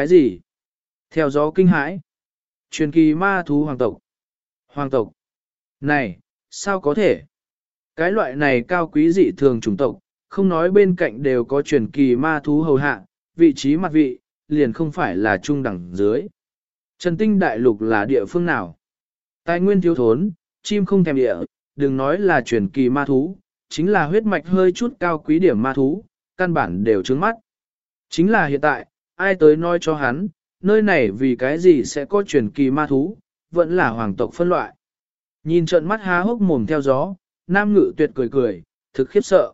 Cái gì? Theo gió kinh hãi. Truyền kỳ ma thú hoàng tộc. Hoàng tộc. Này, sao có thể? Cái loại này cao quý dị thường chủng tộc, không nói bên cạnh đều có truyền kỳ ma thú hầu hạ, vị trí mặt vị, liền không phải là trung đẳng dưới. Trần tinh đại lục là địa phương nào? Tài nguyên thiếu thốn, chim không thèm địa, đừng nói là truyền kỳ ma thú, chính là huyết mạch hơi chút cao quý điểm ma thú, căn bản đều trướng mắt. Chính là hiện tại, ai tới nói cho hắn, nơi này vì cái gì sẽ có truyền kỳ ma thú, vẫn là hoàng tộc phân loại. Nhìn trận mắt há hốc mồm theo gió, nam ngự tuyệt cười cười, thực khiếp sợ.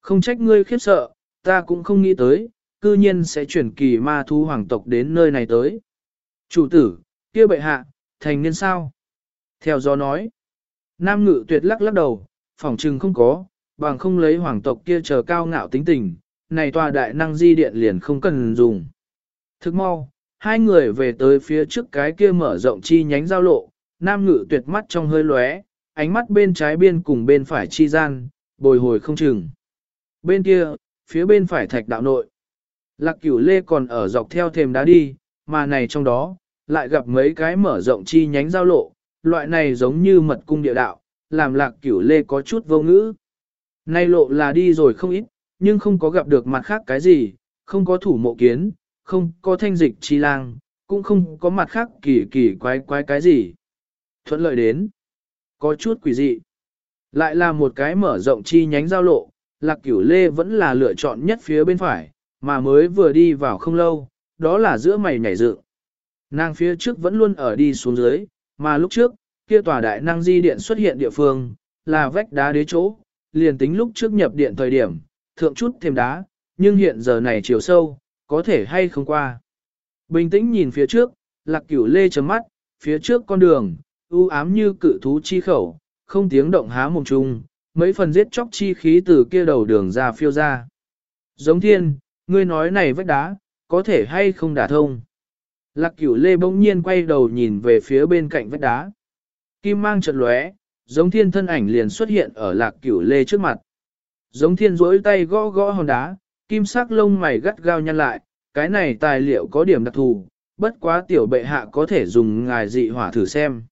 Không trách ngươi khiếp sợ, ta cũng không nghĩ tới, cư nhiên sẽ chuyển kỳ ma thú hoàng tộc đến nơi này tới. Chủ tử, kia bệ hạ, thành niên sao? Theo gió nói, nam ngự tuyệt lắc lắc đầu, phỏng trừng không có, bằng không lấy hoàng tộc kia chờ cao ngạo tính tình, này tòa đại năng di điện liền không cần dùng. Thức mau, hai người về tới phía trước cái kia mở rộng chi nhánh giao lộ, nam ngự tuyệt mắt trong hơi lóe, ánh mắt bên trái biên cùng bên phải chi gian, bồi hồi không chừng. Bên kia, phía bên phải thạch đạo nội. Lạc cửu lê còn ở dọc theo thềm đá đi, mà này trong đó, lại gặp mấy cái mở rộng chi nhánh giao lộ, loại này giống như mật cung địa đạo, làm lạc cửu lê có chút vô ngữ. Nay lộ là đi rồi không ít, nhưng không có gặp được mặt khác cái gì, không có thủ mộ kiến, không có thanh dịch chi lang, cũng không có mặt khác kỳ kỳ quái quái cái gì. Thuận lợi đến, có chút quỷ dị. Lại là một cái mở rộng chi nhánh giao lộ, lạc cửu lê vẫn là lựa chọn nhất phía bên phải, mà mới vừa đi vào không lâu, đó là giữa mày nhảy dựng. Nàng phía trước vẫn luôn ở đi xuống dưới, mà lúc trước, kia tòa đại năng di điện xuất hiện địa phương, là vách đá đế chỗ, liền tính lúc trước nhập điện thời điểm, thượng chút thêm đá, nhưng hiện giờ này chiều sâu, có thể hay không qua. Bình tĩnh nhìn phía trước, lạc cửu lê chấm mắt, phía trước con đường, u ám như cự thú chi khẩu, không tiếng động há mồm chung, mấy phần giết chóc chi khí từ kia đầu đường ra phiêu ra. Giống thiên, ngươi nói này vách đá, có thể hay không đả thông. Lạc cửu lê bỗng nhiên quay đầu nhìn về phía bên cạnh vách đá. Kim mang chợt lóe, giống thiên thân ảnh liền xuất hiện ở lạc cửu lê trước mặt. Giống thiên rỗi tay gõ gõ hòn đá, kim sắc lông mày gắt gao nhăn lại, cái này tài liệu có điểm đặc thù, bất quá tiểu bệ hạ có thể dùng ngài dị hỏa thử xem.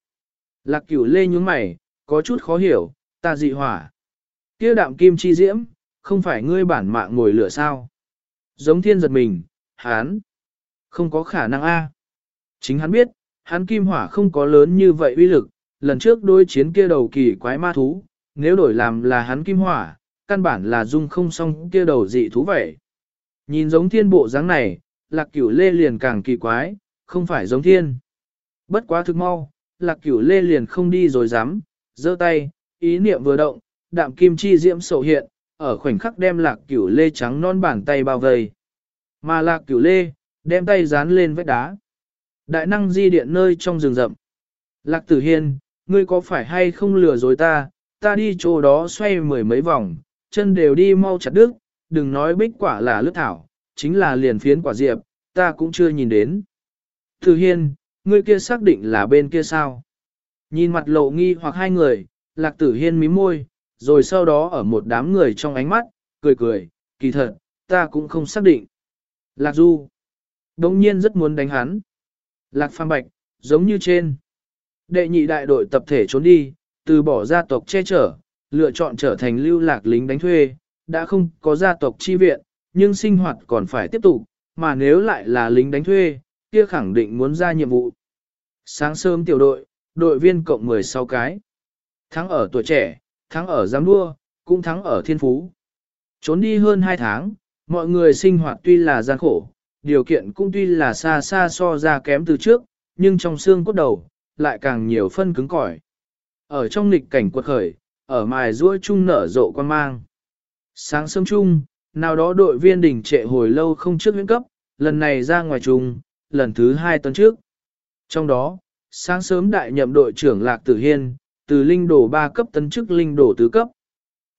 Lạc cửu lê nhúng mày, có chút khó hiểu, ta dị hỏa. Kia đạm kim chi diễm, không phải ngươi bản mạng ngồi lửa sao. Giống thiên giật mình, hán. Không có khả năng a. Chính hắn biết, hắn kim hỏa không có lớn như vậy uy lực, lần trước đối chiến kia đầu kỳ quái ma thú, nếu đổi làm là hắn kim hỏa, căn bản là dung không xong kia đầu dị thú vậy. Nhìn giống thiên bộ dáng này, lạc cửu lê liền càng kỳ quái, không phải giống thiên. Bất quá thực mau, lạc cửu lê liền không đi rồi dám, giơ tay, ý niệm vừa động, đạm kim chi diễm sầu hiện, ở khoảnh khắc đem lạc cửu lê trắng non bàn tay bao vây. Mà lạc cửu lê, đem tay dán lên vách đá. Đại năng di điện nơi trong rừng rậm. Lạc tử hiên, ngươi có phải hay không lừa dối ta, ta đi chỗ đó xoay mười mấy vòng, chân đều đi mau chặt đứt, đừng nói bích quả là lướt thảo, chính là liền phiến quả diệp, ta cũng chưa nhìn đến. thư hiên, ngươi kia xác định là bên kia sao? Nhìn mặt lộ nghi hoặc hai người, lạc tử hiên mím môi, rồi sau đó ở một đám người trong ánh mắt, cười cười, kỳ thật, ta cũng không xác định. Lạc du, đồng nhiên rất muốn đánh hắn. Lạc phàm bạch, giống như trên. Đệ nhị đại đội tập thể trốn đi, từ bỏ gia tộc che chở, lựa chọn trở thành lưu lạc lính đánh thuê, đã không có gia tộc chi viện, nhưng sinh hoạt còn phải tiếp tục, mà nếu lại là lính đánh thuê, kia khẳng định muốn ra nhiệm vụ. Sáng sớm tiểu đội, đội viên cộng 16 cái. Thắng ở tuổi trẻ, thắng ở giám đua, cũng thắng ở thiên phú. Trốn đi hơn 2 tháng, mọi người sinh hoạt tuy là gian khổ, điều kiện cũng tuy là xa xa so ra kém từ trước, nhưng trong xương cốt đầu, lại càng nhiều phân cứng cỏi. Ở trong nghịch cảnh quật khởi, ở mài ruôi chung nở rộ quan mang. Sáng sớm chung, nào đó đội viên đỉnh trệ hồi lâu không trước huyễn cấp, lần này ra ngoài chung, lần thứ hai tuần trước. Trong đó, sáng sớm đại nhậm đội trưởng Lạc Tử Hiên, từ linh đổ 3 cấp tấn chức linh đổ tứ cấp.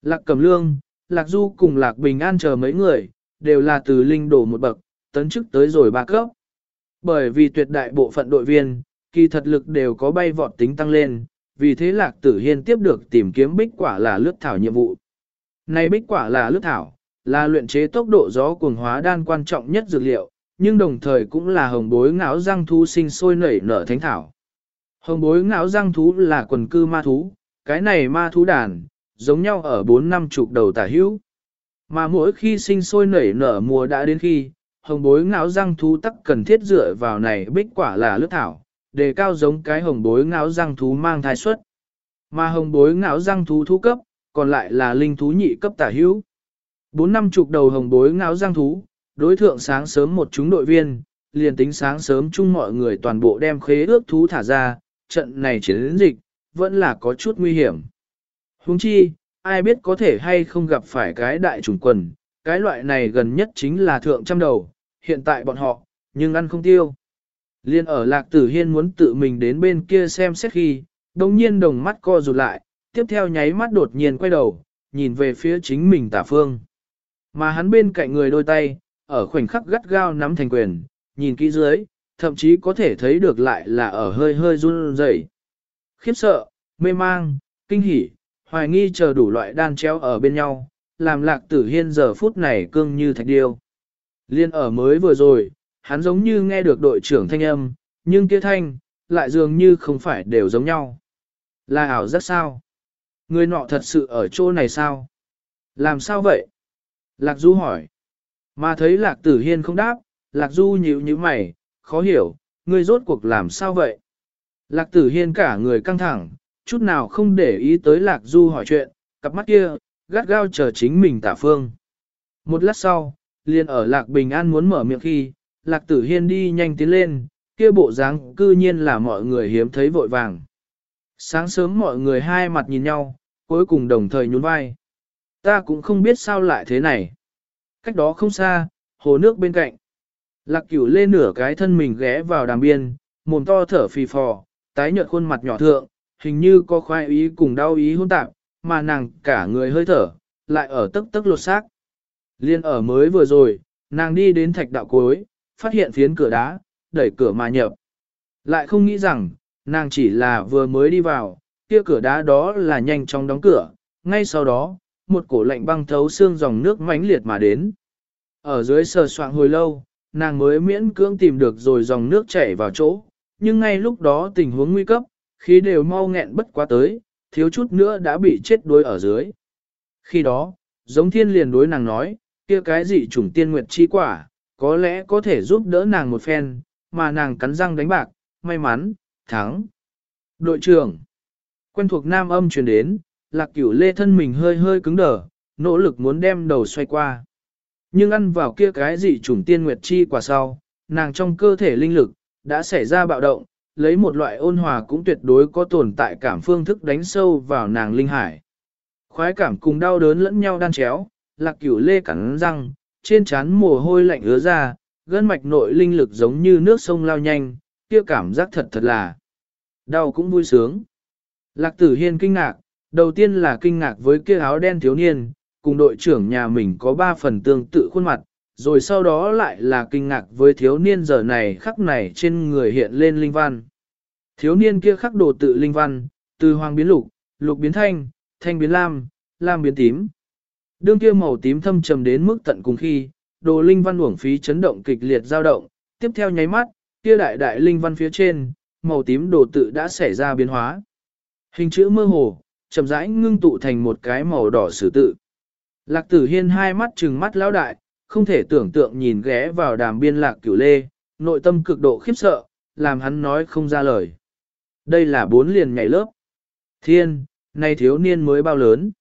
Lạc Cẩm Lương, Lạc Du cùng Lạc Bình An chờ mấy người, đều là từ linh đổ một bậc, tấn chức tới rồi 3 cấp. Bởi vì tuyệt đại bộ phận đội viên, kỳ thật lực đều có bay vọt tính tăng lên, vì thế Lạc Tử Hiên tiếp được tìm kiếm bích quả là lướt thảo nhiệm vụ. Này bích quả là lướt thảo, là luyện chế tốc độ gió cuồng hóa đan quan trọng nhất dược liệu, nhưng đồng thời cũng là hồng bối ngáo răng thú sinh sôi nảy nở thánh thảo. Hồng bối ngáo răng thú là quần cư ma thú, cái này ma thú đàn, giống nhau ở bốn năm chục đầu tả hữu. Mà mỗi khi sinh sôi nảy nở mùa đã đến khi, hồng bối ngáo răng thú tắc cần thiết dựa vào này bích quả là lướt thảo, đề cao giống cái hồng bối ngáo răng thú mang thai suất. Mà hồng bối ngáo răng thú thú cấp, còn lại là linh thú nhị cấp tả hữu. Bốn năm chục đầu hồng bối ngáo răng thú, đối thượng sáng sớm một chúng đội viên, liền tính sáng sớm chung mọi người toàn bộ đem khế ước thú thả ra, trận này chiến dịch, vẫn là có chút nguy hiểm. Huống chi, ai biết có thể hay không gặp phải cái đại trùng quần, cái loại này gần nhất chính là thượng trăm đầu, hiện tại bọn họ, nhưng ăn không tiêu. Liên ở lạc tử hiên muốn tự mình đến bên kia xem xét khi, đồng nhiên đồng mắt co rụt lại, tiếp theo nháy mắt đột nhiên quay đầu, nhìn về phía chính mình tả phương. Mà hắn bên cạnh người đôi tay, ở khoảnh khắc gắt gao nắm thành quyền, nhìn kỹ dưới, thậm chí có thể thấy được lại là ở hơi hơi run rẩy. Khiếp sợ, mê mang, kinh hỉ, hoài nghi chờ đủ loại đan treo ở bên nhau, làm lạc tử hiên giờ phút này cương như thạch điêu. Liên ở mới vừa rồi, hắn giống như nghe được đội trưởng thanh âm, nhưng kia thanh, lại dường như không phải đều giống nhau. Là ảo rất sao? Người nọ thật sự ở chỗ này sao? Làm sao vậy? Lạc Du hỏi. Mà thấy Lạc Tử Hiên không đáp, Lạc Du nhíu nhíu mày, khó hiểu, ngươi rốt cuộc làm sao vậy? Lạc Tử Hiên cả người căng thẳng, chút nào không để ý tới Lạc Du hỏi chuyện, cặp mắt kia, gắt gao chờ chính mình tả phương. Một lát sau, liền ở Lạc Bình An muốn mở miệng khi, Lạc Tử Hiên đi nhanh tiến lên, kia bộ dáng cư nhiên là mọi người hiếm thấy vội vàng. Sáng sớm mọi người hai mặt nhìn nhau, cuối cùng đồng thời nhún vai. Ta cũng không biết sao lại thế này. Cách đó không xa, hồ nước bên cạnh. Lạc cửu lên nửa cái thân mình ghé vào đàm biên, mồm to thở phì phò, tái nhợt khuôn mặt nhỏ thượng, hình như có khoai ý cùng đau ý hôn tạp, mà nàng cả người hơi thở, lại ở tức tức lột xác. Liên ở mới vừa rồi, nàng đi đến thạch đạo cuối, phát hiện phiến cửa đá, đẩy cửa mà nhập. Lại không nghĩ rằng, nàng chỉ là vừa mới đi vào, kia cửa đá đó là nhanh chóng đóng cửa, ngay sau đó, một cổ lạnh băng thấu xương dòng nước mãnh liệt mà đến. Ở dưới sờ soạn hồi lâu, nàng mới miễn cưỡng tìm được rồi dòng nước chảy vào chỗ, nhưng ngay lúc đó tình huống nguy cấp, khí đều mau nghẹn bất quá tới, thiếu chút nữa đã bị chết đuối ở dưới. Khi đó, giống thiên liền đối nàng nói, kia cái gì trùng tiên nguyệt chi quả, có lẽ có thể giúp đỡ nàng một phen, mà nàng cắn răng đánh bạc, may mắn, thắng. Đội trưởng, quen thuộc nam âm truyền đến, lạc cửu lê thân mình hơi hơi cứng đờ, nỗ lực muốn đem đầu xoay qua. Nhưng ăn vào kia cái gì trùng tiên nguyệt chi quả sau, nàng trong cơ thể linh lực, đã xảy ra bạo động, lấy một loại ôn hòa cũng tuyệt đối có tồn tại cảm phương thức đánh sâu vào nàng linh hải. Khoái cảm cùng đau đớn lẫn nhau đan chéo, lạc cửu lê cắn răng, trên trán mồ hôi lạnh ứa ra, gân mạch nội linh lực giống như nước sông lao nhanh, kia cảm giác thật thật là đau cũng vui sướng. Lạc tử hiên kinh ngạc, đầu tiên là kinh ngạc với kia áo đen thiếu niên, cùng đội trưởng nhà mình có ba phần tương tự khuôn mặt, rồi sau đó lại là kinh ngạc với thiếu niên giờ này khắc này trên người hiện lên linh văn. Thiếu niên kia khắc đồ tự linh văn, từ hoàng biến lục, lục biến thanh, thanh biến lam, lam biến tím. Đương kia màu tím thâm trầm đến mức tận cùng khi, đồ linh văn uổng phí chấn động kịch liệt dao động, tiếp theo nháy mắt, kia đại đại linh văn phía trên, màu tím đồ tự đã xảy ra biến hóa. Hình chữ mơ hồ, chậm rãi ngưng tụ thành một cái màu đỏ sử tự. Lạc tử hiên hai mắt trừng mắt lão đại, không thể tưởng tượng nhìn ghé vào đàm biên lạc cửu lê, nội tâm cực độ khiếp sợ, làm hắn nói không ra lời. Đây là bốn liền nhảy lớp. Thiên, nay thiếu niên mới bao lớn.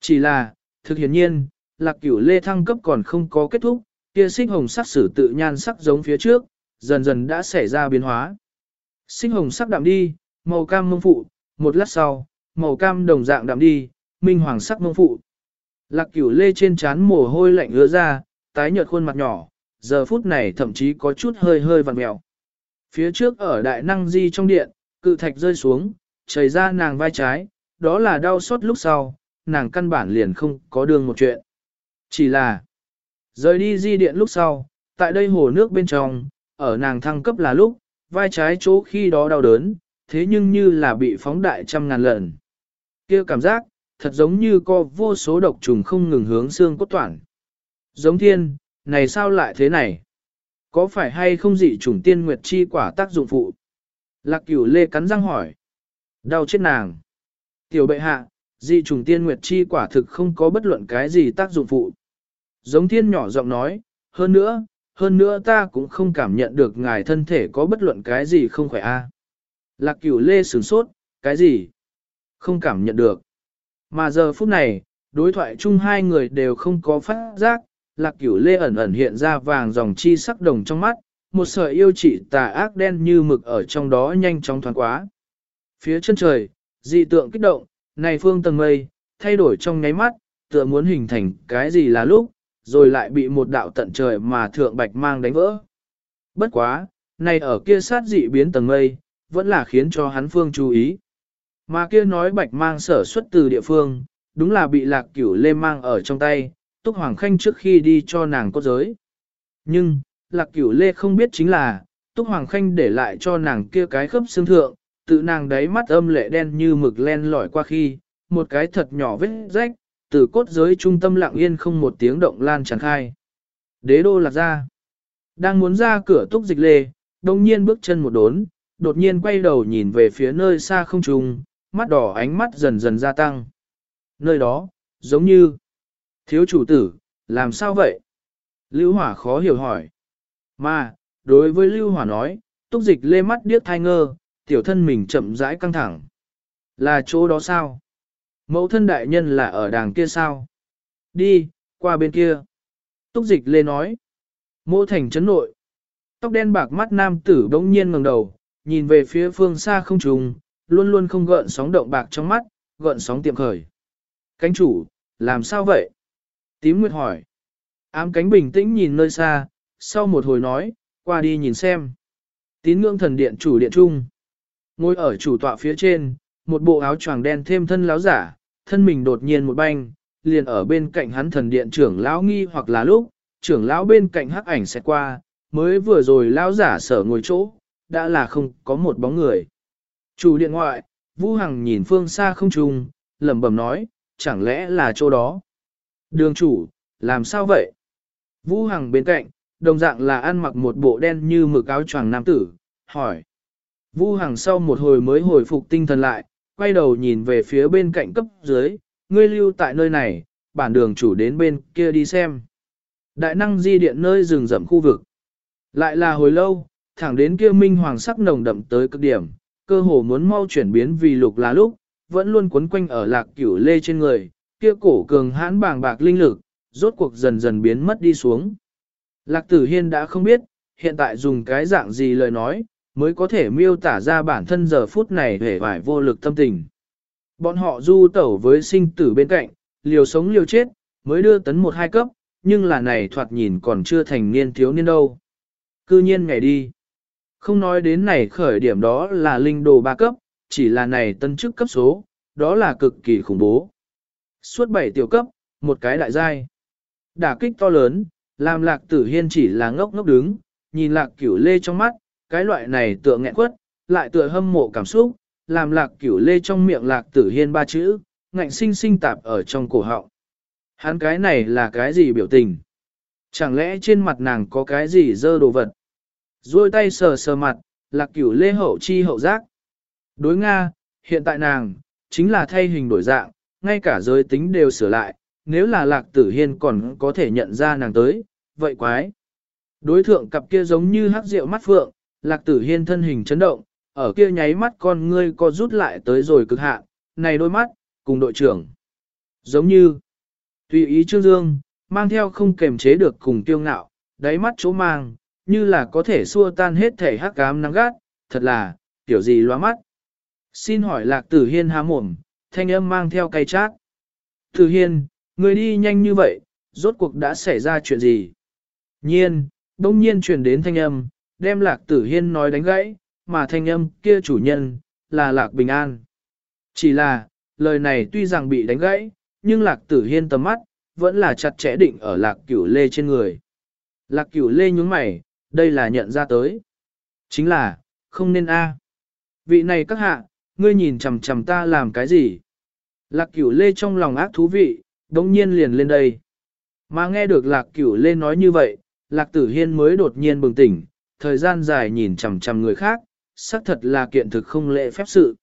Chỉ là, thực hiện nhiên, lạc cửu lê thăng cấp còn không có kết thúc, kia xích hồng sắc sử tự nhan sắc giống phía trước, dần dần đã xảy ra biến hóa. Xích hồng sắc đạm đi, màu cam mông phụ, một lát sau, màu cam đồng dạng đạm đi, minh hoàng sắc mông phụ. Lạc cửu lê trên trán mồ hôi lạnh ứa ra, tái nhợt khuôn mặt nhỏ, giờ phút này thậm chí có chút hơi hơi vằn mèo. Phía trước ở đại năng di trong điện, cự thạch rơi xuống, chảy ra nàng vai trái, đó là đau xót lúc sau, nàng căn bản liền không có đường một chuyện. Chỉ là, rời đi di điện lúc sau, tại đây hồ nước bên trong, ở nàng thăng cấp là lúc, vai trái chỗ khi đó đau đớn, thế nhưng như là bị phóng đại trăm ngàn lần. kia cảm giác, thật giống như có vô số độc trùng không ngừng hướng xương cốt toản. Giống thiên, này sao lại thế này? Có phải hay không dị trùng tiên nguyệt chi quả tác dụng phụ? Lạc cửu lê cắn răng hỏi. Đau chết nàng. Tiểu bệ hạ, dị trùng tiên nguyệt chi quả thực không có bất luận cái gì tác dụng phụ. Giống thiên nhỏ giọng nói, hơn nữa, hơn nữa ta cũng không cảm nhận được ngài thân thể có bất luận cái gì không khỏe a. Lạc cửu lê sửng sốt, cái gì? Không cảm nhận được. Mà giờ phút này, đối thoại chung hai người đều không có phát giác, lạc cửu lê ẩn ẩn hiện ra vàng dòng chi sắc đồng trong mắt, một sợi yêu trị tà ác đen như mực ở trong đó nhanh chóng thoáng quá. Phía chân trời, dị tượng kích động, này phương tầng mây, thay đổi trong nháy mắt, tựa muốn hình thành cái gì là lúc, rồi lại bị một đạo tận trời mà thượng bạch mang đánh vỡ. Bất quá, này ở kia sát dị biến tầng mây, vẫn là khiến cho hắn phương chú ý. Mà kia nói bạch mang sở xuất từ địa phương, đúng là bị lạc cửu lê mang ở trong tay, Túc Hoàng Khanh trước khi đi cho nàng cốt giới. Nhưng, lạc cửu lê không biết chính là, Túc Hoàng Khanh để lại cho nàng kia cái khớp xương thượng, tự nàng đáy mắt âm lệ đen như mực len lỏi qua khi, một cái thật nhỏ vết rách, từ cốt giới trung tâm lặng yên không một tiếng động lan tràn khai. Đế đô lạc ra. Đang muốn ra cửa túc dịch lê, đồng nhiên bước chân một đốn, đột nhiên quay đầu nhìn về phía nơi xa không trùng, mắt đỏ ánh mắt dần dần gia tăng. Nơi đó, giống như, thiếu chủ tử, làm sao vậy? Lưu Hỏa khó hiểu hỏi. Mà, đối với Lưu Hỏa nói, túc dịch lê mắt điếc thai ngơ, tiểu thân mình chậm rãi căng thẳng. Là chỗ đó sao? Mẫu thân đại nhân là ở đàng kia sao? Đi, qua bên kia. Túc dịch lê nói. Mô thành chấn nội. Tóc đen bạc mắt nam tử bỗng nhiên ngẩng đầu, nhìn về phía phương xa không trùng, luôn luôn không gợn sóng động bạc trong mắt, gợn sóng tiệm khởi. Cánh chủ, làm sao vậy? Tím Nguyệt hỏi. Ám cánh bình tĩnh nhìn nơi xa, sau một hồi nói, qua đi nhìn xem. Tín ngưỡng thần điện chủ điện trung. Ngồi ở chủ tọa phía trên, một bộ áo choàng đen thêm thân láo giả, thân mình đột nhiên một banh, liền ở bên cạnh hắn thần điện trưởng lão nghi hoặc là lúc, trưởng lão bên cạnh hắc ảnh sẽ qua, mới vừa rồi lão giả sở ngồi chỗ, đã là không có một bóng người. Chủ điện ngoại, Vũ Hằng nhìn phương xa không trùng, lẩm bẩm nói, chẳng lẽ là chỗ đó. Đường chủ, làm sao vậy? Vũ Hằng bên cạnh, đồng dạng là ăn mặc một bộ đen như mực áo choàng nam tử, hỏi. Vu Hằng sau một hồi mới hồi phục tinh thần lại, quay đầu nhìn về phía bên cạnh cấp dưới, ngươi lưu tại nơi này, bản đường chủ đến bên kia đi xem. Đại năng di điện nơi rừng rậm khu vực. Lại là hồi lâu, thẳng đến kia minh hoàng sắc nồng đậm tới cực điểm, cơ hồ muốn mau chuyển biến vì lục là lúc, vẫn luôn quấn quanh ở lạc cửu lê trên người, kia cổ cường hãn bàng bạc linh lực, rốt cuộc dần dần biến mất đi xuống. Lạc tử hiên đã không biết, hiện tại dùng cái dạng gì lời nói, mới có thể miêu tả ra bản thân giờ phút này hề vải vô lực tâm tình. Bọn họ du tẩu với sinh tử bên cạnh, liều sống liều chết, mới đưa tấn một hai cấp, nhưng là này thoạt nhìn còn chưa thành niên thiếu niên đâu. Cư nhiên ngày đi. Không nói đến này khởi điểm đó là linh đồ ba cấp, chỉ là này tân chức cấp số, đó là cực kỳ khủng bố. Suốt bảy tiểu cấp, một cái đại giai. Đả kích to lớn, làm lạc tử hiên chỉ là ngốc ngốc đứng, nhìn lạc cửu lê trong mắt, cái loại này tựa nghẹn quất, lại tựa hâm mộ cảm xúc, làm lạc cửu lê trong miệng lạc tử hiên ba chữ, ngạnh sinh sinh tạp ở trong cổ họng. Hắn cái này là cái gì biểu tình? Chẳng lẽ trên mặt nàng có cái gì dơ đồ vật? Rồi tay sờ sờ mặt, lạc cửu lê hậu chi hậu giác. Đối Nga, hiện tại nàng, chính là thay hình đổi dạng, ngay cả giới tính đều sửa lại, nếu là lạc tử hiên còn có thể nhận ra nàng tới, vậy quái. Đối thượng cặp kia giống như hắc rượu mắt phượng, lạc tử hiên thân hình chấn động, ở kia nháy mắt con ngươi co rút lại tới rồi cực hạn, này đôi mắt, cùng đội trưởng. Giống như, tùy ý trương dương, mang theo không kềm chế được cùng tiêu ngạo, đáy mắt chỗ mang, như là có thể xua tan hết thể hắc ám nắng gắt, thật là, kiểu gì loa mắt. Xin hỏi lạc tử hiên há mồm, thanh âm mang theo cay chát. Tử hiên, người đi nhanh như vậy, rốt cuộc đã xảy ra chuyện gì? Nhiên, đông nhiên truyền đến thanh âm, đem lạc tử hiên nói đánh gãy, mà thanh âm kia chủ nhân, là lạc bình an. Chỉ là, lời này tuy rằng bị đánh gãy, nhưng lạc tử hiên tầm mắt, vẫn là chặt chẽ định ở lạc cửu lê trên người. Lạc cửu lê nhúng mày, đây là nhận ra tới. Chính là, không nên a. À. Vị này các hạ, ngươi nhìn chằm chằm ta làm cái gì? Lạc cửu lê trong lòng ác thú vị, đống nhiên liền lên đây. Mà nghe được lạc cửu lê nói như vậy, Lạc Tử Hiên mới đột nhiên bừng tỉnh, thời gian dài nhìn chằm chằm người khác, xác thật là kiện thực không lệ phép sự.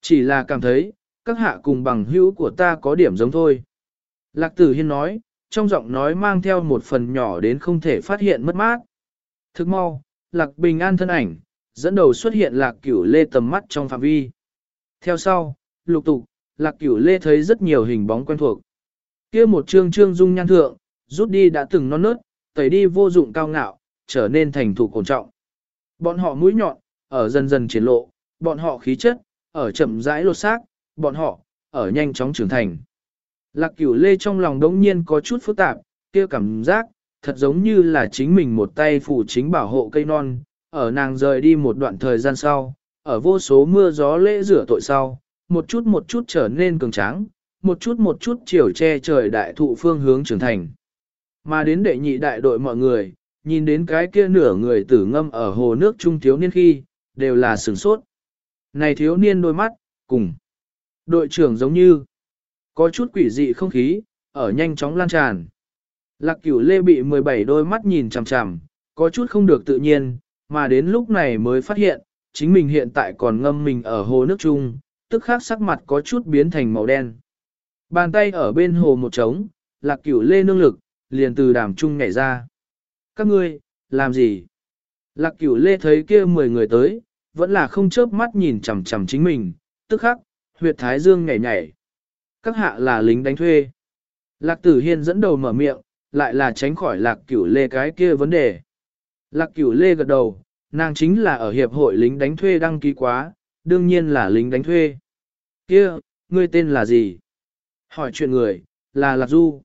Chỉ là cảm thấy, các hạ cùng bằng hữu của ta có điểm giống thôi. Lạc Tử Hiên nói, trong giọng nói mang theo một phần nhỏ đến không thể phát hiện mất mát. Thức mau, Lạc Bình An thân ảnh, dẫn đầu xuất hiện Lạc Cửu Lê tầm mắt trong phạm vi. Theo sau, lục tục, Lạc Cửu Lê thấy rất nhiều hình bóng quen thuộc. kia một trương trương dung nhan thượng, rút đi đã từng non nớt, tẩy đi vô dụng cao ngạo, trở nên thành thủ cổ trọng. Bọn họ mũi nhọn, ở dần dần triển lộ, bọn họ khí chất, ở chậm rãi lột xác, bọn họ, ở nhanh chóng trưởng thành. Lạc cửu lê trong lòng đống nhiên có chút phức tạp, kia cảm giác, thật giống như là chính mình một tay phủ chính bảo hộ cây non, ở nàng rời đi một đoạn thời gian sau, ở vô số mưa gió lễ rửa tội sau, một chút một chút trở nên cường tráng, một chút một chút chiều che trời đại thụ phương hướng trưởng thành. Mà đến đệ nhị đại đội mọi người, nhìn đến cái kia nửa người tử ngâm ở hồ nước trung thiếu niên khi, đều là sửng sốt. Này thiếu niên đôi mắt, cùng. Đội trưởng giống như, có chút quỷ dị không khí, ở nhanh chóng lan tràn. Lạc cửu lê bị 17 đôi mắt nhìn chằm chằm, có chút không được tự nhiên, mà đến lúc này mới phát hiện, chính mình hiện tại còn ngâm mình ở hồ nước chung, tức khác sắc mặt có chút biến thành màu đen. Bàn tay ở bên hồ một trống, lạc cửu lê nương lực, liền từ đàm trung nhảy ra. Các ngươi, làm gì? Lạc cửu lê thấy kia 10 người tới, vẫn là không chớp mắt nhìn chằm chằm chính mình, tức khắc, huyệt thái dương nhảy nhảy. Các hạ là lính đánh thuê. Lạc tử hiên dẫn đầu mở miệng, lại là tránh khỏi lạc cửu lê cái kia vấn đề. Lạc cửu lê gật đầu, nàng chính là ở hiệp hội lính đánh thuê đăng ký quá, đương nhiên là lính đánh thuê. Kia, ngươi tên là gì? Hỏi chuyện người, là Lạc Du.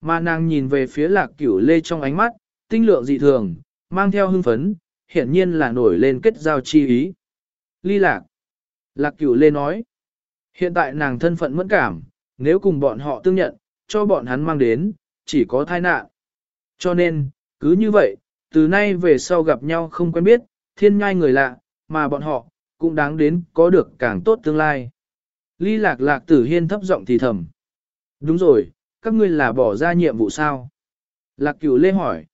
Mà nàng nhìn về phía lạc cửu lê trong ánh mắt, tinh lượng dị thường, mang theo hưng phấn, hiển nhiên là nổi lên kết giao chi ý. Ly lạc. Lạc cửu lê nói. Hiện tại nàng thân phận mẫn cảm, nếu cùng bọn họ tương nhận, cho bọn hắn mang đến, chỉ có tai nạn. Cho nên, cứ như vậy, từ nay về sau gặp nhau không quen biết, thiên nhai người lạ, mà bọn họ, cũng đáng đến có được càng tốt tương lai. Ly lạc lạc tử hiên thấp giọng thì thầm. Đúng rồi, các ngươi là bỏ ra nhiệm vụ sao? Lạc cửu lê hỏi.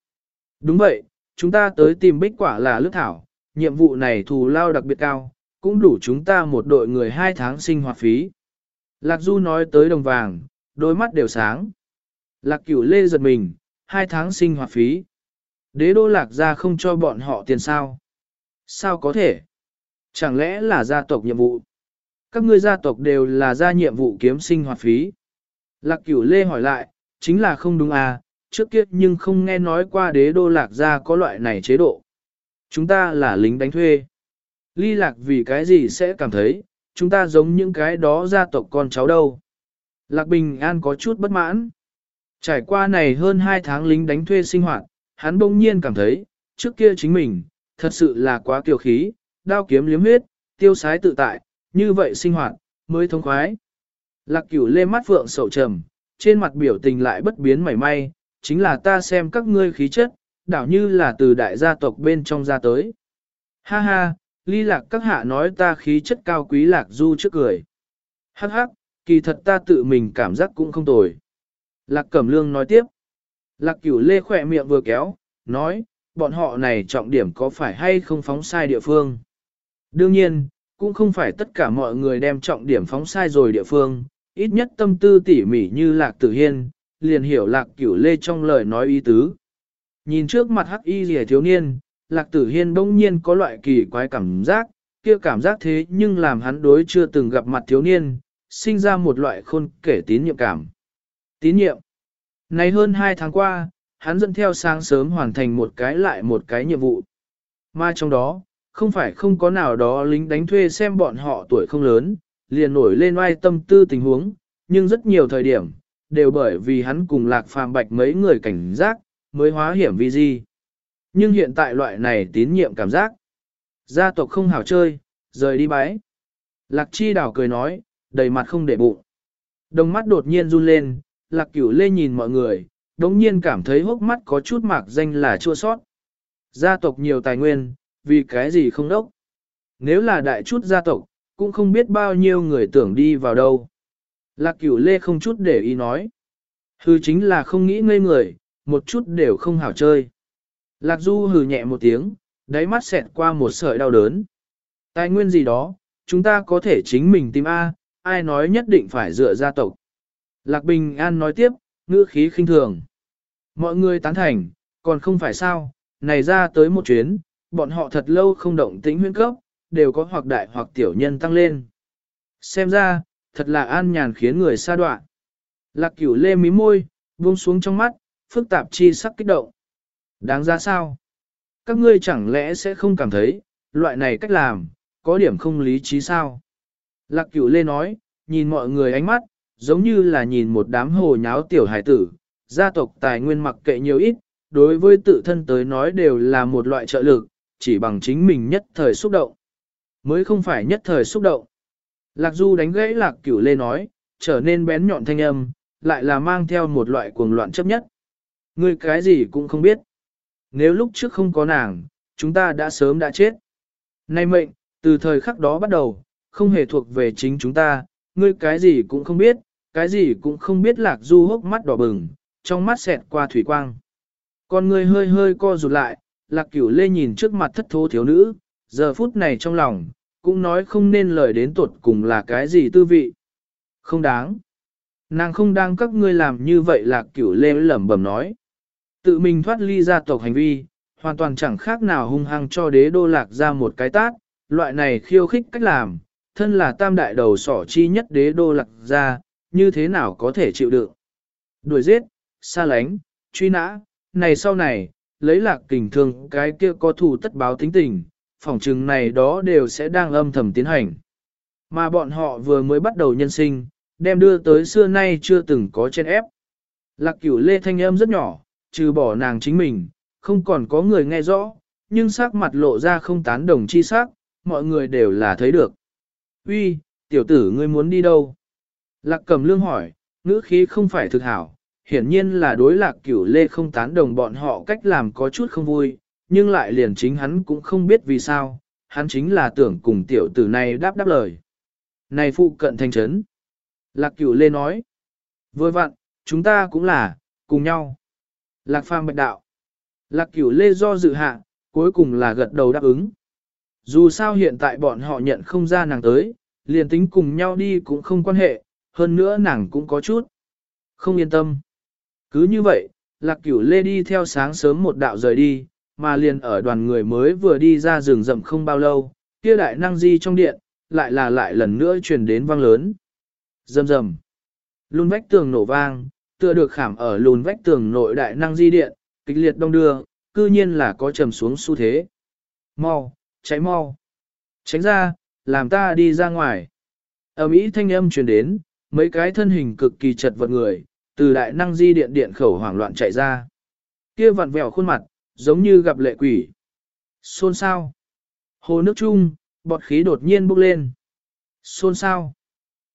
Đúng vậy, chúng ta tới tìm bích quả là lướt thảo, nhiệm vụ này thù lao đặc biệt cao, cũng đủ chúng ta một đội người hai tháng sinh hoạt phí. Lạc Du nói tới đồng vàng, đôi mắt đều sáng. Lạc cửu lê giật mình, hai tháng sinh hoạt phí. Đế đô lạc ra không cho bọn họ tiền sao? Sao có thể? Chẳng lẽ là gia tộc nhiệm vụ? Các ngươi gia tộc đều là gia nhiệm vụ kiếm sinh hoạt phí. Lạc cửu lê hỏi lại, chính là không đúng à, trước kia nhưng không nghe nói qua đế đô lạc gia có loại này chế độ. Chúng ta là lính đánh thuê. Ly lạc vì cái gì sẽ cảm thấy, chúng ta giống những cái đó gia tộc con cháu đâu. Lạc Bình An có chút bất mãn. Trải qua này hơn 2 tháng lính đánh thuê sinh hoạt, hắn bỗng nhiên cảm thấy, trước kia chính mình, thật sự là quá kiều khí, đao kiếm liếm huyết, tiêu sái tự tại, như vậy sinh hoạt, mới thông khoái. Lạc cửu lê mắt phượng sầu trầm, trên mặt biểu tình lại bất biến mảy may, chính là ta xem các ngươi khí chất, đảo như là từ đại gia tộc bên trong ra tới. Ha ha, ly lạc các hạ nói ta khí chất cao quý lạc du trước cười. Hắc hắc, kỳ thật ta tự mình cảm giác cũng không tồi. Lạc cẩm lương nói tiếp. Lạc cửu lê khỏe miệng vừa kéo, nói, bọn họ này trọng điểm có phải hay không phóng sai địa phương. Đương nhiên, cũng không phải tất cả mọi người đem trọng điểm phóng sai rồi địa phương, ít nhất tâm tư tỉ mỉ như lạc tử hiên, liền hiểu lạc cửu lê trong lời nói ý tứ. Nhìn trước mặt hắc y rìa thiếu niên, lạc tử hiên bỗng nhiên có loại kỳ quái cảm giác, kia cảm giác thế nhưng làm hắn đối chưa từng gặp mặt thiếu niên, sinh ra một loại khôn kể tín nhiệm cảm. Tín nhiệm. Này hơn hai tháng qua, hắn dẫn theo sáng sớm hoàn thành một cái lại một cái nhiệm vụ. Mà trong đó, không phải không có nào đó lính đánh thuê xem bọn họ tuổi không lớn, liền nổi lên oai tâm tư tình huống, nhưng rất nhiều thời điểm, đều bởi vì hắn cùng lạc phàm bạch mấy người cảnh giác, mới hóa hiểm vi di. Nhưng hiện tại loại này tín nhiệm cảm giác. Gia tộc không hảo chơi, rời đi bái. Lạc chi đảo cười nói, đầy mặt không để bụng. Đồng mắt đột nhiên run lên, lạc cửu lê nhìn mọi người, đống nhiên cảm thấy hốc mắt có chút mạc danh là chua sót. Gia tộc nhiều tài nguyên, vì cái gì không đốc. Nếu là đại chút gia tộc, cũng không biết bao nhiêu người tưởng đi vào đâu. Lạc cửu lê không chút để ý nói. hừ chính là không nghĩ ngây người, một chút đều không hảo chơi. Lạc Du hừ nhẹ một tiếng, đáy mắt xẹt qua một sợi đau đớn. Tài nguyên gì đó, chúng ta có thể chính mình tìm A, ai nói nhất định phải dựa gia tộc. Lạc Bình An nói tiếp, ngữ khí khinh thường. Mọi người tán thành, còn không phải sao, này ra tới một chuyến, bọn họ thật lâu không động tĩnh huyên cấp, đều có hoặc đại hoặc tiểu nhân tăng lên. Xem ra, thật là an nhàn khiến người xa đoạn. Lạc cửu lê mí môi, buông xuống trong mắt, phức tạp chi sắc kích động. Đáng ra sao? Các ngươi chẳng lẽ sẽ không cảm thấy, loại này cách làm, có điểm không lý trí sao? Lạc cửu lê nói, nhìn mọi người ánh mắt, giống như là nhìn một đám hồ nháo tiểu hải tử, gia tộc tài nguyên mặc kệ nhiều ít, đối với tự thân tới nói đều là một loại trợ lực, chỉ bằng chính mình nhất thời xúc động. Mới không phải nhất thời xúc động. Lạc Du đánh gãy Lạc Cửu Lê nói, trở nên bén nhọn thanh âm, lại là mang theo một loại cuồng loạn chấp nhất. Ngươi cái gì cũng không biết. Nếu lúc trước không có nàng, chúng ta đã sớm đã chết. Nay mệnh, từ thời khắc đó bắt đầu, không hề thuộc về chính chúng ta, ngươi cái gì cũng không biết, cái gì cũng không biết Lạc Du hốc mắt đỏ bừng, trong mắt xẹt qua thủy quang. Con ngươi hơi hơi co rụt lại, Lạc Cửu Lê nhìn trước mặt thất thố thiếu nữ, giờ phút này trong lòng, cũng nói không nên lời đến tuột cùng là cái gì tư vị. Không đáng. Nàng không đang các ngươi làm như vậy lạc cửu lê lẩm bẩm nói. Tự mình thoát ly gia tộc hành vi, hoàn toàn chẳng khác nào hung hăng cho đế đô lạc ra một cái tát, loại này khiêu khích cách làm, thân là tam đại đầu sỏ chi nhất đế đô lạc ra, như thế nào có thể chịu đựng. Đuổi giết, xa lánh, truy nã, này sau này, lấy lạc kình thương cái kia có thù tất báo tính tình, phòng trừng này đó đều sẽ đang âm thầm tiến hành. Mà bọn họ vừa mới bắt đầu nhân sinh, đem đưa tới xưa nay chưa từng có trên ép. Lạc cửu lê thanh âm rất nhỏ, trừ bỏ nàng chính mình, không còn có người nghe rõ, nhưng sắc mặt lộ ra không tán đồng chi sắc, mọi người đều là thấy được. Uy, tiểu tử ngươi muốn đi đâu? Lạc cầm lương hỏi, ngữ khí không phải thực hảo, hiển nhiên là đối lạc cửu lê không tán đồng bọn họ cách làm có chút không vui, nhưng lại liền chính hắn cũng không biết vì sao, hắn chính là tưởng cùng tiểu tử này đáp đáp lời. Này phụ cận thành trấn. Lạc cửu lê nói. Vừa vặn, chúng ta cũng là, cùng nhau. Lạc phàm bạch đạo. Lạc cửu lê do dự hạ, cuối cùng là gật đầu đáp ứng. Dù sao hiện tại bọn họ nhận không ra nàng tới, liền tính cùng nhau đi cũng không quan hệ, hơn nữa nàng cũng có chút. Không yên tâm. Cứ như vậy, lạc cửu lê đi theo sáng sớm một đạo rời đi, mà liền ở đoàn người mới vừa đi ra rừng rậm không bao lâu, kia đại năng di trong điện, lại là lại lần nữa truyền đến vang lớn. Rầm rầm. Lùn vách tường nổ vang, tựa được khảm ở lùn vách tường nội đại năng di điện, kịch liệt đông đưa, cư nhiên là có trầm xuống xu thế. Mau, cháy mau. Tránh ra, làm ta đi ra ngoài. Ở Mỹ thanh âm truyền đến, mấy cái thân hình cực kỳ chật vật người, từ đại năng di điện điện khẩu hoảng loạn chạy ra. Kia vặn vẹo khuôn mặt, giống như gặp lệ quỷ. Xôn sao. Hồ nước chung, bọt khí đột nhiên bốc lên. Xôn sao.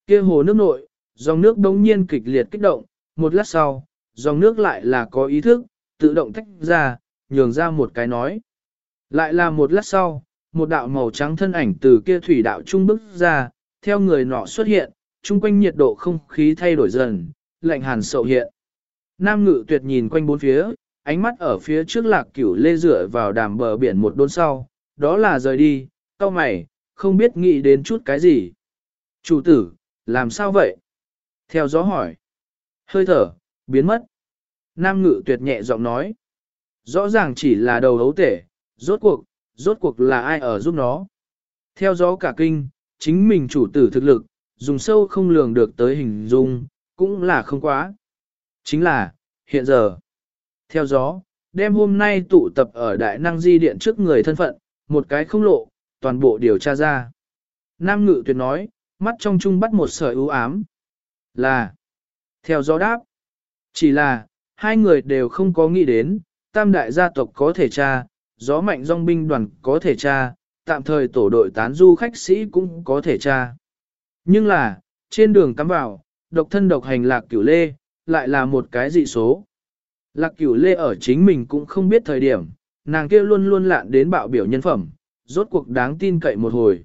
kia hồ nước nội, dòng nước đống nhiên kịch liệt kích động, một lát sau, dòng nước lại là có ý thức, tự động tách ra, nhường ra một cái nói. Lại là một lát sau, một đạo màu trắng thân ảnh từ kia thủy đạo trung bức ra, theo người nọ xuất hiện, chung quanh nhiệt độ không khí thay đổi dần, lạnh hàn sậu hiện. Nam ngự tuyệt nhìn quanh bốn phía, ánh mắt ở phía trước lạc cửu lê dựa vào đàm bờ biển một đôn sau, đó là rời đi, cao mày, không biết nghĩ đến chút cái gì. Chủ tử, làm sao vậy? Theo gió hỏi. Hơi thở, biến mất. Nam ngự tuyệt nhẹ giọng nói. Rõ ràng chỉ là đầu hấu tể, rốt cuộc, rốt cuộc là ai ở giúp nó. Theo gió cả kinh, chính mình chủ tử thực lực, dùng sâu không lường được tới hình dung, cũng là không quá. Chính là, hiện giờ, theo gió, đem hôm nay tụ tập ở đại năng di điện trước người thân phận, một cái không lộ, toàn bộ điều tra ra. Nam ngự tuyệt nói, mắt trong chung bắt một sợi ưu ám. Là, theo gió đáp, chỉ là, hai người đều không có nghĩ đến, tam đại gia tộc có thể tra, gió mạnh dòng binh đoàn có thể tra, tạm thời tổ đội tán du khách sĩ cũng có thể tra. Nhưng là, trên đường cắm vào, độc thân độc hành lạc cửu lê, lại là một cái dị số. Lạc cửu lê ở chính mình cũng không biết thời điểm, nàng kia luôn luôn lạn đến bạo biểu nhân phẩm, rốt cuộc đáng tin cậy một hồi.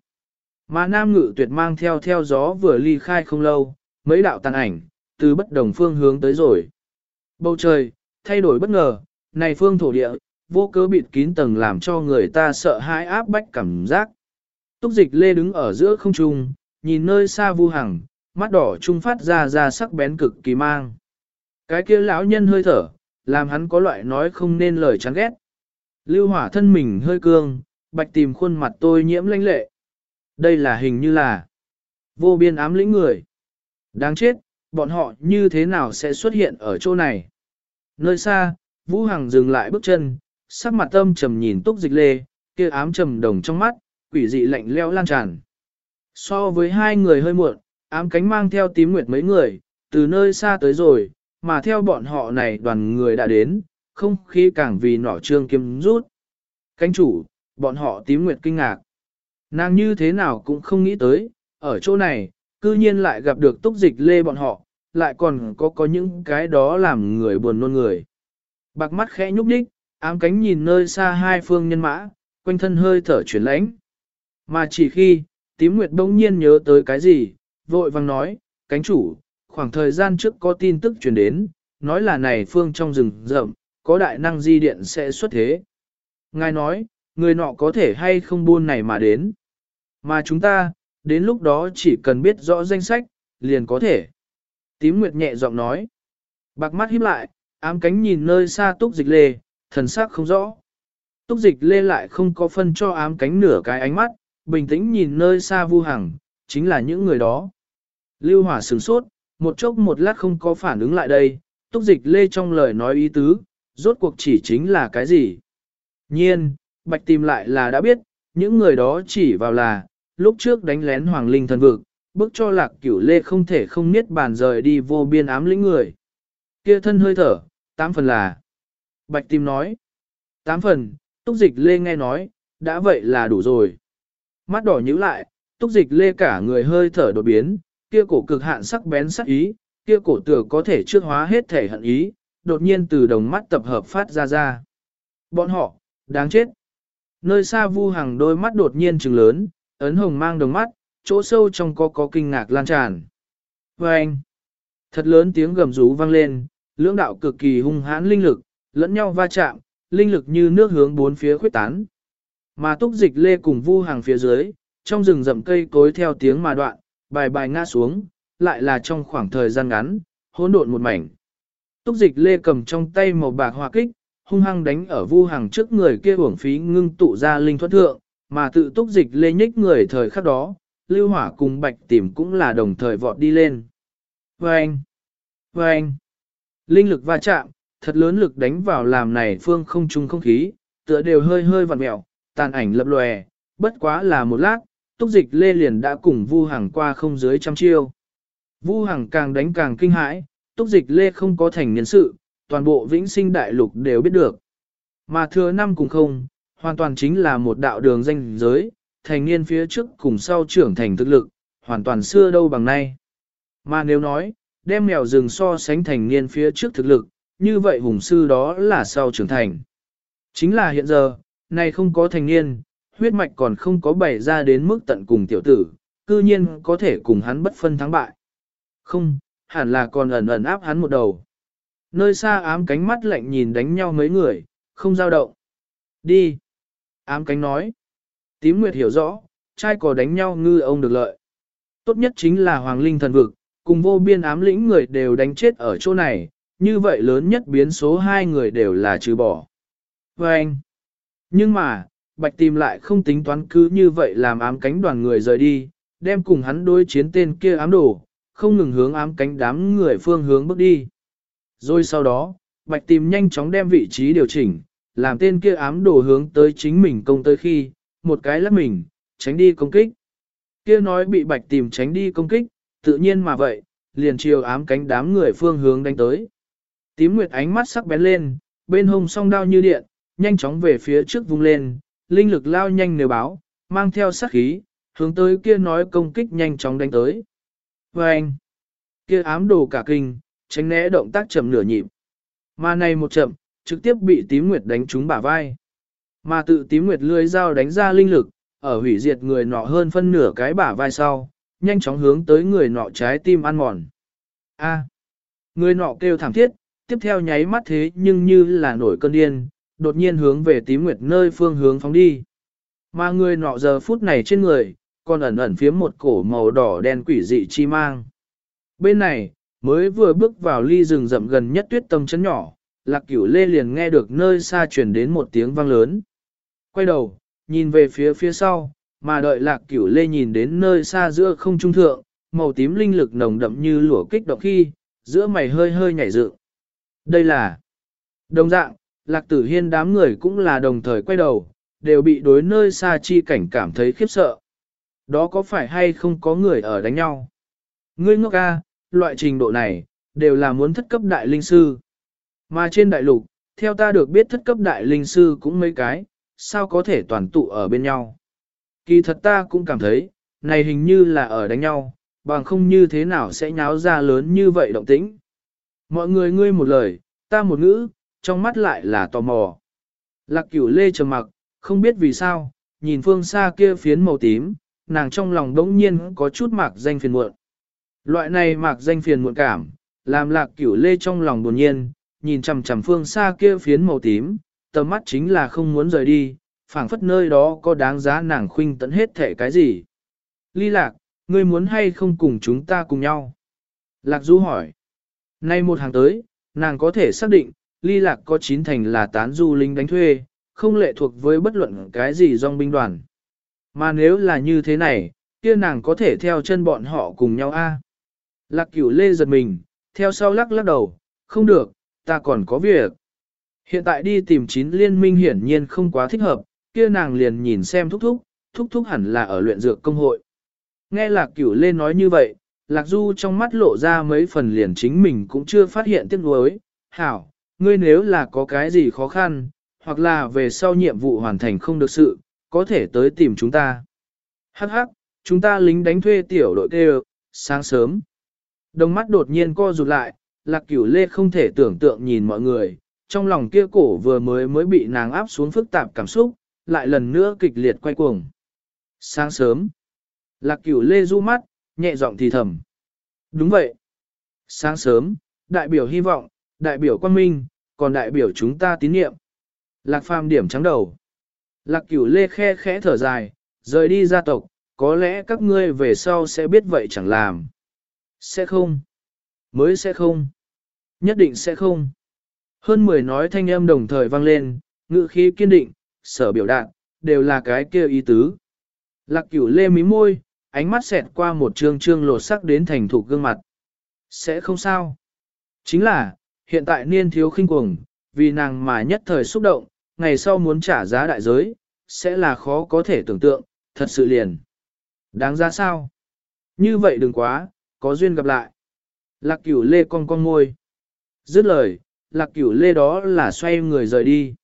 Mà nam ngự tuyệt mang theo theo gió vừa ly khai không lâu, mấy đạo tàn ảnh, từ bất đồng phương hướng tới rồi. Bầu trời, thay đổi bất ngờ, này phương thổ địa, vô cớ bịt kín tầng làm cho người ta sợ hãi áp bách cảm giác. Túc dịch lê đứng ở giữa không trung, nhìn nơi xa vu hằng, mắt đỏ trung phát ra ra sắc bén cực kỳ mang. Cái kia lão nhân hơi thở, làm hắn có loại nói không nên lời chán ghét. Lưu hỏa thân mình hơi cương, bạch tìm khuôn mặt tôi nhiễm lãnh lệ. Đây là hình như là vô biên ám lĩnh người. Đáng chết, bọn họ như thế nào sẽ xuất hiện ở chỗ này? Nơi xa, Vũ Hằng dừng lại bước chân, sắc mặt tâm trầm nhìn túc dịch lê, kia ám trầm đồng trong mắt, quỷ dị lạnh leo lan tràn. So với hai người hơi muộn, ám cánh mang theo tím nguyệt mấy người, từ nơi xa tới rồi, mà theo bọn họ này đoàn người đã đến, không khí càng vì nỏ trương kiếm rút. Cánh chủ, bọn họ tím nguyệt kinh ngạc. Nàng như thế nào cũng không nghĩ tới, ở chỗ này, cư nhiên lại gặp được túc dịch lê bọn họ, lại còn có có những cái đó làm người buồn nôn người. Bạc mắt khẽ nhúc đích, ám cánh nhìn nơi xa hai phương nhân mã, quanh thân hơi thở chuyển lãnh. Mà chỉ khi, tím nguyệt đông nhiên nhớ tới cái gì, vội vang nói, cánh chủ, khoảng thời gian trước có tin tức truyền đến, nói là này phương trong rừng rậm, có đại năng di điện sẽ xuất thế. Ngài nói, người nọ có thể hay không buôn này mà đến. Mà chúng ta, đến lúc đó chỉ cần biết rõ danh sách, liền có thể. Tím Nguyệt nhẹ giọng nói. Bạc mắt híp lại, ám cánh nhìn nơi xa túc dịch lê, thần sắc không rõ. Túc dịch lê lại không có phân cho ám cánh nửa cái ánh mắt, bình tĩnh nhìn nơi xa vu hằng, chính là những người đó. Lưu hỏa sửng sốt, một chốc một lát không có phản ứng lại đây, túc dịch lê trong lời nói ý tứ, rốt cuộc chỉ chính là cái gì. Nhiên, bạch tìm lại là đã biết, những người đó chỉ vào là, lúc trước đánh lén hoàng linh thần vực, bức cho lạc cửu lê không thể không niết bàn rời đi vô biên ám lĩnh người. Kia thân hơi thở, tám phần là. Bạch tìm nói. Tám phần, túc dịch lê nghe nói, đã vậy là đủ rồi. Mắt đỏ nhíu lại, túc dịch lê cả người hơi thở đột biến, kia cổ cực hạn sắc bén sắc ý, kia cổ tựa có thể trước hóa hết thể hận ý, đột nhiên từ đồng mắt tập hợp phát ra ra. Bọn họ, đáng chết. Nơi xa vu hàng đôi mắt đột nhiên trừng lớn, ấn hồng mang đồng mắt, chỗ sâu trong có có kinh ngạc lan tràn. Và anh, thật lớn tiếng gầm rú vang lên, lưỡng đạo cực kỳ hung hãn linh lực, lẫn nhau va chạm, linh lực như nước hướng bốn phía khuyết tán. Mà túc dịch lê cùng vu hàng phía dưới, trong rừng rậm cây cối theo tiếng mà đoạn, bài bài ngã xuống, lại là trong khoảng thời gian ngắn, hỗn độn một mảnh. Túc dịch lê cầm trong tay màu bạc hòa kích, hung hăng đánh ở vu hàng trước người kia uổng phí ngưng tụ ra linh thuật thượng, mà tự túc dịch lê nhích người thời khắc đó, lưu hỏa cùng bạch tìm cũng là đồng thời vọt đi lên. Vâng! Vâng! Linh lực va chạm, thật lớn lực đánh vào làm này phương không trung không khí, tựa đều hơi hơi vặn mẹo, tàn ảnh lập lòe, bất quá là một lát, túc dịch lê liền đã cùng vu hằng qua không dưới trăm chiêu. Vu hằng càng đánh càng kinh hãi, túc dịch lê không có thành nhân sự, toàn bộ vĩnh sinh đại lục đều biết được. Mà thừa năm cùng không, hoàn toàn chính là một đạo đường danh giới, thành niên phía trước cùng sau trưởng thành thực lực, hoàn toàn xưa đâu bằng nay. Mà nếu nói, đem mèo rừng so sánh thành niên phía trước thực lực, như vậy hùng sư đó là sau trưởng thành. Chính là hiện giờ, này không có thành niên, huyết mạch còn không có bày ra đến mức tận cùng tiểu tử, cư nhiên có thể cùng hắn bất phân thắng bại. Không, hẳn là còn ẩn ẩn áp hắn một đầu. Nơi xa ám cánh mắt lạnh nhìn đánh nhau mấy người, không giao động. Đi. Ám cánh nói. Tím Nguyệt hiểu rõ, trai có đánh nhau ngư ông được lợi. Tốt nhất chính là Hoàng Linh thần vực, cùng vô biên ám lĩnh người đều đánh chết ở chỗ này, như vậy lớn nhất biến số hai người đều là trừ bỏ. Và anh. Nhưng mà, Bạch tìm lại không tính toán cứ như vậy làm ám cánh đoàn người rời đi, đem cùng hắn đối chiến tên kia ám đổ, không ngừng hướng ám cánh đám người phương hướng bước đi. Rồi sau đó, Bạch tìm nhanh chóng đem vị trí điều chỉnh, làm tên kia ám đổ hướng tới chính mình công tới khi, một cái lắc mình, tránh đi công kích. Kia nói bị Bạch tìm tránh đi công kích, tự nhiên mà vậy, liền chiều ám cánh đám người phương hướng đánh tới. Tím Nguyệt ánh mắt sắc bén lên, bên hông song đao như điện, nhanh chóng về phía trước vung lên, linh lực lao nhanh nếu báo, mang theo sát khí, hướng tới kia nói công kích nhanh chóng đánh tới. Và anh, kia ám đồ cả kinh, tránh né động tác chậm nửa nhịp. Mà này một chậm, trực tiếp bị tím nguyệt đánh trúng bả vai. Mà tự tím nguyệt lưới dao đánh ra linh lực, ở hủy diệt người nọ hơn phân nửa cái bả vai sau, nhanh chóng hướng tới người nọ trái tim ăn mòn. A. người nọ kêu thảm thiết, tiếp theo nháy mắt thế nhưng như là nổi cơn điên, đột nhiên hướng về tím nguyệt nơi phương hướng phóng đi. Mà người nọ giờ phút này trên người, còn ẩn ẩn phía một cổ màu đỏ đen quỷ dị chi mang. Bên này, mới vừa bước vào ly rừng rậm gần nhất tuyết tâm chấn nhỏ, lạc cửu lê liền nghe được nơi xa chuyển đến một tiếng vang lớn. Quay đầu, nhìn về phía phía sau, mà đợi lạc cửu lê nhìn đến nơi xa giữa không trung thượng, màu tím linh lực nồng đậm như lửa kích động khi, giữa mày hơi hơi nhảy dựng. Đây là đồng dạng, lạc tử hiên đám người cũng là đồng thời quay đầu, đều bị đối nơi xa chi cảnh cảm thấy khiếp sợ. Đó có phải hay không có người ở đánh nhau? Ngươi ngốc ca, loại trình độ này, đều là muốn thất cấp đại linh sư. Mà trên đại lục, theo ta được biết thất cấp đại linh sư cũng mấy cái, sao có thể toàn tụ ở bên nhau. Kỳ thật ta cũng cảm thấy, này hình như là ở đánh nhau, bằng không như thế nào sẽ nháo ra lớn như vậy động tĩnh. Mọi người ngươi một lời, ta một ngữ, trong mắt lại là tò mò. Lạc cửu lê trầm mặc, không biết vì sao, nhìn phương xa kia phiến màu tím, nàng trong lòng đống nhiên có chút mạc danh phiền muộn. Loại này mạc danh phiền muộn cảm, làm lạc cửu lê trong lòng buồn nhiên, nhìn chằm chằm phương xa kia phiến màu tím, tầm mắt chính là không muốn rời đi, phảng phất nơi đó có đáng giá nàng khuynh tận hết thể cái gì. Ly lạc, ngươi muốn hay không cùng chúng ta cùng nhau? Lạc Du hỏi. Nay một hàng tới, nàng có thể xác định, ly lạc có chín thành là tán du linh đánh thuê, không lệ thuộc với bất luận cái gì dòng binh đoàn. Mà nếu là như thế này, kia nàng có thể theo chân bọn họ cùng nhau a. Lạc cửu lê giật mình, theo sau lắc lắc đầu, không được, ta còn có việc. Hiện tại đi tìm chín liên minh hiển nhiên không quá thích hợp, kia nàng liền nhìn xem thúc thúc, thúc thúc hẳn là ở luyện dược công hội. Nghe lạc cửu lê nói như vậy, lạc du trong mắt lộ ra mấy phần liền chính mình cũng chưa phát hiện tiếc nuối. Hảo, ngươi nếu là có cái gì khó khăn, hoặc là về sau nhiệm vụ hoàn thành không được sự, có thể tới tìm chúng ta. Hắc hắc, chúng ta lính đánh thuê tiểu đội kêu, sáng sớm. Đồng mắt đột nhiên co rụt lại, lạc cửu lê không thể tưởng tượng nhìn mọi người, trong lòng kia cổ vừa mới mới bị nàng áp xuống phức tạp cảm xúc, lại lần nữa kịch liệt quay cuồng. Sáng sớm, lạc cửu lê du mắt, nhẹ giọng thì thầm. Đúng vậy. Sáng sớm, đại biểu hy vọng, đại biểu quan minh, còn đại biểu chúng ta tín nhiệm. Lạc phàm điểm trắng đầu. Lạc cửu lê khe khẽ thở dài, rời đi gia tộc, có lẽ các ngươi về sau sẽ biết vậy chẳng làm. Sẽ không. Mới sẽ không. Nhất định sẽ không. Hơn 10 nói thanh âm đồng thời vang lên, ngữ khí kiên định, sở biểu đạt, đều là cái kia ý tứ. Lạc cửu lê mí môi, ánh mắt xẹt qua một trương trương lột sắc đến thành thục gương mặt. Sẽ không sao. Chính là, hiện tại niên thiếu khinh cuồng, vì nàng mà nhất thời xúc động, ngày sau muốn trả giá đại giới, sẽ là khó có thể tưởng tượng, thật sự liền. Đáng ra sao? Như vậy đừng quá, có duyên gặp lại. Lạc cửu lê con con môi. Dứt lời, lạc cửu lê đó là xoay người rời đi.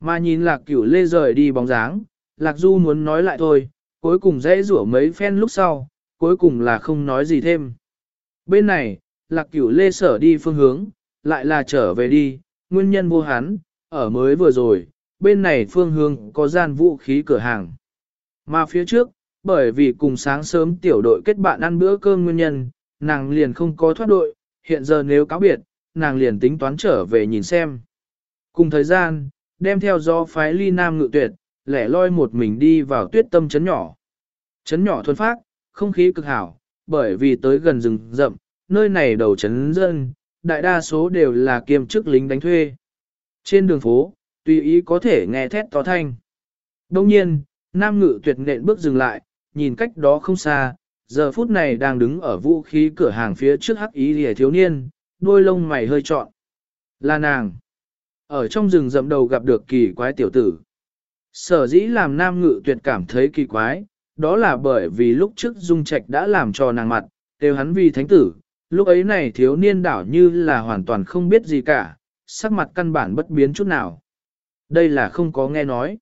Mà nhìn lạc cửu lê rời đi bóng dáng, lạc du muốn nói lại thôi, cuối cùng dễ rủa mấy phen lúc sau, cuối cùng là không nói gì thêm. Bên này, lạc cửu lê sở đi phương hướng, lại là trở về đi, nguyên nhân vô hắn, ở mới vừa rồi, bên này phương hướng có gian vũ khí cửa hàng. Mà phía trước, bởi vì cùng sáng sớm tiểu đội kết bạn ăn bữa cơm nguyên nhân, nàng liền không có thoát đội, hiện giờ nếu cáo biệt, nàng liền tính toán trở về nhìn xem. Cùng thời gian, đem theo do phái ly nam ngự tuyệt, lẻ loi một mình đi vào tuyết tâm chấn nhỏ. Chấn nhỏ thuần phát, không khí cực hảo, bởi vì tới gần rừng rậm, nơi này đầu chấn dân, đại đa số đều là kiêm chức lính đánh thuê. Trên đường phố, tùy ý có thể nghe thét to thanh. Đông nhiên, nam ngự tuyệt nện bước dừng lại, nhìn cách đó không xa, giờ phút này đang đứng ở vũ khí cửa hàng phía trước hắc ý lìa thiếu niên, đôi lông mày hơi trọn. Là nàng. Ở trong rừng rậm đầu gặp được kỳ quái tiểu tử. Sở dĩ làm nam ngự tuyệt cảm thấy kỳ quái, đó là bởi vì lúc trước Dung Trạch đã làm cho nàng mặt, đều hắn vì thánh tử, lúc ấy này thiếu niên đảo như là hoàn toàn không biết gì cả, sắc mặt căn bản bất biến chút nào. Đây là không có nghe nói.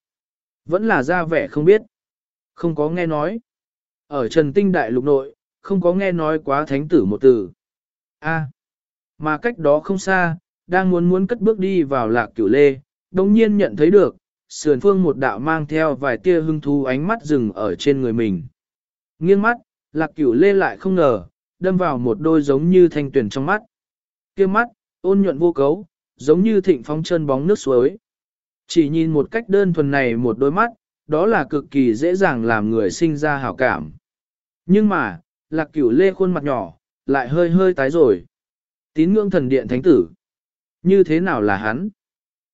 Vẫn là ra vẻ không biết. Không có nghe nói. Ở Trần Tinh Đại Lục Nội, không có nghe nói quá thánh tử một từ. A. mà cách đó không xa, đang muốn muốn cất bước đi vào lạc cửu lê, đồng nhiên nhận thấy được, sườn phương một đạo mang theo vài tia hưng thú ánh mắt rừng ở trên người mình. Nghiêng mắt, lạc cửu lê lại không ngờ, đâm vào một đôi giống như thanh tuyển trong mắt. kia mắt, ôn nhuận vô cấu, giống như thịnh phong chân bóng nước suối. Chỉ nhìn một cách đơn thuần này một đôi mắt, đó là cực kỳ dễ dàng làm người sinh ra hảo cảm. Nhưng mà, lạc cửu lê khuôn mặt nhỏ, lại hơi hơi tái rồi. Tín ngưỡng thần điện thánh tử. Như thế nào là hắn?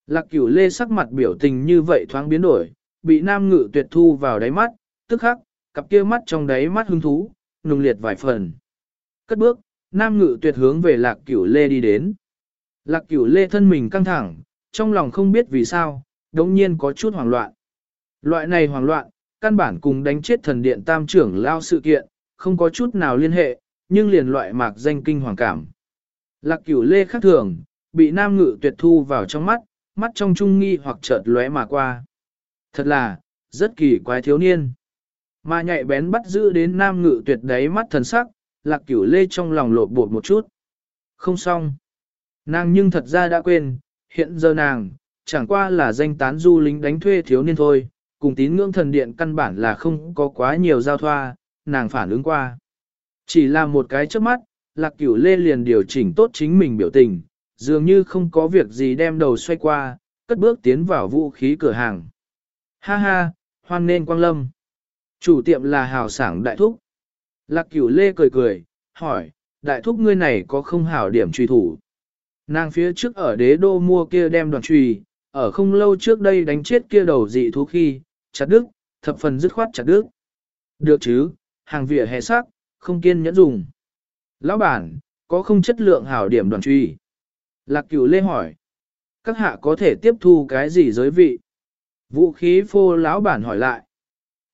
Lạc cửu lê sắc mặt biểu tình như vậy thoáng biến đổi, bị nam ngự tuyệt thu vào đáy mắt, tức khắc, cặp kia mắt trong đáy mắt hứng thú, nùng liệt vài phần. Cất bước, nam ngự tuyệt hướng về lạc cửu lê đi đến. Lạc cửu lê thân mình căng thẳng, trong lòng không biết vì sao, đống nhiên có chút hoảng loạn. Loại này hoảng loạn, căn bản cùng đánh chết thần điện tam trưởng lao sự kiện, không có chút nào liên hệ, nhưng liền loại mạc danh kinh hoàng cảm. Lạc cửu lê khác thường, bị nam ngự tuyệt thu vào trong mắt, mắt trong trung nghi hoặc chợt lóe mà qua. Thật là, rất kỳ quái thiếu niên. Mà nhạy bén bắt giữ đến nam ngự tuyệt đáy mắt thần sắc, lạc cửu lê trong lòng lột bột một chút. Không xong. Nàng nhưng thật ra đã quên, hiện giờ nàng, chẳng qua là danh tán du lính đánh thuê thiếu niên thôi, cùng tín ngưỡng thần điện căn bản là không có quá nhiều giao thoa, nàng phản ứng qua. Chỉ là một cái trước mắt, lạc cửu lê liền điều chỉnh tốt chính mình biểu tình, dường như không có việc gì đem đầu xoay qua, cất bước tiến vào vũ khí cửa hàng. Ha ha, hoan nên quang lâm. Chủ tiệm là hào sảng đại thúc. Lạc cửu lê cười cười, hỏi, đại thúc ngươi này có không hảo điểm truy thủ? Nàng phía trước ở đế đô mua kia đem đoàn truy, ở không lâu trước đây đánh chết kia đầu dị thú khi, chặt đứt, thập phần dứt khoát chặt đứt. Được chứ, hàng vỉa hè sắc, không kiên nhẫn dùng. Lão bản, có không chất lượng hảo điểm đoàn truy? Lạc cửu lê hỏi. Các hạ có thể tiếp thu cái gì giới vị? Vũ khí phô lão bản hỏi lại.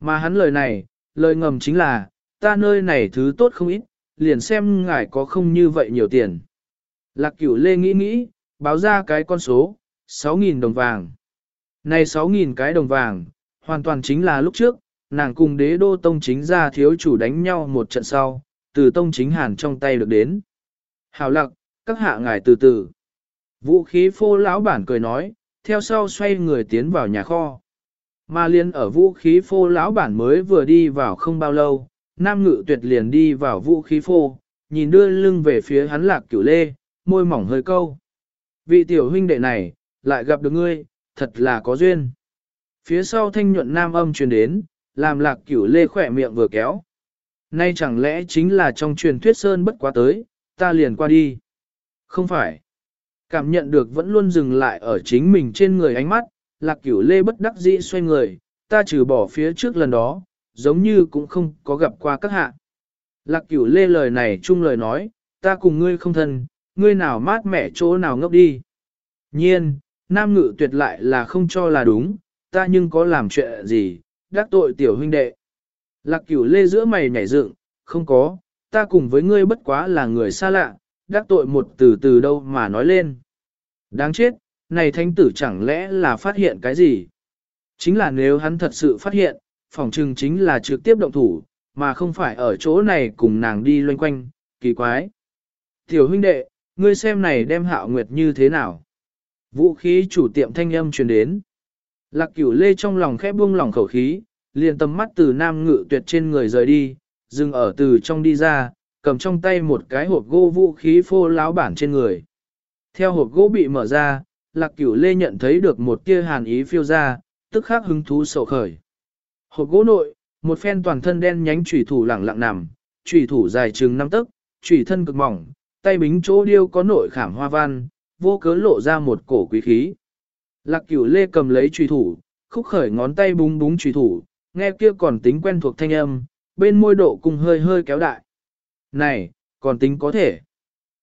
Mà hắn lời này, lời ngầm chính là, ta nơi này thứ tốt không ít, liền xem ngài có không như vậy nhiều tiền. Lạc cửu lê nghĩ nghĩ, báo ra cái con số, 6.000 đồng vàng. Này 6.000 cái đồng vàng, hoàn toàn chính là lúc trước, nàng cùng đế đô tông chính ra thiếu chủ đánh nhau một trận sau, từ tông chính hàn trong tay được đến. Hảo lạc, các hạ ngài từ từ. Vũ khí phô lão bản cười nói, theo sau xoay người tiến vào nhà kho. Mà liên ở vũ khí phô lão bản mới vừa đi vào không bao lâu, nam ngự tuyệt liền đi vào vũ khí phô, nhìn đưa lưng về phía hắn lạc cửu lê, môi mỏng hơi câu. Vị tiểu huynh đệ này, lại gặp được ngươi, thật là có duyên. Phía sau thanh nhuận nam âm truyền đến, làm lạc cửu lê khỏe miệng vừa kéo. Nay chẳng lẽ chính là trong truyền thuyết sơn bất quá tới, ta liền qua đi. Không phải. Cảm nhận được vẫn luôn dừng lại ở chính mình trên người ánh mắt, lạc cửu lê bất đắc dĩ xoay người, ta trừ bỏ phía trước lần đó, giống như cũng không có gặp qua các hạ. Lạc cửu lê lời này chung lời nói, ta cùng ngươi không thân, ngươi nào mát mẻ chỗ nào ngốc đi. Nhiên, nam ngự tuyệt lại là không cho là đúng, ta nhưng có làm chuyện gì, đắc tội tiểu huynh đệ. Lạc cửu lê giữa mày nhảy dựng, không có, ta cùng với ngươi bất quá là người xa lạ, đắc tội một từ từ đâu mà nói lên. Đáng chết, này thánh tử chẳng lẽ là phát hiện cái gì? Chính là nếu hắn thật sự phát hiện, phòng trừng chính là trực tiếp động thủ, mà không phải ở chỗ này cùng nàng đi loanh quanh, kỳ quái. Tiểu huynh đệ, ngươi xem này đem hạo nguyệt như thế nào? Vũ khí chủ tiệm thanh âm truyền đến. Lạc cửu lê trong lòng khẽ buông lòng khẩu khí, liền tầm mắt từ nam ngự tuyệt trên người rời đi, dừng ở từ trong đi ra, cầm trong tay một cái hộp gỗ vũ khí phô láo bản trên người. Theo hộp gỗ bị mở ra, lạc cửu lê nhận thấy được một tia hàn ý phiêu ra, tức khắc hứng thú sầu khởi. Hộp gỗ nội, một phen toàn thân đen nhánh chủy thủ lẳng lặng nằm, chủy thủ dài chừng 5 tấc, chủy thân cực mỏng, tay bính chỗ điêu có nội khảm hoa văn, vô cớ lộ ra một cổ quý khí. Lạc cửu lê cầm lấy chủy thủ, khúc khởi ngón tay búng búng chủy thủ, nghe kia còn tính quen thuộc thanh âm, bên môi độ cùng hơi hơi kéo đại. Này, còn tính có thể.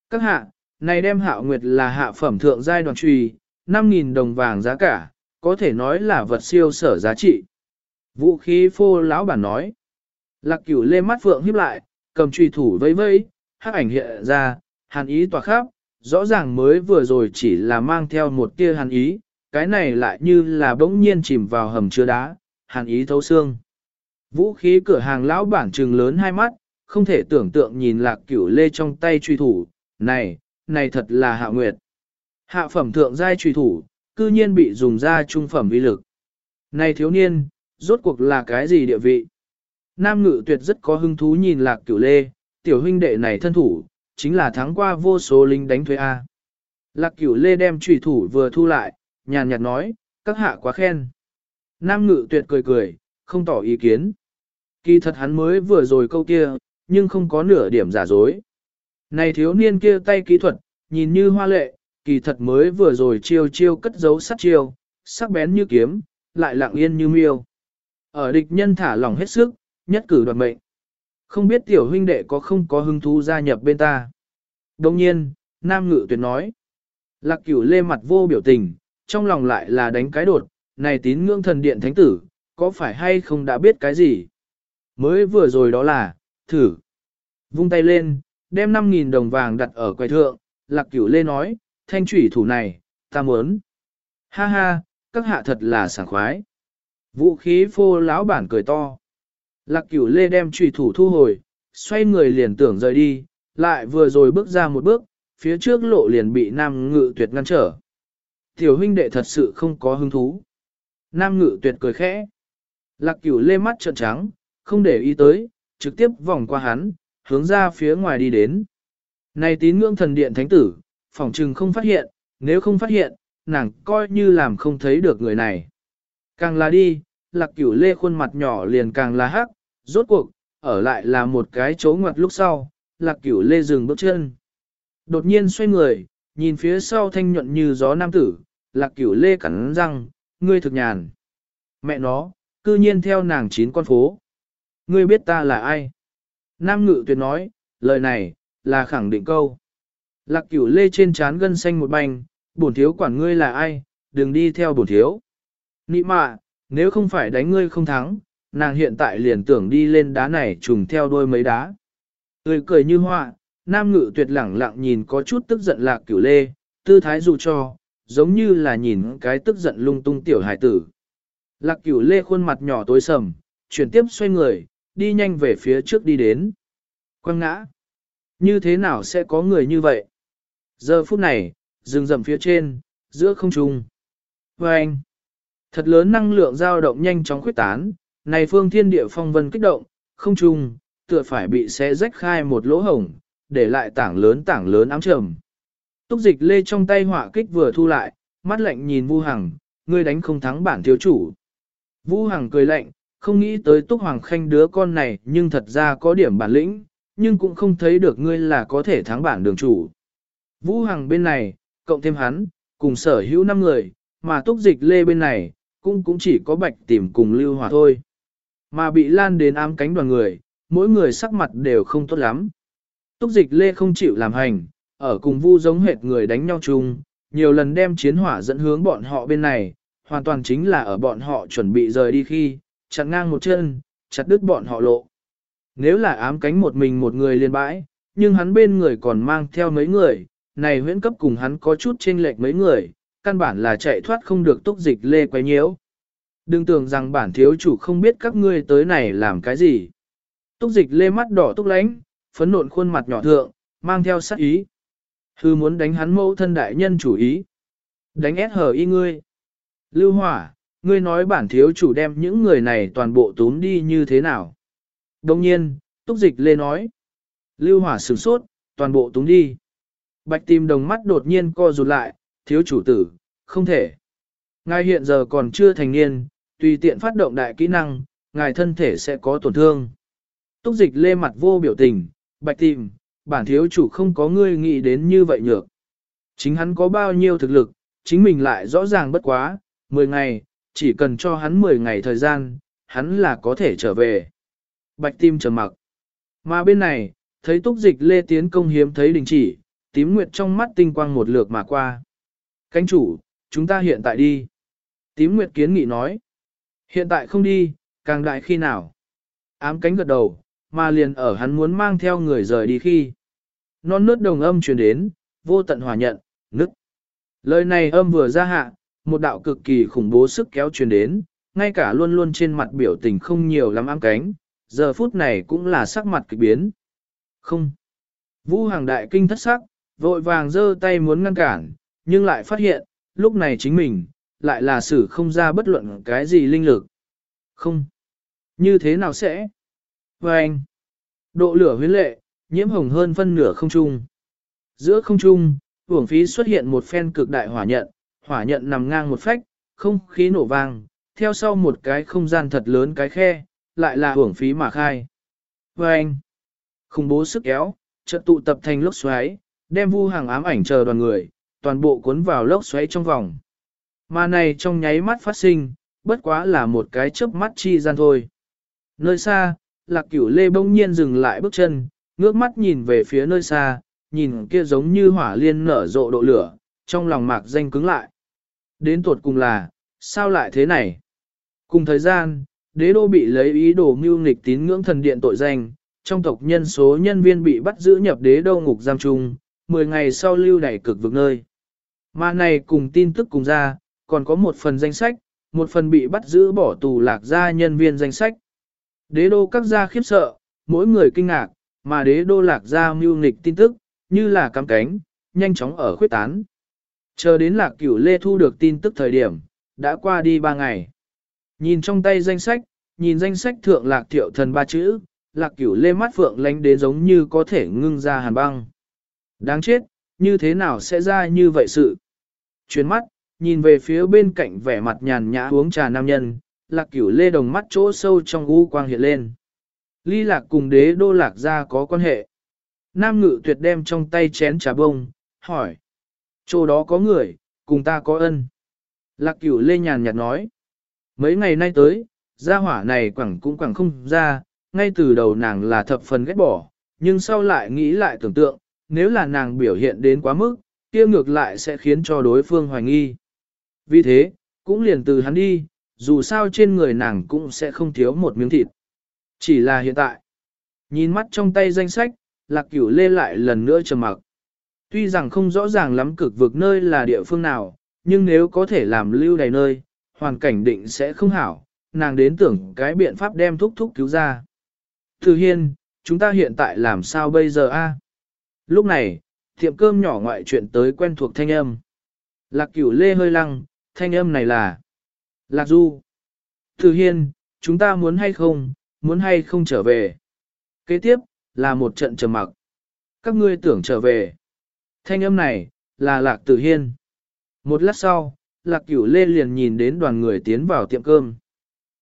Các hạ, này đem hạo nguyệt là hạ phẩm thượng giai đoàn trùy, 5.000 đồng vàng giá cả, có thể nói là vật siêu sở giá trị. Vũ khí phô lão bản nói. Lạc cửu lê mắt phượng híp lại, cầm truy thủ vây vây, hắc ảnh hiện ra, hàn ý tỏa khắp, rõ ràng mới vừa rồi chỉ là mang theo một tia hàn ý, cái này lại như là bỗng nhiên chìm vào hầm chứa đá, hàn ý thấu xương. Vũ khí cửa hàng lão bản trừng lớn hai mắt, không thể tưởng tượng nhìn lạc cửu lê trong tay truy thủ, này, này thật là hạ nguyệt. Hạ phẩm thượng giai truy thủ, cư nhiên bị dùng ra trung phẩm vi lực. Này thiếu niên, rốt cuộc là cái gì địa vị? Nam ngự tuyệt rất có hứng thú nhìn lạc cửu lê, tiểu huynh đệ này thân thủ, chính là thắng qua vô số lính đánh thuê A. Lạc cửu lê đem trùy thủ vừa thu lại, nhàn nhạt nói, các hạ quá khen. Nam ngự tuyệt cười cười, không tỏ ý kiến. Kỳ thật hắn mới vừa rồi câu kia, nhưng không có nửa điểm giả dối. Này thiếu niên kia tay kỹ thuật, nhìn như hoa lệ, kỳ thật mới vừa rồi chiêu chiêu cất giấu sắt chiêu, sắc bén như kiếm, lại lặng yên như miêu. Ở địch nhân thả lòng hết sức, nhất cử đoạt mệnh. Không biết tiểu huynh đệ có không có hứng thú gia nhập bên ta. Đồng nhiên, Nam Ngự tuyệt nói. Lạc cửu lê mặt vô biểu tình, trong lòng lại là đánh cái đột, này tín ngưỡng thần điện thánh tử, có phải hay không đã biết cái gì? Mới vừa rồi đó là, thử. Vung tay lên, đem 5.000 đồng vàng đặt ở quầy thượng, lạc cửu lê nói, thanh thủy thủ này, ta muốn. Ha ha, các hạ thật là sảng khoái. Vũ khí phô lão bản cười to. Lạc cửu lê đem trùy thủ thu hồi, xoay người liền tưởng rời đi, lại vừa rồi bước ra một bước, phía trước lộ liền bị nam ngự tuyệt ngăn trở. Tiểu huynh đệ thật sự không có hứng thú. Nam ngự tuyệt cười khẽ. Lạc cửu lê mắt trợn trắng, không để ý tới, trực tiếp vòng qua hắn, hướng ra phía ngoài đi đến. Này tín ngưỡng thần điện thánh tử, phỏng trừng không phát hiện, nếu không phát hiện, nàng coi như làm không thấy được người này. Càng là đi, lạc cửu lê khuôn mặt nhỏ liền càng là hắc, rốt cuộc, ở lại là một cái chỗ ngoặt lúc sau, lạc cửu lê dừng bước chân. Đột nhiên xoay người, nhìn phía sau thanh nhuận như gió nam tử, lạc cửu lê cắn răng, ngươi thực nhàn. Mẹ nó, cư nhiên theo nàng chín con phố. Ngươi biết ta là ai? Nam ngự tuyệt nói, lời này, là khẳng định câu. Lạc cửu lê trên trán gân xanh một bành, bổn thiếu quản ngươi là ai, đừng đi theo bổn thiếu. Nị mạ, nếu không phải đánh ngươi không thắng, nàng hiện tại liền tưởng đi lên đá này trùng theo đôi mấy đá. Tươi cười như họa, nam ngự tuyệt lẳng lặng nhìn có chút tức giận lạc cửu lê, tư thái dù cho, giống như là nhìn cái tức giận lung tung tiểu hải tử. Lạc cửu lê khuôn mặt nhỏ tối sầm, chuyển tiếp xoay người, đi nhanh về phía trước đi đến. Quăng ngã. Như thế nào sẽ có người như vậy? Giờ phút này, rừng rậm phía trên, giữa không trung. Và anh, thật lớn năng lượng dao động nhanh chóng khuyết tán, này phương thiên địa phong vân kích động, không trung, tựa phải bị xé rách khai một lỗ hổng, để lại tảng lớn tảng lớn ám trầm. Túc dịch lê trong tay họa kích vừa thu lại, mắt lạnh nhìn Vu Hằng, ngươi đánh không thắng bản thiếu chủ. Vu Hằng cười lạnh, không nghĩ tới Túc Hoàng Khanh đứa con này nhưng thật ra có điểm bản lĩnh, nhưng cũng không thấy được ngươi là có thể thắng bản đường chủ. Vũ Hằng bên này, cộng thêm hắn, cùng sở hữu 5 người, mà túc dịch lê bên này, cũng cũng chỉ có bạch tìm cùng lưu hòa thôi. Mà bị lan đến ám cánh đoàn người, mỗi người sắc mặt đều không tốt lắm. Túc dịch lê không chịu làm hành, ở cùng vu giống hệt người đánh nhau chung, nhiều lần đem chiến hỏa dẫn hướng bọn họ bên này, hoàn toàn chính là ở bọn họ chuẩn bị rời đi khi, chặn ngang một chân, chặt đứt bọn họ lộ. Nếu là ám cánh một mình một người liên bãi, nhưng hắn bên người còn mang theo mấy người, này huyễn cấp cùng hắn có chút chênh lệch mấy người, căn bản là chạy thoát không được túc dịch lê quấy nhiễu. Đừng tưởng rằng bản thiếu chủ không biết các ngươi tới này làm cái gì. Túc dịch lê mắt đỏ túc lánh, phấn nộn khuôn mặt nhỏ thượng, mang theo sát ý. Hư muốn đánh hắn mẫu thân đại nhân chủ ý. Đánh ép hờ y ngươi. Lưu hỏa, ngươi nói bản thiếu chủ đem những người này toàn bộ tốn đi như thế nào. Đồng nhiên, túc dịch lê nói. Lưu hỏa sửng sốt, toàn bộ túng đi. Bạch tìm đồng mắt đột nhiên co rụt lại, thiếu chủ tử, không thể. Ngài hiện giờ còn chưa thành niên, tùy tiện phát động đại kỹ năng, ngài thân thể sẽ có tổn thương. Túc dịch lê mặt vô biểu tình, bạch tìm, bản thiếu chủ không có ngươi nghĩ đến như vậy nhược. Chính hắn có bao nhiêu thực lực, chính mình lại rõ ràng bất quá, 10 ngày, chỉ cần cho hắn 10 ngày thời gian, hắn là có thể trở về. Bạch tim trầm mặc. Mà bên này, thấy túc dịch lê tiến công hiếm thấy đình chỉ, tím nguyệt trong mắt tinh quang một lượt mà qua. Cánh chủ, chúng ta hiện tại đi. Tím nguyệt kiến nghị nói. Hiện tại không đi, càng đại khi nào. Ám cánh gật đầu, mà liền ở hắn muốn mang theo người rời đi khi. Non nớt đồng âm truyền đến, vô tận hòa nhận, nứt. Lời này âm vừa ra hạ, một đạo cực kỳ khủng bố sức kéo truyền đến, ngay cả luôn luôn trên mặt biểu tình không nhiều lắm ám cánh, giờ phút này cũng là sắc mặt kỳ biến. Không. Vũ hàng đại kinh thất sắc, vội vàng giơ tay muốn ngăn cản, nhưng lại phát hiện, lúc này chính mình, lại là xử không ra bất luận cái gì linh lực. Không. Như thế nào sẽ? Và anh. Độ lửa huyến lệ, nhiễm hồng hơn phân nửa không trung. Giữa không trung, hưởng phí xuất hiện một phen cực đại hỏa nhận, hỏa nhận nằm ngang một phách, không khí nổ vang, theo sau một cái không gian thật lớn cái khe, lại là hưởng phí mà khai. Và anh, khủng bố sức kéo, chợt tụ tập thành lốc xoáy, đem vu hàng ám ảnh chờ đoàn người, toàn bộ cuốn vào lốc xoáy trong vòng. Mà này trong nháy mắt phát sinh, bất quá là một cái chớp mắt chi gian thôi. Nơi xa, lạc cửu lê bỗng nhiên dừng lại bước chân, ngước mắt nhìn về phía nơi xa, nhìn kia giống như hỏa liên nở rộ độ lửa, trong lòng mạc danh cứng lại. Đến tuột cùng là, sao lại thế này? Cùng thời gian, đế đô bị lấy ý đồ mưu nghịch tín ngưỡng thần điện tội danh, trong tộc nhân số nhân viên bị bắt giữ nhập đế đô ngục giam trung, 10 ngày sau lưu đẩy cực vực nơi. Mà này cùng tin tức cùng ra, còn có một phần danh sách, một phần bị bắt giữ bỏ tù lạc gia nhân viên danh sách. Đế đô các gia khiếp sợ, mỗi người kinh ngạc, mà đế đô lạc gia mưu nghịch tin tức, như là cắm cánh, nhanh chóng ở khuyết tán. Chờ đến lạc cửu lê thu được tin tức thời điểm, đã qua đi ba ngày. Nhìn trong tay danh sách, nhìn danh sách thượng lạc thiệu thần ba chữ, lạc cửu lê mắt phượng lánh đến giống như có thể ngưng ra hàn băng. Đáng chết, như thế nào sẽ ra như vậy sự? Chuyến mắt, nhìn về phía bên cạnh vẻ mặt nhàn nhã uống trà nam nhân, lạc cửu lê đồng mắt chỗ sâu trong u quang hiện lên. Ly lạc cùng đế đô lạc ra có quan hệ. Nam ngự tuyệt đem trong tay chén trà bông, hỏi. Chỗ đó có người, cùng ta có ân. Lạc cửu lê nhàn nhạt nói. Mấy ngày nay tới, gia hỏa này quẳng cũng quẳng không ra, ngay từ đầu nàng là thập phần ghét bỏ, nhưng sau lại nghĩ lại tưởng tượng, nếu là nàng biểu hiện đến quá mức, kia ngược lại sẽ khiến cho đối phương hoài nghi. Vì thế, cũng liền từ hắn đi, dù sao trên người nàng cũng sẽ không thiếu một miếng thịt. Chỉ là hiện tại, nhìn mắt trong tay danh sách, lạc cửu lê lại lần nữa trầm mặc. Tuy rằng không rõ ràng lắm cực vực nơi là địa phương nào, nhưng nếu có thể làm lưu đầy nơi, hoàn cảnh định sẽ không hảo, nàng đến tưởng cái biện pháp đem thúc thúc cứu ra. Từ hiên, chúng ta hiện tại làm sao bây giờ a? Lúc này, tiệm cơm nhỏ ngoại chuyện tới quen thuộc thanh âm. Lạc cửu lê hơi lăng, thanh âm này là Lạc du. Từ hiên, chúng ta muốn hay không, muốn hay không trở về. Kế tiếp, là một trận trầm mặc. Các ngươi tưởng trở về. Thanh âm này, là lạc tử hiên. Một lát sau, lạc cửu lê liền nhìn đến đoàn người tiến vào tiệm cơm.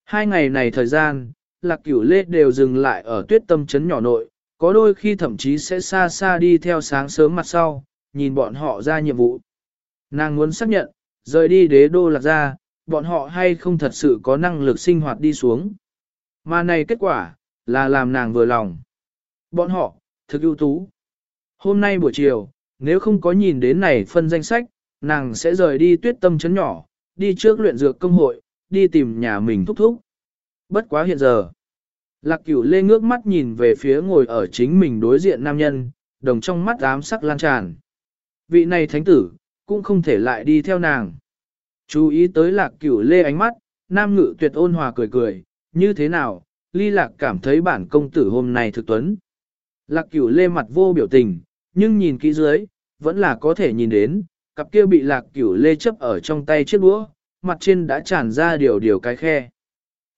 Hai ngày này thời gian, lạc cửu lê đều dừng lại ở tuyết tâm trấn nhỏ nội, có đôi khi thậm chí sẽ xa xa đi theo sáng sớm mặt sau, nhìn bọn họ ra nhiệm vụ. Nàng muốn xác nhận, rời đi đế đô lạc ra, bọn họ hay không thật sự có năng lực sinh hoạt đi xuống. Mà này kết quả, là làm nàng vừa lòng. Bọn họ, thực ưu tú. Hôm nay buổi chiều, nếu không có nhìn đến này phân danh sách, nàng sẽ rời đi tuyết tâm chấn nhỏ, đi trước luyện dược công hội, đi tìm nhà mình thúc thúc. Bất quá hiện giờ. Lạc cửu lê ngước mắt nhìn về phía ngồi ở chính mình đối diện nam nhân, đồng trong mắt ám sắc lan tràn. Vị này thánh tử, cũng không thể lại đi theo nàng. Chú ý tới lạc cửu lê ánh mắt, nam ngự tuyệt ôn hòa cười cười, như thế nào, ly lạc cảm thấy bản công tử hôm nay thực tuấn. Lạc cửu lê mặt vô biểu tình, nhưng nhìn kỹ dưới, vẫn là có thể nhìn đến, cặp kia bị lạc cửu lê chấp ở trong tay chiếc đũa, mặt trên đã tràn ra điều điều cái khe.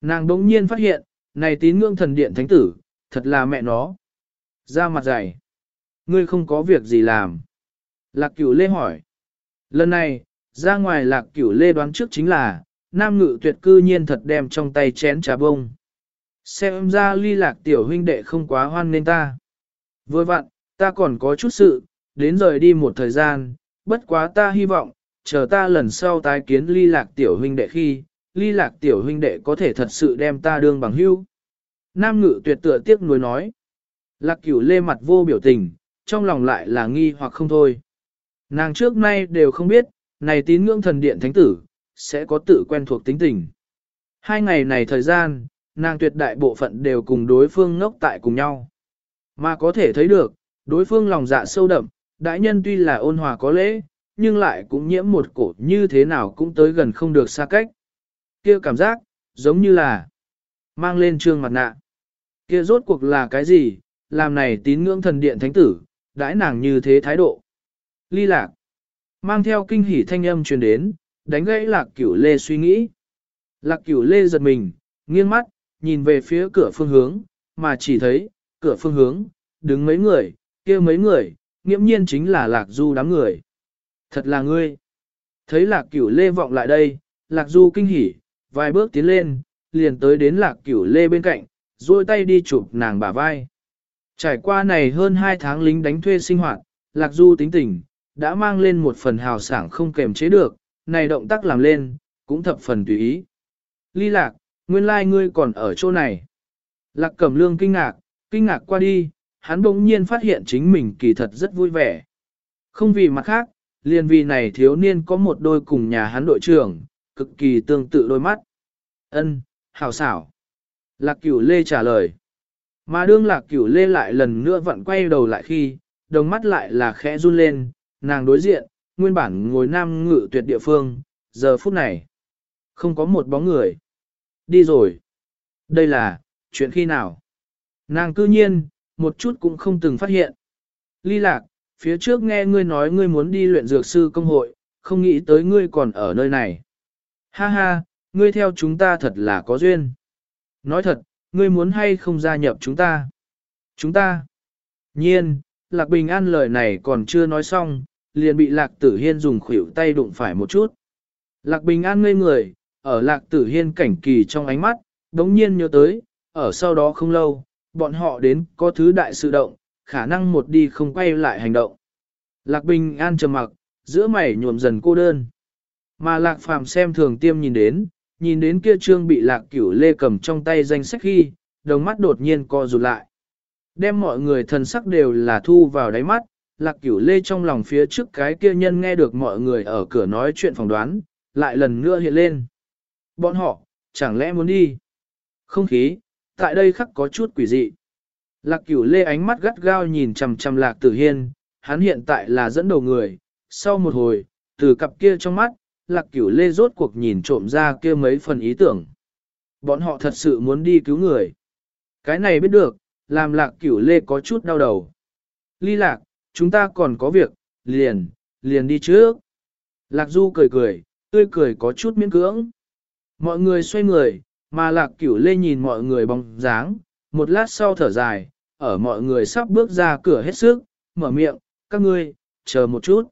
Nàng đống nhiên phát hiện, này tín ngưỡng thần điện thánh tử, thật là mẹ nó. Ra mặt dày. Ngươi không có việc gì làm. Lạc cửu lê hỏi. Lần này, ra ngoài lạc cửu lê đoán trước chính là, nam ngự tuyệt cư nhiên thật đem trong tay chén trà bông. Xem ra ly lạc tiểu huynh đệ không quá hoan nên ta. Vừa vặn, ta còn có chút sự, đến rời đi một thời gian, bất quá ta hy vọng, chờ ta lần sau tái kiến ly lạc tiểu huynh đệ khi, ly lạc tiểu huynh đệ có thể thật sự đem ta đương bằng hưu. Nam ngự tuyệt tựa tiếc nuối nói. Lạc cửu lê mặt vô biểu tình, trong lòng lại là nghi hoặc không thôi. Nàng trước nay đều không biết, này tín ngưỡng thần điện thánh tử, sẽ có tự quen thuộc tính tình. Hai ngày này thời gian, nàng tuyệt đại bộ phận đều cùng đối phương ngốc tại cùng nhau. Mà có thể thấy được, đối phương lòng dạ sâu đậm, đại nhân tuy là ôn hòa có lễ, nhưng lại cũng nhiễm một cổ như thế nào cũng tới gần không được xa cách kia cảm giác, giống như là mang lên trương mặt nạ. kia rốt cuộc là cái gì, làm này tín ngưỡng thần điện thánh tử, đãi nàng như thế thái độ. Ly lạc, mang theo kinh hỉ thanh âm truyền đến, đánh gãy lạc cửu lê suy nghĩ. Lạc cửu lê giật mình, nghiêng mắt, nhìn về phía cửa phương hướng, mà chỉ thấy, cửa phương hướng, đứng mấy người, kia mấy người, nghiễm nhiên chính là lạc du đám người. Thật là ngươi. Thấy lạc cửu lê vọng lại đây, lạc du kinh hỉ, vài bước tiến lên, liền tới đến lạc cửu lê bên cạnh, duỗi tay đi chụp nàng bả vai. Trải qua này hơn 2 tháng lính đánh thuê sinh hoạt, lạc du tính tình, đã mang lên một phần hào sảng không kềm chế được, này động tác làm lên, cũng thập phần tùy ý. Ly lạc, nguyên lai like ngươi còn ở chỗ này. Lạc cẩm lương kinh ngạc, kinh ngạc qua đi, hắn bỗng nhiên phát hiện chính mình kỳ thật rất vui vẻ. Không vì mặt khác, liền vì này thiếu niên có một đôi cùng nhà hắn đội trưởng, cực kỳ tương tự đôi mắt. Ân, hào xảo. Lạc cửu lê trả lời. Mà đương lạc cửu lê lại lần nữa vặn quay đầu lại khi, đồng mắt lại là khẽ run lên, nàng đối diện, nguyên bản ngồi nam ngự tuyệt địa phương, giờ phút này. Không có một bóng người. Đi rồi. Đây là, chuyện khi nào? Nàng cư nhiên, một chút cũng không từng phát hiện. Ly lạc, phía trước nghe ngươi nói ngươi muốn đi luyện dược sư công hội, không nghĩ tới ngươi còn ở nơi này. Ha ha, ngươi theo chúng ta thật là có duyên. Nói thật, ngươi muốn hay không gia nhập chúng ta? Chúng ta? Nhiên, Lạc Bình An lời này còn chưa nói xong, liền bị Lạc Tử Hiên dùng khuỷu tay đụng phải một chút. Lạc Bình An ngây người, ở Lạc Tử Hiên cảnh kỳ trong ánh mắt, đống nhiên nhớ tới, ở sau đó không lâu, bọn họ đến có thứ đại sự động, khả năng một đi không quay lại hành động. Lạc Bình An trầm mặc, giữa mày nhuộm dần cô đơn. Mà Lạc Phàm xem thường tiêm nhìn đến, nhìn đến kia trương bị Lạc Cửu Lê cầm trong tay danh sách khi, đồng mắt đột nhiên co rụt lại. Đem mọi người thần sắc đều là thu vào đáy mắt, Lạc Cửu Lê trong lòng phía trước cái kia nhân nghe được mọi người ở cửa nói chuyện phỏng đoán, lại lần nữa hiện lên. Bọn họ, chẳng lẽ muốn đi? Không khí, tại đây khắc có chút quỷ dị. Lạc cửu lê ánh mắt gắt gao nhìn chằm chằm lạc tử hiên, hắn hiện tại là dẫn đầu người. Sau một hồi, từ cặp kia trong mắt, lạc cửu lê rốt cuộc nhìn trộm ra kia mấy phần ý tưởng. Bọn họ thật sự muốn đi cứu người. Cái này biết được, làm lạc cửu lê có chút đau đầu. Ly lạc, chúng ta còn có việc, liền, liền đi trước. Lạc du cười cười, tươi cười có chút miễn cưỡng. Mọi người xoay người, mà lạc cửu lê nhìn mọi người bóng dáng, một lát sau thở dài, ở mọi người sắp bước ra cửa hết sức, mở miệng, các ngươi, chờ một chút.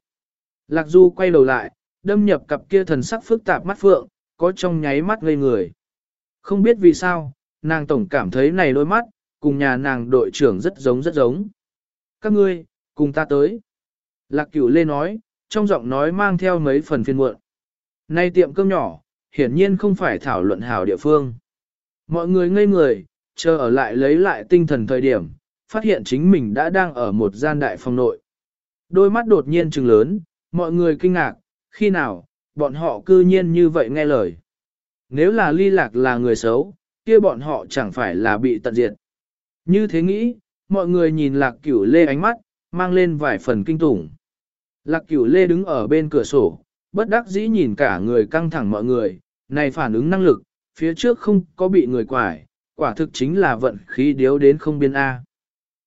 Lạc du quay đầu lại, đâm nhập cặp kia thần sắc phức tạp mắt phượng, có trong nháy mắt ngây người. Không biết vì sao, nàng tổng cảm thấy này đôi mắt, cùng nhà nàng đội trưởng rất giống rất giống. Các ngươi, cùng ta tới. Lạc cửu lê nói, trong giọng nói mang theo mấy phần phiên muộn. Nay tiệm cơm nhỏ, hiển nhiên không phải thảo luận hảo địa phương. Mọi người ngây người, chờ ở lại lấy lại tinh thần thời điểm, phát hiện chính mình đã đang ở một gian đại phòng nội. Đôi mắt đột nhiên trừng lớn, mọi người kinh ngạc, khi nào, bọn họ cư nhiên như vậy nghe lời. Nếu là ly lạc là người xấu, kia bọn họ chẳng phải là bị tận diệt. Như thế nghĩ, mọi người nhìn lạc cửu lê ánh mắt, mang lên vài phần kinh tủng. Lạc cửu lê đứng ở bên cửa sổ, bất đắc dĩ nhìn cả người căng thẳng mọi người, này phản ứng năng lực, phía trước không có bị người quải, quả thực chính là vận khí điếu đến không biên A.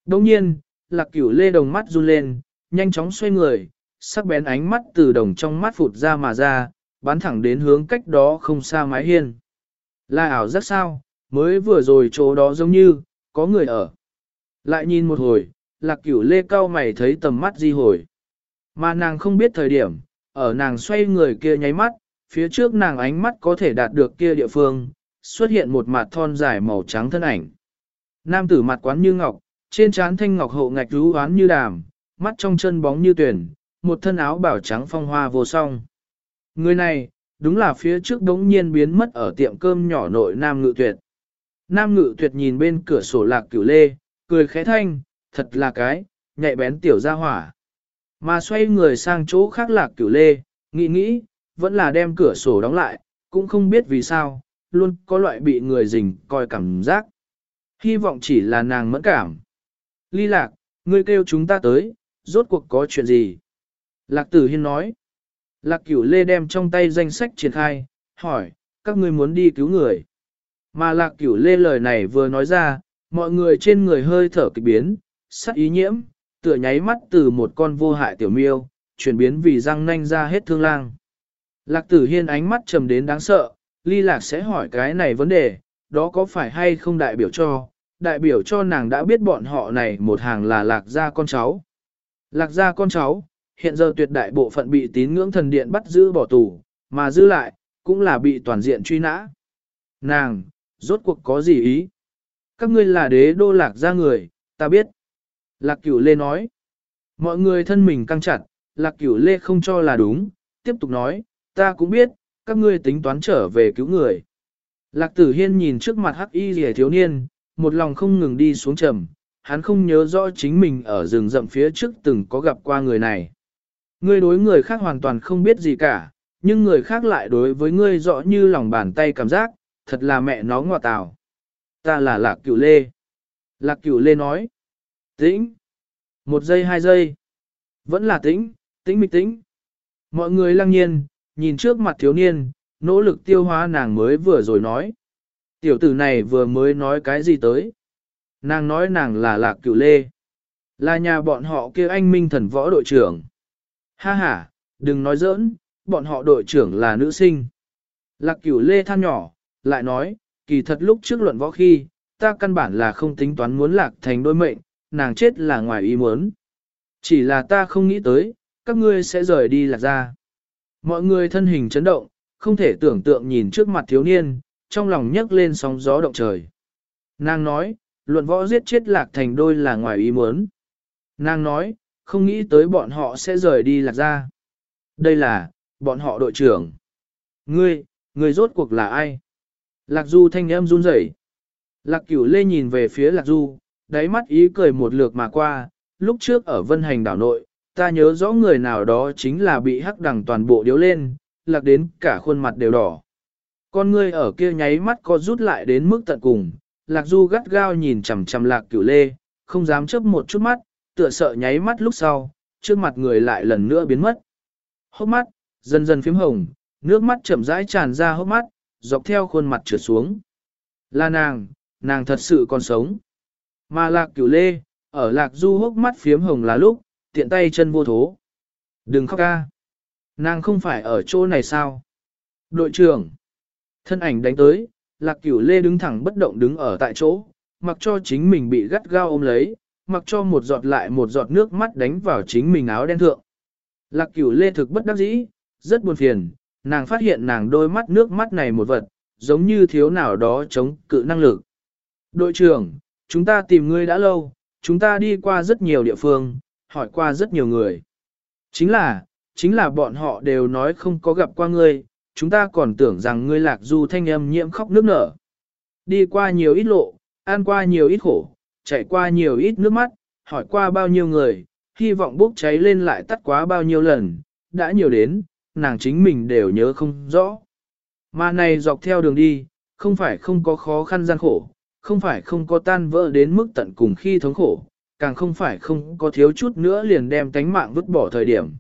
Đồng nhiên, lạc cửu lê đồng mắt run lên, nhanh chóng xoay người, sắc bén ánh mắt từ đồng trong mắt phụt ra mà ra, bắn thẳng đến hướng cách đó không xa mái hiên. Là ảo rất sao, mới vừa rồi chỗ đó giống như, có người ở. Lại nhìn một hồi, lạc cửu lê cao mày thấy tầm mắt di hồi. Mà nàng không biết thời điểm, ở nàng xoay người kia nháy mắt, phía trước nàng ánh mắt có thể đạt được kia địa phương, xuất hiện một mặt thon dài màu trắng thân ảnh. Nam tử mặt quán như ngọc, trên trán thanh ngọc hậu ngạch rú oán như đàm, mắt trong chân bóng như tuyển, một thân áo bảo trắng phong hoa vô song. Người này, đúng là phía trước đống nhiên biến mất ở tiệm cơm nhỏ nội Nam Ngự Tuyệt. Nam Ngự Tuyệt nhìn bên cửa sổ lạc cửu lê, cười khẽ thanh, thật là cái, nhạy bén tiểu ra hỏa. Mà xoay người sang chỗ khác lạc cửu lê, nghĩ nghĩ, vẫn là đem cửa sổ đóng lại, cũng không biết vì sao, luôn có loại bị người rình coi cảm giác. Hy vọng chỉ là nàng mẫn cảm. Ly lạc, ngươi kêu chúng ta tới, rốt cuộc có chuyện gì? Lạc tử hiên nói. Lạc cửu lê đem trong tay danh sách triển khai, hỏi, các ngươi muốn đi cứu người. Mà lạc cửu lê lời này vừa nói ra, mọi người trên người hơi thở kịch biến, sắc ý nhiễm, tựa nháy mắt từ một con vô hại tiểu miêu, chuyển biến vì răng nanh ra hết thương lang. Lạc tử hiên ánh mắt trầm đến đáng sợ, ly lạc sẽ hỏi cái này vấn đề, đó có phải hay không đại biểu cho, đại biểu cho nàng đã biết bọn họ này một hàng là lạc gia con cháu. Lạc gia con cháu, hiện giờ tuyệt đại bộ phận bị tín ngưỡng thần điện bắt giữ bỏ tù, mà giữ lại, cũng là bị toàn diện truy nã. Nàng, rốt cuộc có gì ý? Các ngươi là đế đô lạc ra người, ta biết. Lạc cửu lê nói. Mọi người thân mình căng chặt, lạc cửu lê không cho là đúng, tiếp tục nói, ta cũng biết, các ngươi tính toán trở về cứu người. Lạc tử hiên nhìn trước mặt hắc y rìa thiếu niên, một lòng không ngừng đi xuống trầm, hắn không nhớ rõ chính mình ở rừng rậm phía trước từng có gặp qua người này. Ngươi đối người khác hoàn toàn không biết gì cả, nhưng người khác lại đối với ngươi rõ như lòng bàn tay cảm giác, thật là mẹ nó ngọa tào. Ta là Lạc Cửu Lê. Lạc Cửu Lê nói. Tĩnh. Một giây hai giây. Vẫn là tĩnh, tĩnh mịch tĩnh. Mọi người lăng nhiên, nhìn trước mặt thiếu niên, nỗ lực tiêu hóa nàng mới vừa rồi nói. Tiểu tử này vừa mới nói cái gì tới? Nàng nói nàng là Lạc Cửu Lê. Là nhà bọn họ kia anh minh thần võ đội trưởng. Ha ha, đừng nói giỡn, bọn họ đội trưởng là nữ sinh. Lạc Cửu Lê than nhỏ, lại nói, kỳ thật lúc trước luận võ khi, ta căn bản là không tính toán muốn lạc thành đôi mệnh, nàng chết là ngoài ý muốn. Chỉ là ta không nghĩ tới, các ngươi sẽ rời đi lạc ra. Mọi người thân hình chấn động, không thể tưởng tượng nhìn trước mặt thiếu niên, trong lòng nhấc lên sóng gió động trời. Nàng nói, luận võ giết chết lạc thành đôi là ngoài ý muốn. Nàng nói, không nghĩ tới bọn họ sẽ rời đi lạc ra. Đây là, bọn họ đội trưởng. Ngươi, ngươi rốt cuộc là ai? Lạc Du thanh âm run rẩy. Lạc Cửu Lê nhìn về phía Lạc Du, đáy mắt ý cười một lượt mà qua, lúc trước ở Vân Hành đảo nội, ta nhớ rõ người nào đó chính là bị hắc đằng toàn bộ điếu lên, lạc đến cả khuôn mặt đều đỏ. Con ngươi ở kia nháy mắt có rút lại đến mức tận cùng, Lạc Du gắt gao nhìn chằm chằm Lạc Cửu Lê, không dám chớp một chút mắt, tựa sợ nháy mắt lúc sau, trước mặt người lại lần nữa biến mất. Hốc mắt, dần dần phím hồng, nước mắt chậm rãi tràn ra hốc mắt, dọc theo khuôn mặt trượt xuống. Là nàng, nàng thật sự còn sống. Mà lạc cửu lê, ở lạc du hốc mắt phiếm hồng là lúc, tiện tay chân vô thố. Đừng khóc ca. Nàng không phải ở chỗ này sao? Đội trưởng. Thân ảnh đánh tới, lạc cửu lê đứng thẳng bất động đứng ở tại chỗ, mặc cho chính mình bị gắt gao ôm lấy, mặc cho một giọt lại một giọt nước mắt đánh vào chính mình áo đen thượng. Lạc cửu lê thực bất đắc dĩ, rất buồn phiền, nàng phát hiện nàng đôi mắt nước mắt này một vật, giống như thiếu nào đó chống cự năng lực. Đội trưởng, chúng ta tìm ngươi đã lâu, chúng ta đi qua rất nhiều địa phương, hỏi qua rất nhiều người. Chính là, chính là bọn họ đều nói không có gặp qua ngươi, chúng ta còn tưởng rằng ngươi lạc du thanh âm nhiễm khóc nước nở. Đi qua nhiều ít lộ, ăn qua nhiều ít khổ, chạy qua nhiều ít nước mắt, hỏi qua bao nhiêu người, hy vọng bốc cháy lên lại tắt quá bao nhiêu lần, đã nhiều đến, nàng chính mình đều nhớ không rõ. Mà này dọc theo đường đi, không phải không có khó khăn gian khổ, không phải không có tan vỡ đến mức tận cùng khi thống khổ, càng không phải không có thiếu chút nữa liền đem tánh mạng vứt bỏ thời điểm.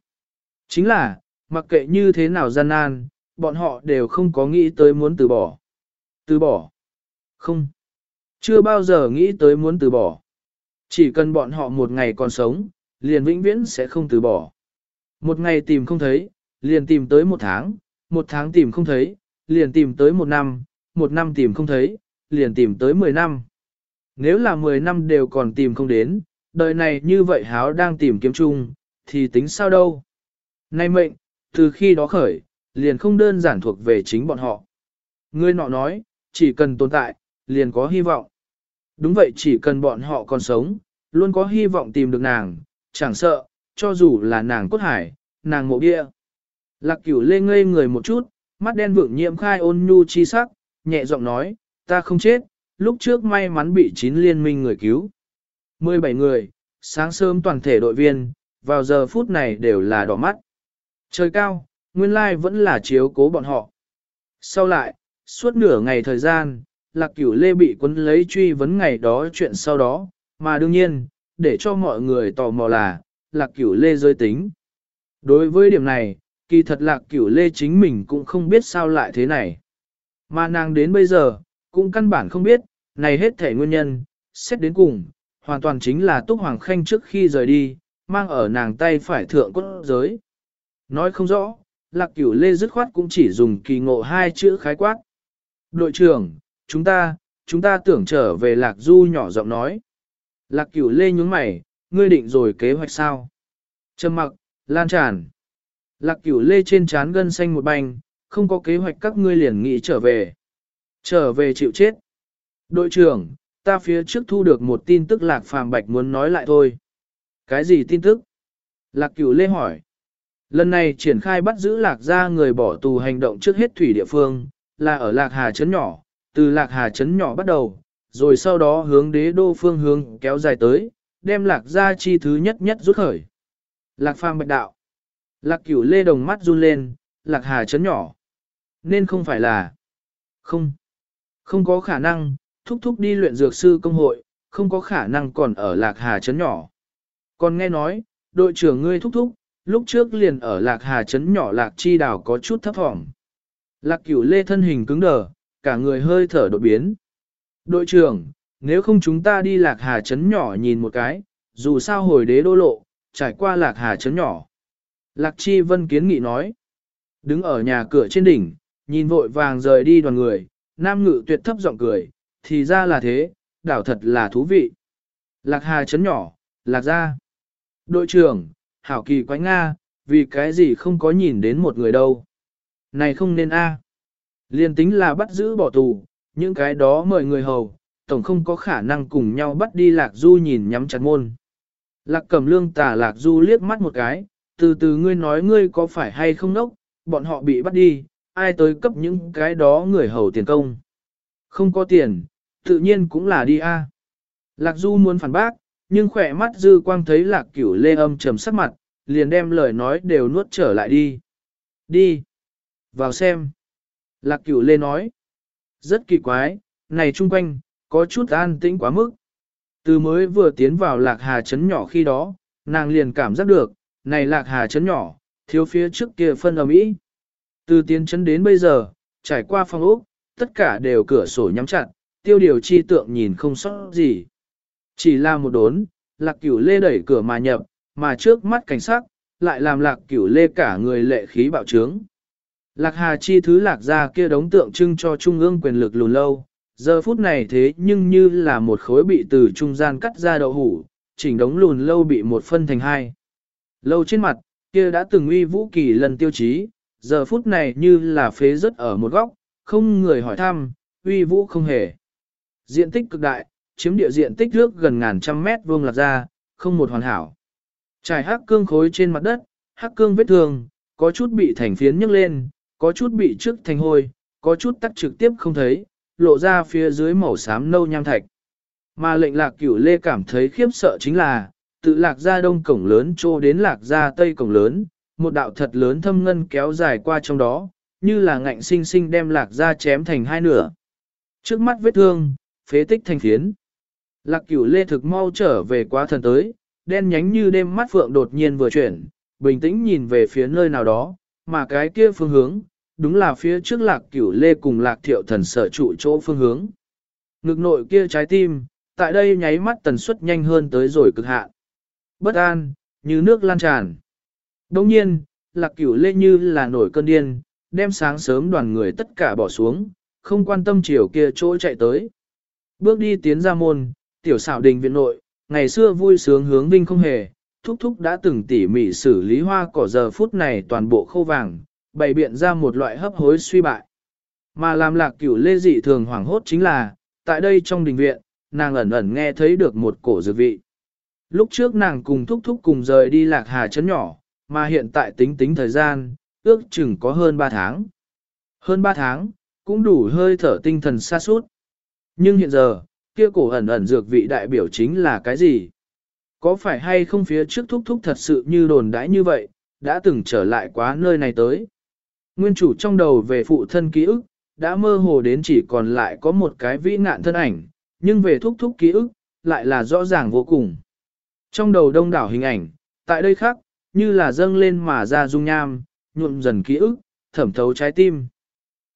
Chính là, mặc kệ như thế nào gian nan, bọn họ đều không có nghĩ tới muốn từ bỏ. Từ bỏ? Không. Chưa bao giờ nghĩ tới muốn từ bỏ. Chỉ cần bọn họ một ngày còn sống, liền vĩnh viễn sẽ không từ bỏ. Một ngày tìm không thấy, liền tìm tới một tháng, một tháng tìm không thấy, liền tìm tới một năm, một năm tìm không thấy, liền tìm tới mười năm. Nếu là mười năm đều còn tìm không đến, đời này như vậy háo đang tìm kiếm chung, thì tính sao đâu. Nay mệnh, từ khi đó khởi, liền không đơn giản thuộc về chính bọn họ. Người nọ nói, chỉ cần tồn tại, liền có hy vọng. Đúng vậy chỉ cần bọn họ còn sống, luôn có hy vọng tìm được nàng, chẳng sợ, cho dù là nàng cốt hải, nàng mộ bia. Lạc cửu lê ngây người một chút, mắt đen vượng nhiễm khai ôn nhu chi sắc, nhẹ giọng nói, ta không chết, lúc trước may mắn bị chín liên minh người cứu. 17 người, sáng sớm toàn thể đội viên, vào giờ phút này đều là đỏ mắt. Trời cao, nguyên lai vẫn là chiếu cố bọn họ. Sau lại, suốt nửa ngày thời gian, lạc cửu lê bị quấn lấy truy vấn ngày đó chuyện sau đó, mà đương nhiên, để cho mọi người tò mò là, lạc cửu lê rơi tính. Đối với điểm này, kỳ thật lạc cửu lê chính mình cũng không biết sao lại thế này. Mà nàng đến bây giờ, cũng căn bản không biết, này hết thể nguyên nhân, xét đến cùng, hoàn toàn chính là Túc Hoàng Khanh trước khi rời đi, mang ở nàng tay phải thượng cốt giới. Nói không rõ, lạc cửu lê dứt khoát cũng chỉ dùng kỳ ngộ hai chữ khái quát. Đội trưởng, chúng ta, chúng ta tưởng trở về lạc du nhỏ giọng nói. Lạc cửu lê nhúng mày, ngươi định rồi kế hoạch sao? Trầm mặc, lan tràn. Lạc cửu lê trên trán gân xanh một bành không có kế hoạch các ngươi liền nghĩ trở về. Trở về chịu chết. Đội trưởng, ta phía trước thu được một tin tức Lạc Phàm Bạch muốn nói lại thôi. Cái gì tin tức? Lạc Cửu Lê hỏi. Lần này triển khai bắt giữ Lạc ra người bỏ tù hành động trước hết thủy địa phương, là ở Lạc Hà Trấn nhỏ, từ Lạc Hà Trấn nhỏ bắt đầu, rồi sau đó hướng đế đô phương hướng kéo dài tới, đem Lạc ra chi thứ nhất nhất rút khởi. Lạc Phàm Bạch đạo. Lạc Cửu Lê đồng mắt run lên, Lạc Hà chấn nhỏ. Nên không phải là... Không. Không có khả năng, thúc thúc đi luyện dược sư công hội, không có khả năng còn ở Lạc Hà chấn nhỏ. Còn nghe nói, đội trưởng ngươi thúc thúc, lúc trước liền ở Lạc Hà chấn nhỏ Lạc Chi Đảo có chút thấp thỏm. Lạc cửu lê thân hình cứng đờ, cả người hơi thở đột biến. Đội trưởng, nếu không chúng ta đi Lạc Hà Trấn nhỏ nhìn một cái, dù sao hồi đế đô lộ, trải qua Lạc Hà Trấn nhỏ. Lạc Chi Vân kiến nghị nói, đứng ở nhà cửa trên đỉnh, nhìn vội vàng rời đi đoàn người, nam ngự tuyệt thấp giọng cười, thì ra là thế, đảo thật là thú vị. Lạc Hà chấn nhỏ, lạc ra. Đội trưởng, hảo kỳ quái Nga, vì cái gì không có nhìn đến một người đâu. Này không nên a. Liên tính là bắt giữ bỏ tù, những cái đó mời người hầu, tổng không có khả năng cùng nhau bắt đi lạc du nhìn nhắm chặt môn. Lạc cầm lương tả lạc du liếc mắt một cái, từ từ ngươi nói ngươi có phải hay không nốc, bọn họ bị bắt đi, ai tới cấp những cái đó người hầu tiền công. Không có tiền, tự nhiên cũng là đi a. Lạc Du muốn phản bác, nhưng khỏe mắt dư quang thấy lạc cửu lê âm trầm sắc mặt, liền đem lời nói đều nuốt trở lại đi. Đi. Vào xem. Lạc cửu lê nói. Rất kỳ quái, này chung quanh, có chút an tĩnh quá mức. Từ mới vừa tiến vào lạc hà chấn nhỏ khi đó, nàng liền cảm giác được, này lạc hà chấn nhỏ, thiếu phía trước kia phân ở mỹ. Từ tiến chấn đến bây giờ, trải qua phòng ốc, tất cả đều cửa sổ nhắm chặt, tiêu điều chi tượng nhìn không sót gì. Chỉ là một đốn, lạc cửu lê đẩy cửa mà nhập, mà trước mắt cảnh sát, lại làm lạc cửu lê cả người lệ khí bạo trướng. Lạc hà chi thứ lạc ra kia đống tượng trưng cho trung ương quyền lực lùn lâu, giờ phút này thế nhưng như là một khối bị từ trung gian cắt ra đậu hủ, chỉnh đống lùn lâu bị một phân thành hai. Lâu trên mặt, kia đã từng uy vũ kỳ lần tiêu chí, giờ phút này như là phế rớt ở một góc, không người hỏi thăm, uy vũ không hề. Diện tích cực đại, chiếm địa diện tích nước gần ngàn trăm mét vuông lạc ra, không một hoàn hảo. Trải hắc cương khối trên mặt đất, hắc cương vết thương, có chút bị thành phiến nhấc lên, có chút bị trước thành hôi, có chút tắt trực tiếp không thấy, lộ ra phía dưới màu xám nâu nham thạch. Mà lệnh lạc cửu lê cảm thấy khiếp sợ chính là, tự lạc ra đông cổng lớn trô đến lạc ra tây cổng lớn, một đạo thật lớn thâm ngân kéo dài qua trong đó, như là ngạnh sinh sinh đem lạc ra chém thành hai nửa. Trước mắt vết thương, phế tích thành phiến. Lạc cửu lê thực mau trở về quá thần tới, đen nhánh như đêm mắt phượng đột nhiên vừa chuyển, bình tĩnh nhìn về phía nơi nào đó, mà cái kia phương hướng, đúng là phía trước lạc cửu lê cùng lạc thiệu thần sở trụ chỗ phương hướng. Ngực nội kia trái tim, tại đây nháy mắt tần suất nhanh hơn tới rồi cực hạn. Bất an, như nước lan tràn. Đồng nhiên, lạc cửu lê như là nổi cơn điên, đem sáng sớm đoàn người tất cả bỏ xuống, không quan tâm chiều kia chỗ chạy tới. Bước đi tiến ra môn, tiểu xảo đình viện nội, ngày xưa vui sướng hướng vinh không hề, thúc thúc đã từng tỉ mỉ xử lý hoa cỏ giờ phút này toàn bộ khô vàng, bày biện ra một loại hấp hối suy bại. Mà làm lạc cửu lê dị thường hoảng hốt chính là, tại đây trong đình viện, nàng ẩn ẩn nghe thấy được một cổ dược vị. Lúc trước nàng cùng thúc thúc cùng rời đi lạc hà chấn nhỏ, mà hiện tại tính tính thời gian, ước chừng có hơn 3 tháng. Hơn 3 tháng, cũng đủ hơi thở tinh thần xa suốt. Nhưng hiện giờ, kia cổ ẩn ẩn dược vị đại biểu chính là cái gì? Có phải hay không phía trước thúc thúc thật sự như đồn đãi như vậy, đã từng trở lại quá nơi này tới? Nguyên chủ trong đầu về phụ thân ký ức, đã mơ hồ đến chỉ còn lại có một cái vĩ nạn thân ảnh, nhưng về thúc thúc ký ức, lại là rõ ràng vô cùng. Trong đầu đông đảo hình ảnh, tại đây khác, như là dâng lên mà ra dung nham, nhuộm dần ký ức, thẩm thấu trái tim.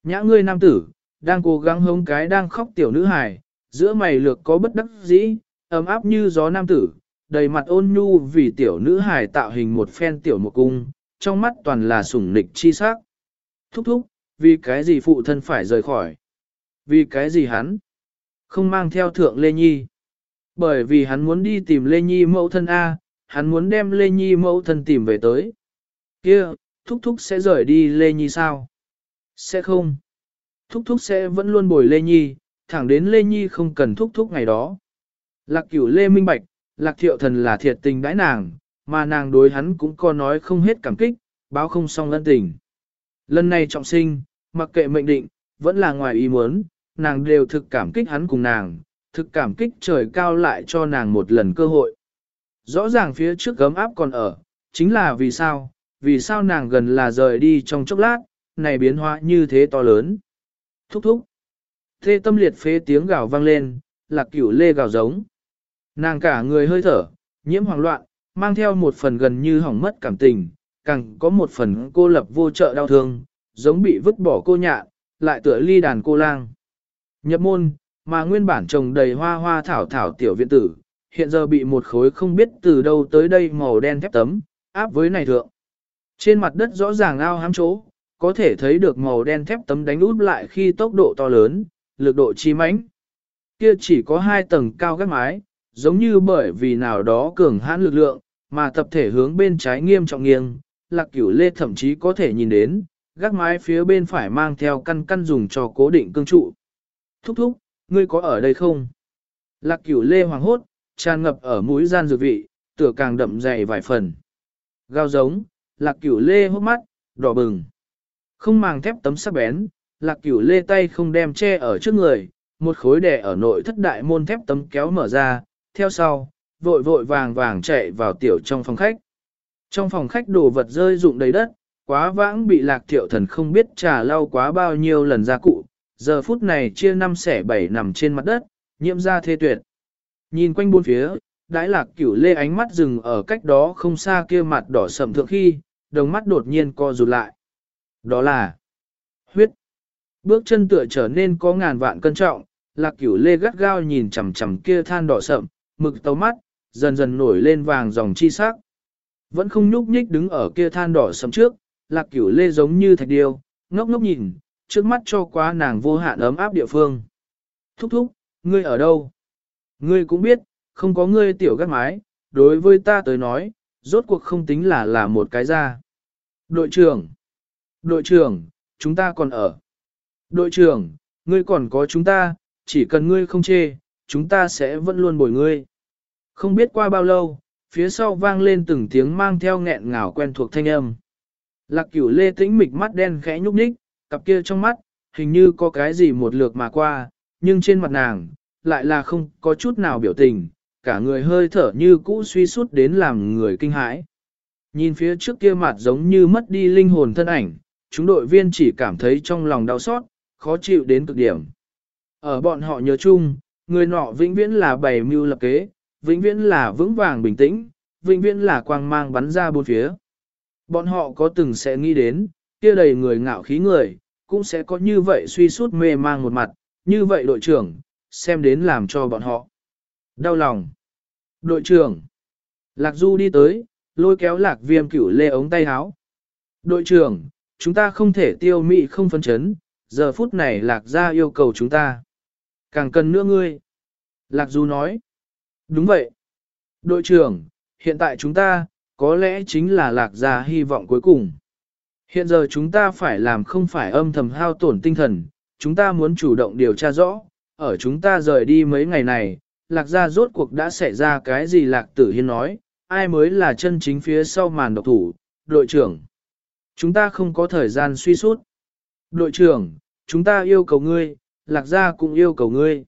Nhã ngươi nam tử, đang cố gắng hống cái đang khóc tiểu nữ hài, giữa mày lược có bất đắc dĩ, ấm áp như gió nam tử, đầy mặt ôn nhu vì tiểu nữ hài tạo hình một phen tiểu một cung, trong mắt toàn là sủng nịch chi sắc. Thúc thúc, vì cái gì phụ thân phải rời khỏi? Vì cái gì hắn? Không mang theo thượng Lê Nhi. Bởi vì hắn muốn đi tìm Lê Nhi mẫu thân A, hắn muốn đem Lê Nhi mẫu thân tìm về tới. kia thúc thúc sẽ rời đi Lê Nhi sao? Sẽ không. Thúc thúc sẽ vẫn luôn bồi Lê Nhi, thẳng đến Lê Nhi không cần thúc thúc ngày đó. Lạc cửu Lê minh bạch, lạc thiệu thần là thiệt tình đãi nàng, mà nàng đối hắn cũng có nói không hết cảm kích, báo không xong lân tình. Lần này trọng sinh, mặc kệ mệnh định, vẫn là ngoài ý muốn, nàng đều thực cảm kích hắn cùng nàng, thực cảm kích trời cao lại cho nàng một lần cơ hội. Rõ ràng phía trước gấm áp còn ở, chính là vì sao, vì sao nàng gần là rời đi trong chốc lát, này biến hóa như thế to lớn. Thúc thúc. Thê tâm liệt phế tiếng gào vang lên, lạc cửu lê gào giống. Nàng cả người hơi thở, nhiễm hoảng loạn, mang theo một phần gần như hỏng mất cảm tình, càng có một phần cô lập vô trợ đau thương, giống bị vứt bỏ cô nhạ, lại tựa ly đàn cô lang. Nhập môn, mà nguyên bản trồng đầy hoa hoa thảo thảo tiểu viện tử, hiện giờ bị một khối không biết từ đâu tới đây màu đen thép tấm, áp với này thượng. Trên mặt đất rõ ràng ao hám chỗ, có thể thấy được màu đen thép tấm đánh út lại khi tốc độ to lớn, lực độ chi mãnh. Kia chỉ có hai tầng cao gác mái, giống như bởi vì nào đó cường hãn lực lượng, mà tập thể hướng bên trái nghiêm trọng nghiêng, lạc cửu lê thậm chí có thể nhìn đến, gác mái phía bên phải mang theo căn căn dùng cho cố định cương trụ. Thúc thúc, ngươi có ở đây không? Lạc cửu lê hoàng hốt, tràn ngập ở mũi gian dược vị, tựa càng đậm dày vài phần. Gao giống, lạc cửu lê hốc mắt, đỏ bừng. Không màng thép tấm sắc bén, lạc cửu lê tay không đem che ở trước người, một khối đè ở nội thất đại môn thép tấm kéo mở ra, theo sau, vội vội vàng vàng chạy vào tiểu trong phòng khách. Trong phòng khách đồ vật rơi rụng đầy đất, quá vãng bị lạc thiệu thần không biết trà lau quá bao nhiêu lần ra cụ, giờ phút này chia năm xẻ bảy nằm trên mặt đất, nhiễm ra thê tuyệt. Nhìn quanh bốn phía, đãi lạc cửu lê ánh mắt dừng ở cách đó không xa kia mặt đỏ sầm thượng khi, đồng mắt đột nhiên co rụt lại. Đó là huyết. Bước chân tựa trở nên có ngàn vạn cân trọng, lạc cửu lê gắt gao nhìn chằm chằm kia than đỏ sậm, mực tàu mắt, dần dần nổi lên vàng dòng chi sắc. Vẫn không nhúc nhích đứng ở kia than đỏ sầm trước, lạc cửu lê giống như thạch điêu, ngốc ngốc nhìn, trước mắt cho quá nàng vô hạn ấm áp địa phương. Thúc thúc, ngươi ở đâu? Ngươi cũng biết, không có ngươi tiểu gắt mái, đối với ta tới nói, rốt cuộc không tính là là một cái ra. Đội trưởng, đội trưởng, chúng ta còn ở. Đội trưởng, ngươi còn có chúng ta, chỉ cần ngươi không chê, chúng ta sẽ vẫn luôn bồi ngươi. Không biết qua bao lâu, phía sau vang lên từng tiếng mang theo nghẹn ngào quen thuộc thanh âm. Lạc cửu lê tĩnh mịch mắt đen khẽ nhúc nhích, cặp kia trong mắt, hình như có cái gì một lượt mà qua, nhưng trên mặt nàng, lại là không có chút nào biểu tình, cả người hơi thở như cũ suy sút đến làm người kinh hãi. Nhìn phía trước kia mặt giống như mất đi linh hồn thân ảnh, chúng đội viên chỉ cảm thấy trong lòng đau xót, khó chịu đến cực điểm. Ở bọn họ nhớ chung, người nọ vĩnh viễn là bày mưu lập kế, vĩnh viễn là vững vàng bình tĩnh, vĩnh viễn là quang mang bắn ra bốn phía. Bọn họ có từng sẽ nghĩ đến, kia đầy người ngạo khí người, cũng sẽ có như vậy suy sút mê mang một mặt, như vậy đội trưởng, xem đến làm cho bọn họ. Đau lòng. Đội trưởng. Lạc Du đi tới, lôi kéo lạc viêm cửu lê ống tay háo. Đội trưởng, chúng ta không thể tiêu mị không phân chấn, giờ phút này lạc gia yêu cầu chúng ta. Càng cần nữa ngươi. Lạc Du nói. Đúng vậy. Đội trưởng, hiện tại chúng ta, có lẽ chính là lạc gia hy vọng cuối cùng. Hiện giờ chúng ta phải làm không phải âm thầm hao tổn tinh thần, chúng ta muốn chủ động điều tra rõ, ở chúng ta rời đi mấy ngày này, lạc gia rốt cuộc đã xảy ra cái gì lạc tử hiên nói, ai mới là chân chính phía sau màn độc thủ, đội trưởng. Chúng ta không có thời gian suy sút. Đội trưởng, chúng ta yêu cầu ngươi, lạc gia cũng yêu cầu ngươi.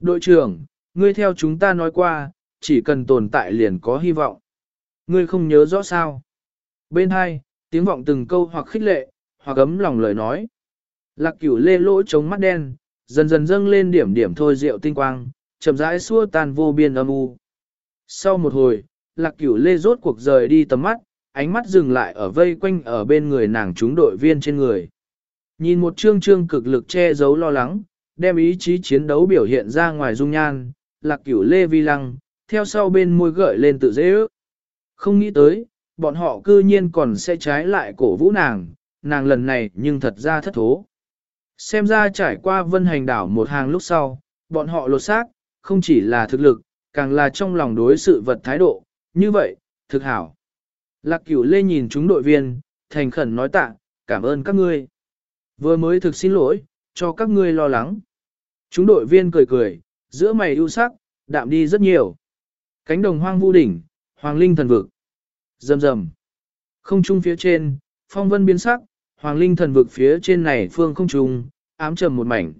Đội trưởng, ngươi theo chúng ta nói qua, chỉ cần tồn tại liền có hy vọng. Ngươi không nhớ rõ sao. Bên hai, tiếng vọng từng câu hoặc khích lệ, hoặc ấm lòng lời nói. Lạc cửu lê lỗ trống mắt đen, dần dần dâng lên điểm điểm thôi rượu tinh quang, chậm rãi xua tan vô biên âm u. Sau một hồi, lạc cửu lê rốt cuộc rời đi tầm mắt, ánh mắt dừng lại ở vây quanh ở bên người nàng chúng đội viên trên người. Nhìn một trương trương cực lực che giấu lo lắng, đem ý chí chiến đấu biểu hiện ra ngoài dung nhan, lạc cửu lê vi lăng, theo sau bên môi gợi lên tự dễ ước. Không nghĩ tới, bọn họ cư nhiên còn sẽ trái lại cổ vũ nàng, nàng lần này nhưng thật ra thất thố. Xem ra trải qua vân hành đảo một hàng lúc sau, bọn họ lột xác, không chỉ là thực lực, càng là trong lòng đối sự vật thái độ, như vậy, thực hảo. Lạc cửu lê nhìn chúng đội viên, thành khẩn nói tạ, cảm ơn các ngươi. Vừa mới thực xin lỗi, cho các ngươi lo lắng. Chúng đội viên cười cười, giữa mày ưu sắc, đạm đi rất nhiều. Cánh đồng hoang vu đỉnh, hoàng linh thần vực. Rầm rầm. Không trung phía trên, phong vân biến sắc, hoàng linh thần vực phía trên này phương không trung, ám trầm một mảnh.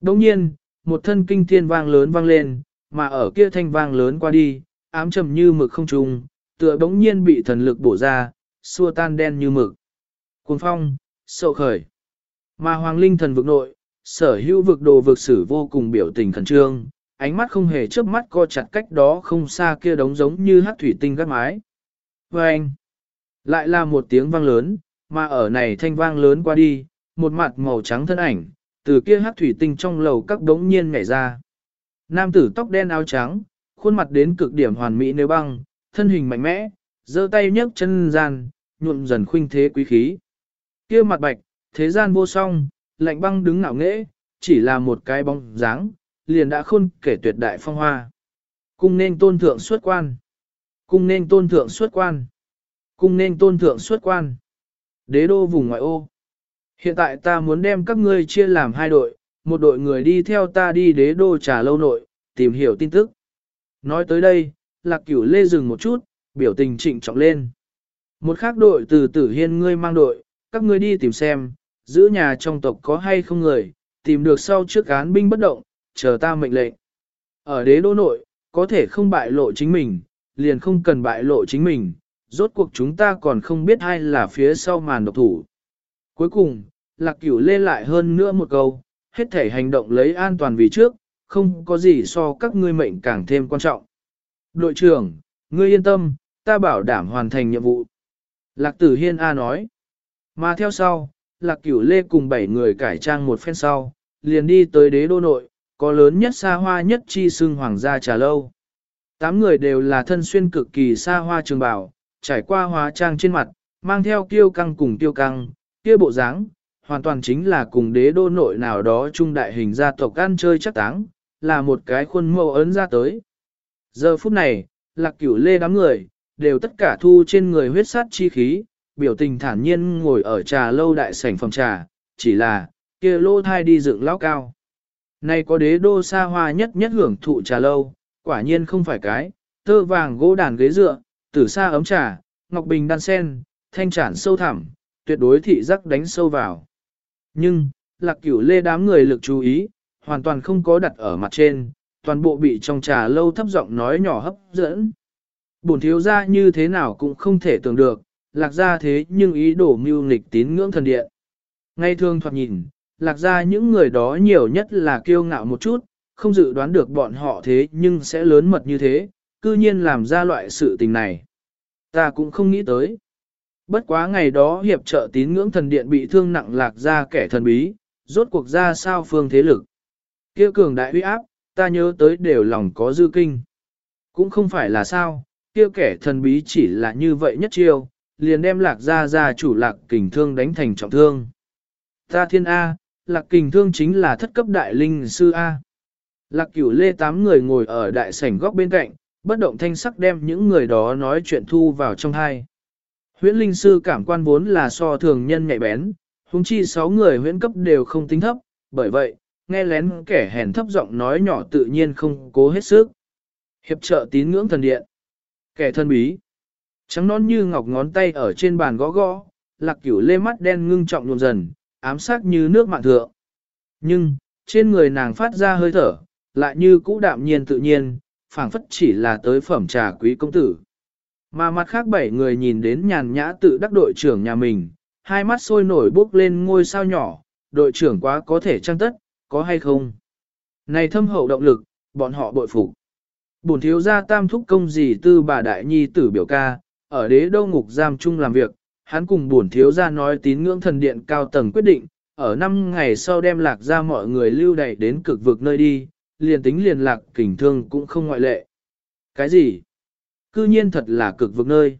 Đồng nhiên, một thân kinh thiên vang lớn vang lên, mà ở kia thanh vang lớn qua đi, ám trầm như mực không trung, tựa bỗng nhiên bị thần lực bổ ra, xua tan đen như mực. Cuồng phong, sậu khởi. Mà hoàng linh thần vực nội, sở hữu vực đồ vực sử vô cùng biểu tình khẩn trương, ánh mắt không hề chớp mắt co chặt cách đó không xa kia đống giống như hát thủy tinh gắt mái. Và anh, lại là một tiếng vang lớn, mà ở này thanh vang lớn qua đi, một mặt màu trắng thân ảnh, từ kia hát thủy tinh trong lầu các đống nhiên nhảy ra. Nam tử tóc đen áo trắng, khuôn mặt đến cực điểm hoàn mỹ nếu băng, thân hình mạnh mẽ, giơ tay nhấc chân gian, nhuộm dần khuynh thế quý khí. Kia mặt bạch, thế gian vô song, lạnh băng đứng ngạo nghễ, chỉ là một cái bóng dáng, liền đã khôn kể tuyệt đại phong hoa. Cung nên tôn thượng xuất quan. Cung nên tôn thượng xuất quan. Cung nên tôn thượng xuất quan. Đế đô vùng ngoại ô. Hiện tại ta muốn đem các ngươi chia làm hai đội, một đội người đi theo ta đi đế đô trà lâu nội, tìm hiểu tin tức. Nói tới đây, lạc cửu lê dừng một chút, biểu tình trịnh trọng lên. Một khác đội từ tử hiên ngươi mang đội, các ngươi đi tìm xem, giữ nhà trong tộc có hay không người, tìm được sau trước án binh bất động, chờ ta mệnh lệnh. Ở đế đô nội, có thể không bại lộ chính mình, liền không cần bại lộ chính mình, rốt cuộc chúng ta còn không biết ai là phía sau màn độc thủ. Cuối cùng, lạc cửu lê lại hơn nữa một câu, hết thể hành động lấy an toàn vì trước, không có gì so các ngươi mệnh càng thêm quan trọng. Đội trưởng, ngươi yên tâm, ta bảo đảm hoàn thành nhiệm vụ. Lạc tử hiên A nói. Mà theo sau, lạc cửu lê cùng bảy người cải trang một phen sau, liền đi tới đế đô nội, có lớn nhất xa hoa nhất chi xưng hoàng gia trà lâu. Tám người đều là thân xuyên cực kỳ xa hoa trường bảo trải qua hóa trang trên mặt, mang theo kiêu căng cùng tiêu căng, kia bộ dáng, hoàn toàn chính là cùng đế đô nội nào đó trung đại hình gia tộc ăn chơi chắc táng, là một cái khuôn mẫu ấn ra tới. Giờ phút này, lạc cửu lê đám người, đều tất cả thu trên người huyết sát chi khí, biểu tình thản nhiên ngồi ở trà lâu đại sảnh phòng trà, chỉ là, kia lô thai đi dựng lão cao. Này có đế đô xa hoa nhất nhất hưởng thụ trà lâu, quả nhiên không phải cái, tơ vàng gỗ đàn ghế dựa, tử xa ấm trà, ngọc bình đan sen, thanh trản sâu thẳm, tuyệt đối thị giác đánh sâu vào. Nhưng, lạc cửu lê đám người lực chú ý, hoàn toàn không có đặt ở mặt trên, toàn bộ bị trong trà lâu thấp giọng nói nhỏ hấp dẫn. Bổn thiếu ra như thế nào cũng không thể tưởng được, lạc ra thế nhưng ý đổ mưu nghịch tín ngưỡng thần điện. Ngay thường thoạt nhìn, lạc ra những người đó nhiều nhất là kiêu ngạo một chút, không dự đoán được bọn họ thế nhưng sẽ lớn mật như thế, cư nhiên làm ra loại sự tình này. Ta cũng không nghĩ tới. Bất quá ngày đó hiệp trợ tín ngưỡng thần điện bị thương nặng lạc ra kẻ thần bí, rốt cuộc ra sao phương thế lực. kia cường đại uy áp, ta nhớ tới đều lòng có dư kinh. Cũng không phải là sao, kia kẻ thần bí chỉ là như vậy nhất chiêu, liền đem lạc gia gia chủ lạc kình thương đánh thành trọng thương. Ta thiên A, lạc kình thương chính là thất cấp đại linh sư A. Lạc cửu lê tám người ngồi ở đại sảnh góc bên cạnh, bất động thanh sắc đem những người đó nói chuyện thu vào trong hai. Huyễn linh sư cảm quan vốn là so thường nhân nhạy bén, huống chi sáu người huyễn cấp đều không tính thấp, bởi vậy, nghe lén kẻ hèn thấp giọng nói nhỏ tự nhiên không cố hết sức. Hiệp trợ tín ngưỡng thần điện. Kẻ thân bí. Trắng non như ngọc ngón tay ở trên bàn gõ gõ, lạc cửu lê mắt đen ngưng trọng nhuộm dần, ám sắc như nước mạng thượng. Nhưng, trên người nàng phát ra hơi thở, lại như cũ đạm nhiên tự nhiên, phảng phất chỉ là tới phẩm trà quý công tử. Mà mặt khác bảy người nhìn đến nhàn nhã tự đắc đội trưởng nhà mình, hai mắt sôi nổi bốc lên ngôi sao nhỏ, đội trưởng quá có thể trăng tất, có hay không? Này thâm hậu động lực, bọn họ bội phục. Bổn thiếu gia tam thúc công gì tư bà đại nhi tử biểu ca, ở đế đô ngục giam chung làm việc, hắn cùng bổn thiếu gia nói tín ngưỡng thần điện cao tầng quyết định, ở năm ngày sau đem lạc ra mọi người lưu đày đến cực vực nơi đi, liền tính liền lạc kình thương cũng không ngoại lệ. Cái gì? Cư nhiên thật là cực vực nơi.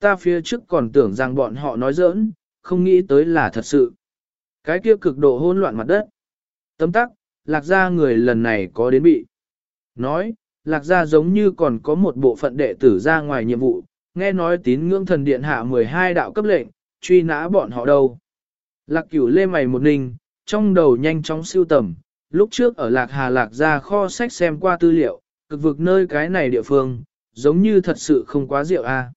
Ta phía trước còn tưởng rằng bọn họ nói giỡn, không nghĩ tới là thật sự. Cái kia cực độ hỗn loạn mặt đất. Tấm tắc, lạc gia người lần này có đến bị. Nói, lạc gia giống như còn có một bộ phận đệ tử ra ngoài nhiệm vụ, nghe nói tín ngưỡng thần điện hạ 12 đạo cấp lệnh, truy nã bọn họ đâu. Lạc cửu lê mày một ninh, trong đầu nhanh chóng siêu tầm, lúc trước ở lạc hà lạc ra kho sách xem qua tư liệu, cực vực nơi cái này địa phương, giống như thật sự không quá rượu a.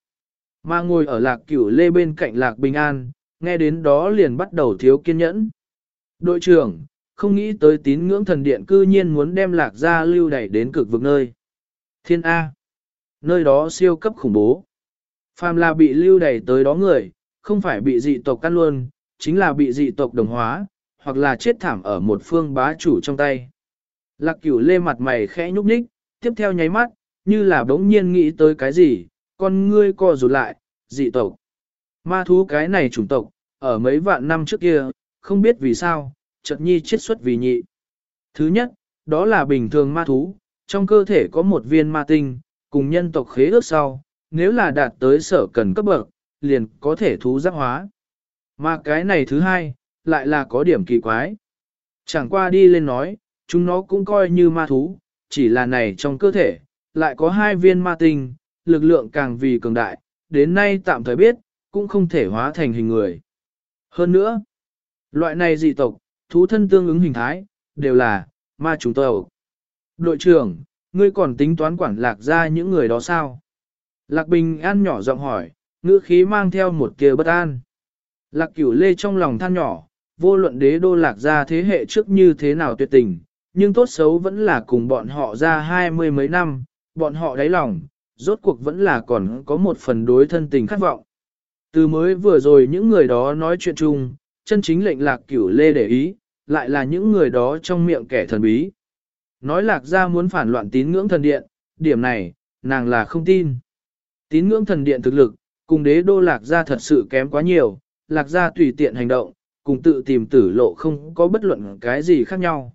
Mà ngồi ở lạc cửu lê bên cạnh lạc bình an, nghe đến đó liền bắt đầu thiếu kiên nhẫn. Đội trưởng, không nghĩ tới tín ngưỡng thần điện cư nhiên muốn đem lạc ra lưu đẩy đến cực vực nơi. Thiên A. Nơi đó siêu cấp khủng bố. Phàm là bị lưu đẩy tới đó người, không phải bị dị tộc căn luôn, chính là bị dị tộc đồng hóa, hoặc là chết thảm ở một phương bá chủ trong tay. Lạc cửu lê mặt mày khẽ nhúc nhích, tiếp theo nháy mắt, như là bỗng nhiên nghĩ tới cái gì, con ngươi co rụt lại, dị tộc. Ma thú cái này chủng tộc, ở mấy vạn năm trước kia, không biết vì sao, chợt nhi chết xuất vì nhị. Thứ nhất, đó là bình thường ma thú, trong cơ thể có một viên ma tinh, cùng nhân tộc khế ước sau, nếu là đạt tới sở cần cấp bậc, liền có thể thú giác hóa. Mà cái này thứ hai, lại là có điểm kỳ quái. Chẳng qua đi lên nói, chúng nó cũng coi như ma thú, chỉ là này trong cơ thể, lại có hai viên ma tinh, lực lượng càng vì cường đại, đến nay tạm thời biết, cũng không thể hóa thành hình người. Hơn nữa, loại này dị tộc, thú thân tương ứng hình thái, đều là ma chúng tộc. Đội trưởng, ngươi còn tính toán quản lạc ra những người đó sao? Lạc Bình An nhỏ giọng hỏi, ngữ khí mang theo một kia bất an. Lạc cửu lê trong lòng than nhỏ, vô luận đế đô lạc ra thế hệ trước như thế nào tuyệt tình, nhưng tốt xấu vẫn là cùng bọn họ ra hai mươi mấy năm, bọn họ đáy lòng, rốt cuộc vẫn là còn có một phần đối thân tình khát vọng. Từ mới vừa rồi những người đó nói chuyện chung, chân chính lệnh lạc cửu lê để ý, lại là những người đó trong miệng kẻ thần bí. Nói lạc ra muốn phản loạn tín ngưỡng thần điện, điểm này, nàng là không tin. Tín ngưỡng thần điện thực lực, cùng đế đô lạc gia thật sự kém quá nhiều, lạc gia tùy tiện hành động, cùng tự tìm tử lộ không có bất luận cái gì khác nhau.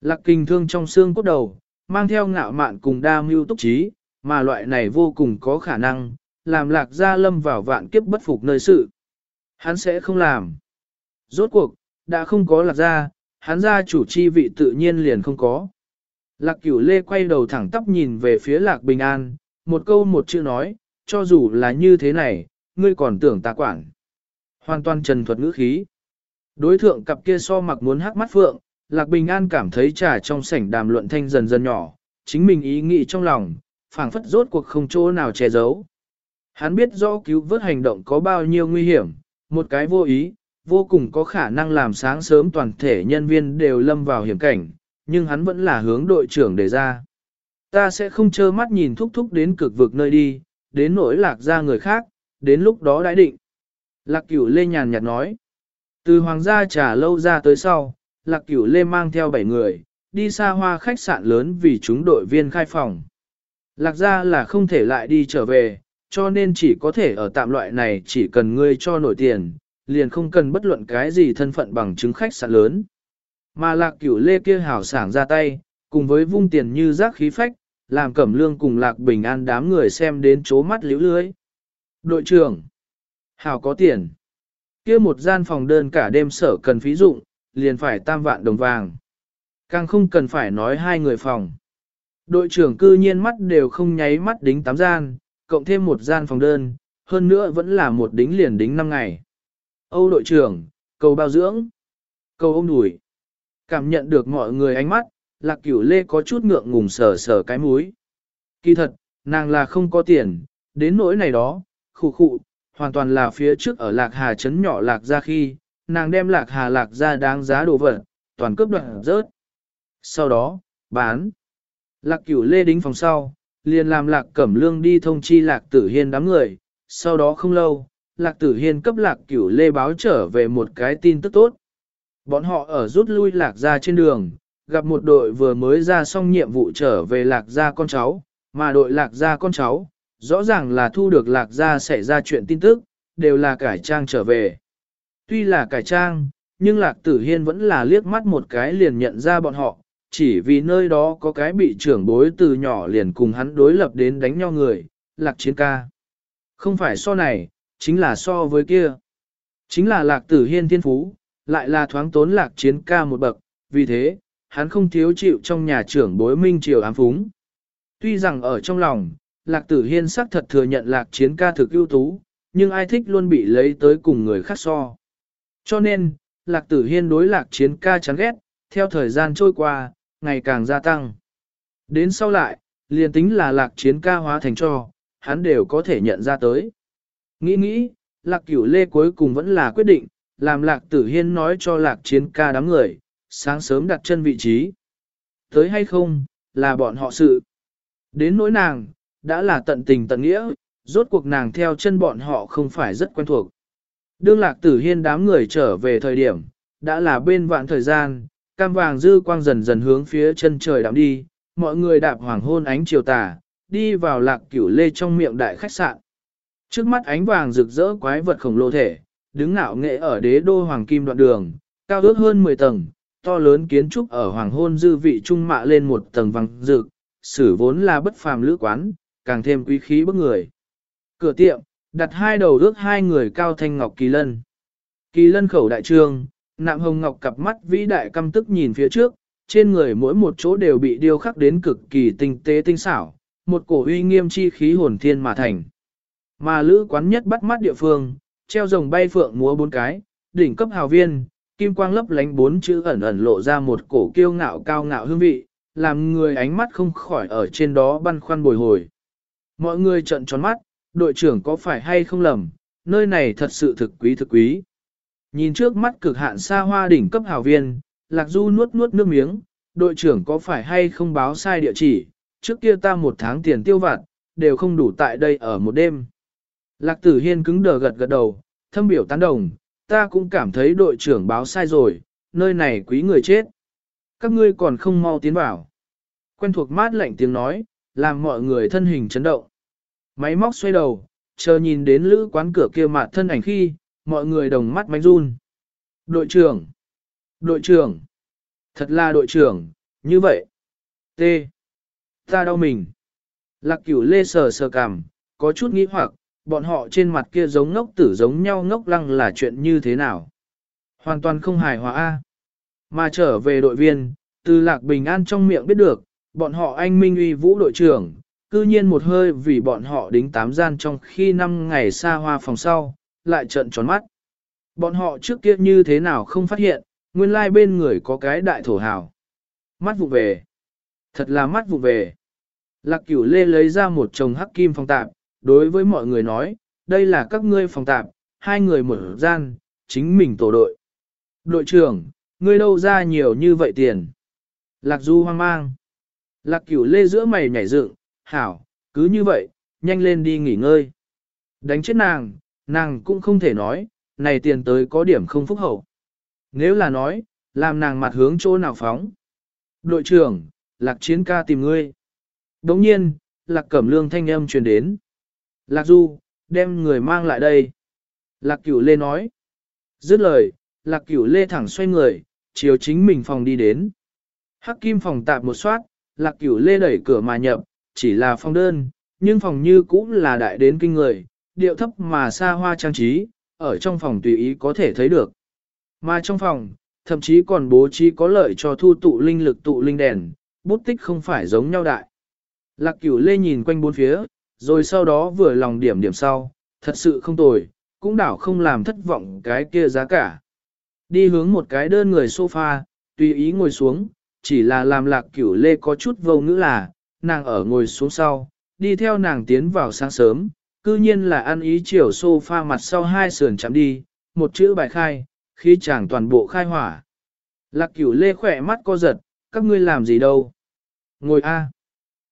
Lạc kinh thương trong xương cốt đầu, mang theo ngạo mạn cùng đa mưu túc trí, mà loại này vô cùng có khả năng, làm lạc gia lâm vào vạn kiếp bất phục nơi sự. Hắn sẽ không làm. Rốt cuộc, đã không có lạc gia, hắn gia chủ chi vị tự nhiên liền không có. Lạc cửu lê quay đầu thẳng tắp nhìn về phía lạc bình an, một câu một chữ nói, cho dù là như thế này, ngươi còn tưởng ta quản. Hoàn toàn trần thuật ngữ khí. Đối thượng cặp kia so mặc muốn hắc mắt phượng, lạc bình an cảm thấy trà trong sảnh đàm luận thanh dần dần nhỏ, chính mình ý nghĩ trong lòng, phảng phất rốt cuộc không chỗ nào che giấu. Hắn biết rõ cứu vớt hành động có bao nhiêu nguy hiểm, một cái vô ý, vô cùng có khả năng làm sáng sớm toàn thể nhân viên đều lâm vào hiểm cảnh, nhưng hắn vẫn là hướng đội trưởng đề ra. Ta sẽ không trơ mắt nhìn thúc thúc đến cực vực nơi đi, đến nỗi lạc ra người khác, đến lúc đó đã định. Lạc cửu lê nhàn nhạt nói. Từ hoàng gia trà lâu ra tới sau, lạc cửu lê mang theo 7 người, đi xa hoa khách sạn lớn vì chúng đội viên khai phòng. Lạc ra là không thể lại đi trở về, cho nên chỉ có thể ở tạm loại này chỉ cần ngươi cho nổi tiền, liền không cần bất luận cái gì thân phận bằng chứng khách sạn lớn. Mà lạc cửu lê kia hảo sảng ra tay, cùng với vung tiền như rác khí phách, làm cẩm lương cùng lạc bình an đám người xem đến chố mắt liễu lưới. Đội trưởng, hào có tiền. kia một gian phòng đơn cả đêm sở cần phí dụng, liền phải tam vạn đồng vàng. Càng không cần phải nói hai người phòng. Đội trưởng cư nhiên mắt đều không nháy mắt đính tám gian, cộng thêm một gian phòng đơn, hơn nữa vẫn là một đính liền đính năm ngày. Âu đội trưởng, cầu bao dưỡng, cầu ôm đùi. Cảm nhận được mọi người ánh mắt, lạc cửu lê có chút ngượng ngùng sờ sờ cái múi. Kỳ thật, nàng là không có tiền, đến nỗi này đó, khụ khụ, hoàn toàn là phía trước ở lạc hà trấn nhỏ lạc ra khi, nàng đem lạc hà lạc ra đáng giá đồ vật, toàn cướp đoạn rớt. Sau đó, bán. Lạc cửu lê đính phòng sau, liền làm lạc cẩm lương đi thông chi lạc tử hiên đám người. Sau đó không lâu, lạc tử hiên cấp lạc cửu lê báo trở về một cái tin tức tốt. Bọn họ ở rút lui lạc ra trên đường, gặp một đội vừa mới ra xong nhiệm vụ trở về lạc gia con cháu, mà đội lạc gia con cháu, rõ ràng là thu được lạc gia xảy ra chuyện tin tức, đều là cải trang trở về. Tuy là cải trang, nhưng lạc tử hiên vẫn là liếc mắt một cái liền nhận ra bọn họ, chỉ vì nơi đó có cái bị trưởng bối từ nhỏ liền cùng hắn đối lập đến đánh nhau người, lạc chiến ca. Không phải so này, chính là so với kia. Chính là lạc tử hiên thiên phú, lại là thoáng tốn lạc chiến ca một bậc, vì thế, hắn không thiếu chịu trong nhà trưởng bối minh triều ám phúng. Tuy rằng ở trong lòng, lạc tử hiên xác thật thừa nhận lạc chiến ca thực ưu tú, nhưng ai thích luôn bị lấy tới cùng người khác so. Cho nên, lạc tử hiên đối lạc chiến ca chán ghét, theo thời gian trôi qua, ngày càng gia tăng. Đến sau lại, liền tính là lạc chiến ca hóa thành cho, hắn đều có thể nhận ra tới. Nghĩ nghĩ, lạc cửu lê cuối cùng vẫn là quyết định, làm lạc tử hiên nói cho lạc chiến ca đám người, sáng sớm đặt chân vị trí. Tới hay không, là bọn họ sự. Đến nỗi nàng, đã là tận tình tận nghĩa, rốt cuộc nàng theo chân bọn họ không phải rất quen thuộc. Đương lạc tử hiên đám người trở về thời điểm, đã là bên vạn thời gian, cam vàng dư quang dần dần hướng phía chân trời đạm đi, mọi người đạp hoàng hôn ánh chiều tà, đi vào lạc cửu lê trong miệng đại khách sạn. Trước mắt ánh vàng rực rỡ quái vật khổng lồ thể, đứng ngạo nghệ ở đế đô hoàng kim đoạn đường, cao ước hơn 10 tầng, to lớn kiến trúc ở hoàng hôn dư vị trung mạ lên một tầng vàng rực, sử vốn là bất phàm lữ quán, càng thêm quý khí bức người. Cửa tiệm, đặt hai đầu ước hai người cao thanh ngọc kỳ lân. Kỳ lân khẩu đại trương, nạm hồng ngọc cặp mắt vĩ đại căm tức nhìn phía trước, trên người mỗi một chỗ đều bị điêu khắc đến cực kỳ tinh tế tinh xảo, một cổ uy nghiêm chi khí hồn thiên mà thành. Mà lữ quán nhất bắt mắt địa phương, treo rồng bay phượng múa bốn cái, đỉnh cấp hào viên, kim quang lấp lánh bốn chữ ẩn ẩn lộ ra một cổ kiêu ngạo cao ngạo hương vị, làm người ánh mắt không khỏi ở trên đó băn khoăn bồi hồi. Mọi người trợn tròn mắt, đội trưởng có phải hay không lầm, nơi này thật sự thực quý thực quý. Nhìn trước mắt cực hạn xa hoa đỉnh cấp hào viên, Lạc Du nuốt nuốt nước miếng, đội trưởng có phải hay không báo sai địa chỉ, trước kia ta một tháng tiền tiêu vặt, đều không đủ tại đây ở một đêm. Lạc Tử Hiên cứng đờ gật gật đầu, thâm biểu tán đồng, ta cũng cảm thấy đội trưởng báo sai rồi, nơi này quý người chết. Các ngươi còn không mau tiến vào. Quen thuộc mát lạnh tiếng nói, làm mọi người thân hình chấn động. Máy móc xoay đầu, chờ nhìn đến lữ quán cửa kia mặt thân ảnh khi, mọi người đồng mắt mánh run. Đội trưởng! Đội trưởng! Thật là đội trưởng, như vậy. T. Ta đau mình. Lạc cửu lê sờ sờ cằm, có chút nghĩ hoặc, bọn họ trên mặt kia giống ngốc tử giống nhau ngốc lăng là chuyện như thế nào. Hoàn toàn không hài hòa A. Mà trở về đội viên, từ lạc bình an trong miệng biết được, bọn họ anh minh uy vũ đội trưởng, cư nhiên một hơi vì bọn họ đính tám gian trong khi năm ngày xa hoa phòng sau, lại trận tròn mắt. Bọn họ trước kia như thế nào không phát hiện, nguyên lai bên người có cái đại thổ hào. Mắt vụ về. Thật là mắt vụ về. Lạc cửu lê lấy ra một chồng hắc kim phong tạp, đối với mọi người nói, đây là các ngươi phòng tạp, hai người mở gian, chính mình tổ đội. Đội trưởng, ngươi đâu ra nhiều như vậy tiền? Lạc du hoang mang. Lạc cửu lê giữa mày nhảy dựng, hảo, cứ như vậy, nhanh lên đi nghỉ ngơi. Đánh chết nàng, nàng cũng không thể nói, này tiền tới có điểm không phúc hậu. Nếu là nói, làm nàng mặt hướng chỗ nào phóng. Đội trưởng, lạc chiến ca tìm ngươi. Đồng nhiên, lạc cẩm lương thanh âm truyền đến. Lạc du, đem người mang lại đây. Lạc cửu lê nói. Dứt lời, lạc cửu lê thẳng xoay người, chiều chính mình phòng đi đến. Hắc kim phòng tạp một soát, lạc cửu lê đẩy cửa mà nhập, chỉ là phòng đơn, nhưng phòng như cũng là đại đến kinh người, điệu thấp mà xa hoa trang trí, ở trong phòng tùy ý có thể thấy được. Mà trong phòng, thậm chí còn bố trí có lợi cho thu tụ linh lực tụ linh đèn, bút tích không phải giống nhau đại. Lạc cửu lê nhìn quanh bốn phía, rồi sau đó vừa lòng điểm điểm sau, thật sự không tồi, cũng đảo không làm thất vọng cái kia giá cả. Đi hướng một cái đơn người sofa, tùy ý ngồi xuống, chỉ là làm lạc cửu lê có chút vô ngữ là, nàng ở ngồi xuống sau, đi theo nàng tiến vào sáng sớm, cư nhiên là ăn ý chiều sofa mặt sau hai sườn chạm đi, một chữ bài khai, khi chàng toàn bộ khai hỏa. Lạc cửu lê khỏe mắt co giật, các ngươi làm gì đâu? Ngồi A.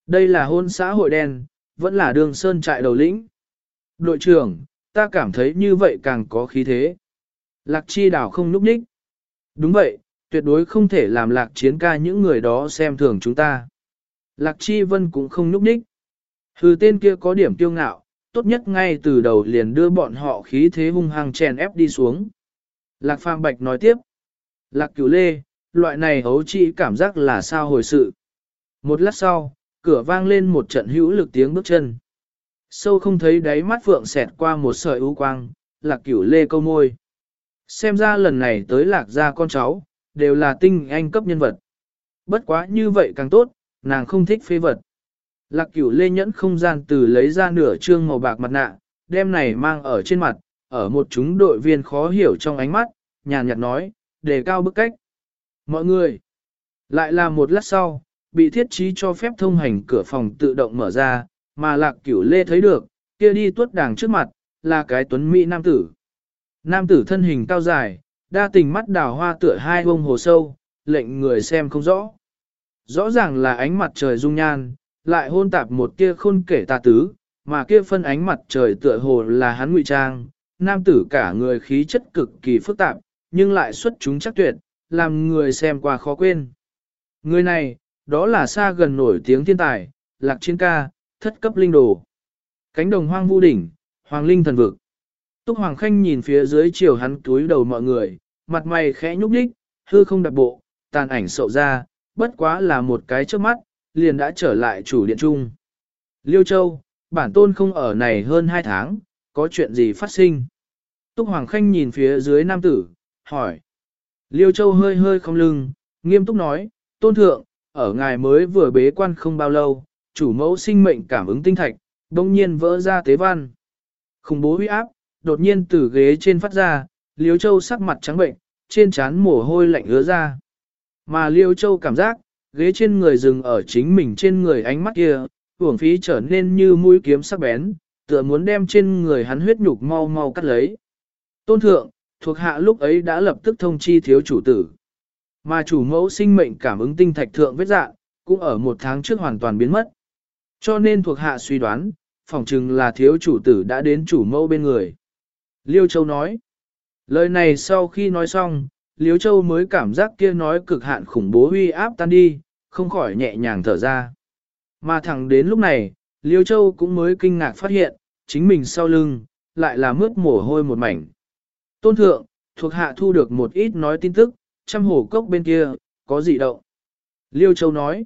Đây là hôn xã hội đen, vẫn là đường sơn trại đầu lĩnh. Đội trưởng, ta cảm thấy như vậy càng có khí thế. Lạc chi đảo không núp ních. Đúng vậy, tuyệt đối không thể làm lạc chiến ca những người đó xem thường chúng ta. Lạc chi vân cũng không núp ních. Hừ tên kia có điểm tiêu ngạo, tốt nhất ngay từ đầu liền đưa bọn họ khí thế hung hăng chèn ép đi xuống. Lạc Phàm Bạch nói tiếp. Lạc cửu lê, loại này hấu chỉ cảm giác là sao hồi sự. Một lát sau, cửa vang lên một trận hữu lực tiếng bước chân. Sâu không thấy đáy mắt phượng xẹt qua một sợi ưu quang, lạc cửu lê câu môi. Xem ra lần này tới lạc gia con cháu, đều là tinh anh cấp nhân vật. Bất quá như vậy càng tốt, nàng không thích phê vật. Lạc cửu lê nhẫn không gian từ lấy ra nửa trương màu bạc mặt nạ, đem này mang ở trên mặt, ở một chúng đội viên khó hiểu trong ánh mắt, nhàn nhạt nói, đề cao bức cách. Mọi người, lại là một lát sau, bị thiết trí cho phép thông hành cửa phòng tự động mở ra, mà lạc cửu lê thấy được, kia đi tuốt đàng trước mặt, là cái tuấn mỹ nam tử. Nam tử thân hình cao dài, đa tình mắt đào hoa tựa hai bông hồ sâu, lệnh người xem không rõ. Rõ ràng là ánh mặt trời dung nhan, lại hôn tạp một kia khôn kể tà tứ, mà kia phân ánh mặt trời tựa hồ là hắn ngụy trang, nam tử cả người khí chất cực kỳ phức tạp, nhưng lại xuất chúng chắc tuyệt, làm người xem qua khó quên. Người này, đó là xa gần nổi tiếng thiên tài, lạc chiến ca, thất cấp linh đồ. Cánh đồng hoang vu đỉnh, hoàng linh thần vực. Túc Hoàng Khanh nhìn phía dưới chiều hắn túi đầu mọi người, mặt mày khẽ nhúc nhích, hư không đặt bộ, tàn ảnh sậu ra, bất quá là một cái trước mắt, liền đã trở lại chủ điện trung. Liêu Châu, bản tôn không ở này hơn hai tháng, có chuyện gì phát sinh? Túc Hoàng Khanh nhìn phía dưới nam tử, hỏi. Liêu Châu hơi hơi không lưng, nghiêm túc nói, tôn thượng, ở ngài mới vừa bế quan không bao lâu, chủ mẫu sinh mệnh cảm ứng tinh thạch, đông nhiên vỡ ra tế văn. Khủng bố huy áp, đột nhiên từ ghế trên phát ra, Liêu Châu sắc mặt trắng bệnh, trên trán mồ hôi lạnh ứa ra. Mà Liêu Châu cảm giác, ghế trên người dừng ở chính mình trên người ánh mắt kia, uổng phí trở nên như mũi kiếm sắc bén, tựa muốn đem trên người hắn huyết nhục mau mau cắt lấy. Tôn thượng, thuộc hạ lúc ấy đã lập tức thông chi thiếu chủ tử. Mà chủ mẫu sinh mệnh cảm ứng tinh thạch thượng vết dạng, cũng ở một tháng trước hoàn toàn biến mất. Cho nên thuộc hạ suy đoán, phỏng chừng là thiếu chủ tử đã đến chủ mẫu bên người. Liêu Châu nói. Lời này sau khi nói xong, Liêu Châu mới cảm giác kia nói cực hạn khủng bố huy áp tan đi, không khỏi nhẹ nhàng thở ra. Mà thẳng đến lúc này, Liêu Châu cũng mới kinh ngạc phát hiện, chính mình sau lưng, lại là mướt mồ hôi một mảnh. Tôn thượng, thuộc hạ thu được một ít nói tin tức, trăm hồ cốc bên kia, có gì động. Liêu Châu nói,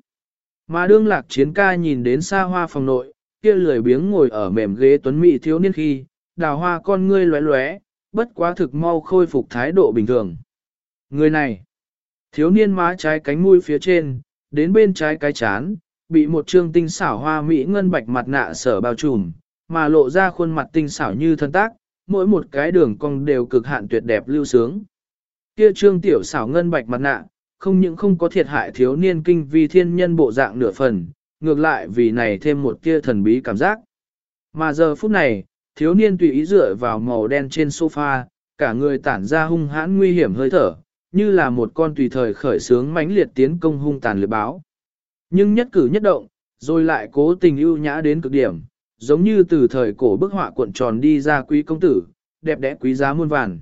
mà đương lạc chiến ca nhìn đến xa hoa phòng nội, kia lười biếng ngồi ở mềm ghế tuấn mỹ thiếu niên khi, đào hoa con ngươi lóe lóe, bất quá thực mau khôi phục thái độ bình thường. Người này, thiếu niên má trái cánh mũi phía trên, đến bên trái cái chán, bị một trương tinh xảo hoa mỹ ngân bạch mặt nạ sở bao trùm, mà lộ ra khuôn mặt tinh xảo như thân tác, mỗi một cái đường cong đều cực hạn tuyệt đẹp lưu sướng. Kia trương tiểu xảo ngân bạch mặt nạ, không những không có thiệt hại thiếu niên kinh vi thiên nhân bộ dạng nửa phần, ngược lại vì này thêm một tia thần bí cảm giác. Mà giờ phút này, thiếu niên tùy ý dựa vào màu đen trên sofa, cả người tản ra hung hãn nguy hiểm hơi thở, như là một con tùy thời khởi sướng mãnh liệt tiến công hung tàn lưỡi báo. Nhưng nhất cử nhất động, rồi lại cố tình ưu nhã đến cực điểm, giống như từ thời cổ bức họa cuộn tròn đi ra quý công tử, đẹp đẽ quý giá muôn vàn.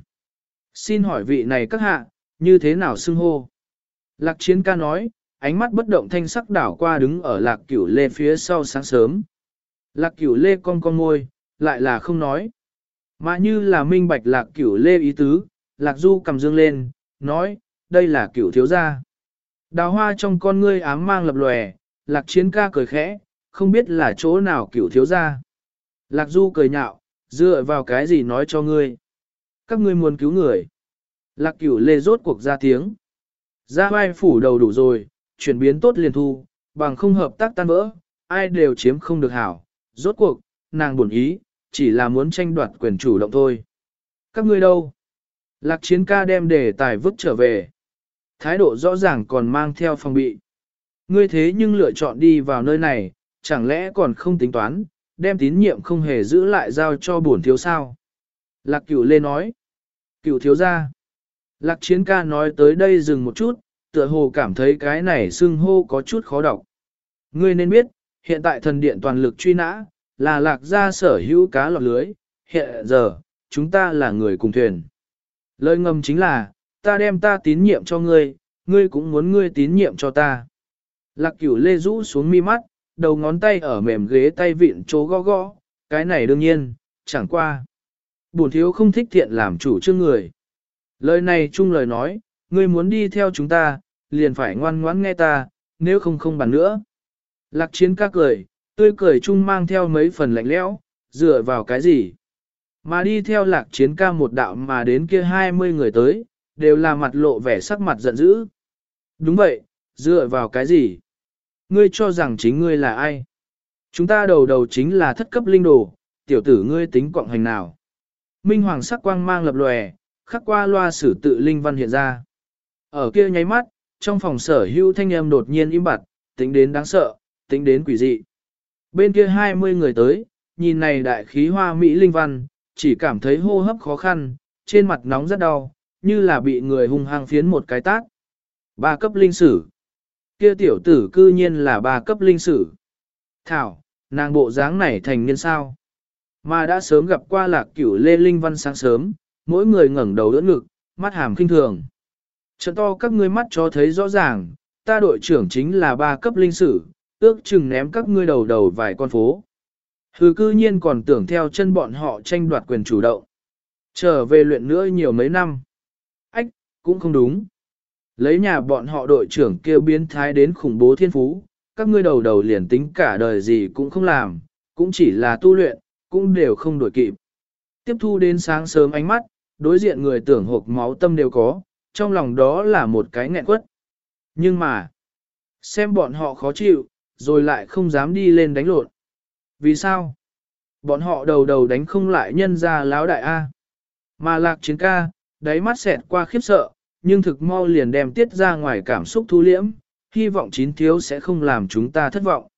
Xin hỏi vị này các hạ, như thế nào xưng hô? Lạc chiến ca nói, ánh mắt bất động thanh sắc đảo qua đứng ở lạc cửu lê phía sau sáng sớm. Lạc cửu lê con con môi, lại là không nói. Mà như là minh bạch lạc cửu lê ý tứ, lạc du cầm dương lên, nói, đây là cửu thiếu gia. Đào hoa trong con ngươi ám mang lập lòe, lạc chiến ca cười khẽ, không biết là chỗ nào cửu thiếu gia. Lạc du cười nhạo, dựa vào cái gì nói cho ngươi. Các ngươi muốn cứu người. Lạc cửu lê rốt cuộc ra tiếng. Ra vai phủ đầu đủ rồi, chuyển biến tốt liền thu, bằng không hợp tác tan vỡ, ai đều chiếm không được hảo. Rốt cuộc, nàng buồn ý, chỉ là muốn tranh đoạt quyền chủ động thôi. Các ngươi đâu? Lạc chiến ca đem đề tài vứt trở về. Thái độ rõ ràng còn mang theo phòng bị. Ngươi thế nhưng lựa chọn đi vào nơi này, chẳng lẽ còn không tính toán, đem tín nhiệm không hề giữ lại giao cho bổn thiếu sao? Lạc cửu lê nói. Cựu thiếu gia. Lạc chiến ca nói tới đây dừng một chút, tựa hồ cảm thấy cái này xưng hô có chút khó đọc. Ngươi nên biết, hiện tại thần điện toàn lực truy nã, là lạc gia sở hữu cá lọt lưới, hiện giờ, chúng ta là người cùng thuyền. Lời ngầm chính là, ta đem ta tín nhiệm cho ngươi, ngươi cũng muốn ngươi tín nhiệm cho ta. Lạc cửu lê rũ xuống mi mắt, đầu ngón tay ở mềm ghế tay vịn chỗ gõ gõ, cái này đương nhiên, chẳng qua. Bổn thiếu không thích thiện làm chủ trước người. Lời này chung lời nói, ngươi muốn đi theo chúng ta, liền phải ngoan ngoãn nghe ta, nếu không không bàn nữa. Lạc chiến ca cười, tươi cười chung mang theo mấy phần lạnh lẽo, dựa vào cái gì? Mà đi theo lạc chiến ca một đạo mà đến kia 20 người tới, đều là mặt lộ vẻ sắc mặt giận dữ. Đúng vậy, dựa vào cái gì? Ngươi cho rằng chính ngươi là ai? Chúng ta đầu đầu chính là thất cấp linh đồ, tiểu tử ngươi tính quọng hành nào? Minh hoàng sắc quang mang lập lòe, khắc qua loa sử tự linh văn hiện ra. Ở kia nháy mắt, trong phòng sở hữu thanh âm đột nhiên im bặt, tính đến đáng sợ, tính đến quỷ dị. Bên kia 20 người tới, nhìn này đại khí hoa Mỹ linh văn, chỉ cảm thấy hô hấp khó khăn, trên mặt nóng rất đau, như là bị người hung hăng phiến một cái tát. Ba cấp linh sử. Kia tiểu tử cư nhiên là ba cấp linh sử. Thảo, nàng bộ dáng này thành niên sao? Mà đã sớm gặp qua lạc cửu lê linh văn sáng sớm, mỗi người ngẩng đầu đỡ ngực, mắt hàm kinh thường. Trận to các ngươi mắt cho thấy rõ ràng, ta đội trưởng chính là ba cấp linh sử, ước chừng ném các ngươi đầu đầu vài con phố. Hừ cư nhiên còn tưởng theo chân bọn họ tranh đoạt quyền chủ động. Trở về luyện nữa nhiều mấy năm. Ách, cũng không đúng. Lấy nhà bọn họ đội trưởng kêu biến thái đến khủng bố thiên phú, các ngươi đầu đầu liền tính cả đời gì cũng không làm, cũng chỉ là tu luyện, cũng đều không đổi kịp. Tiếp thu đến sáng sớm ánh mắt, đối diện người tưởng hộp máu tâm đều có, trong lòng đó là một cái nghẹn quất. Nhưng mà, xem bọn họ khó chịu, rồi lại không dám đi lên đánh lộn. Vì sao? Bọn họ đầu đầu đánh không lại nhân ra láo đại A. Mà lạc chiến ca, đáy mắt xẹt qua khiếp sợ, nhưng thực mau liền đem tiết ra ngoài cảm xúc thu liễm, hy vọng chín thiếu sẽ không làm chúng ta thất vọng.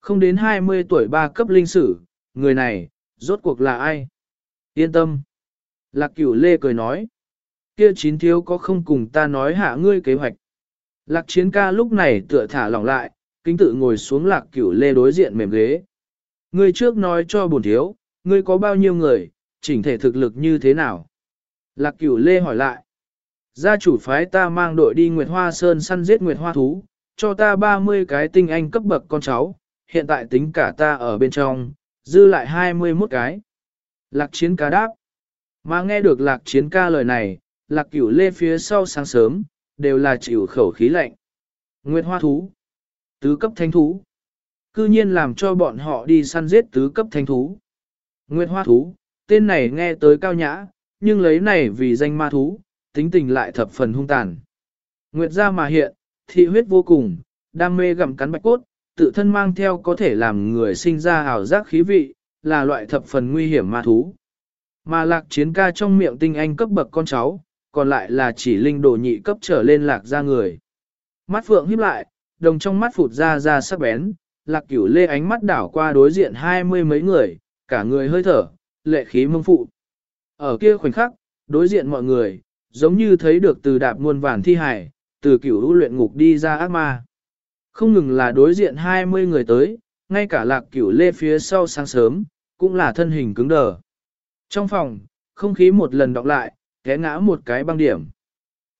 Không đến 20 tuổi ba cấp linh sử, người này, rốt cuộc là ai? Yên tâm. Lạc cửu lê cười nói. Kia chín thiếu có không cùng ta nói hạ ngươi kế hoạch. Lạc chiến ca lúc này tựa thả lỏng lại, kính tự ngồi xuống lạc cửu lê đối diện mềm ghế. Ngươi trước nói cho bổn thiếu, ngươi có bao nhiêu người, chỉnh thể thực lực như thế nào? Lạc cửu lê hỏi lại. Gia chủ phái ta mang đội đi Nguyệt Hoa Sơn săn giết Nguyệt Hoa Thú, cho ta 30 cái tinh anh cấp bậc con cháu, hiện tại tính cả ta ở bên trong, dư lại 21 cái. Lạc chiến ca đáp. Mà nghe được lạc chiến ca lời này, lạc cửu lê phía sau sáng sớm, đều là chịu khẩu khí lạnh. Nguyệt Hoa Thú. Tứ cấp thanh thú. Cư nhiên làm cho bọn họ đi săn giết tứ cấp thanh thú. Nguyệt Hoa Thú, tên này nghe tới cao nhã, nhưng lấy này vì danh ma thú, tính tình lại thập phần hung tàn. Nguyệt ra mà hiện, thị huyết vô cùng, đam mê gặm cắn bạch cốt, tự thân mang theo có thể làm người sinh ra ảo giác khí vị, là loại thập phần nguy hiểm ma thú. Mà lạc chiến ca trong miệng tinh anh cấp bậc con cháu, còn lại là chỉ linh đồ nhị cấp trở lên lạc ra người. Mắt phượng híp lại, đồng trong mắt phụt ra ra sắc bén, lạc cửu lê ánh mắt đảo qua đối diện hai mươi mấy người, cả người hơi thở, lệ khí mông phụ. Ở kia khoảnh khắc, đối diện mọi người, giống như thấy được từ đạp muôn vàn thi hải, từ cửu luyện ngục đi ra ác ma. Không ngừng là đối diện 20 người tới, ngay cả lạc cửu lê phía sau sáng sớm, cũng là thân hình cứng đờ. Trong phòng, không khí một lần đọc lại, té ngã một cái băng điểm.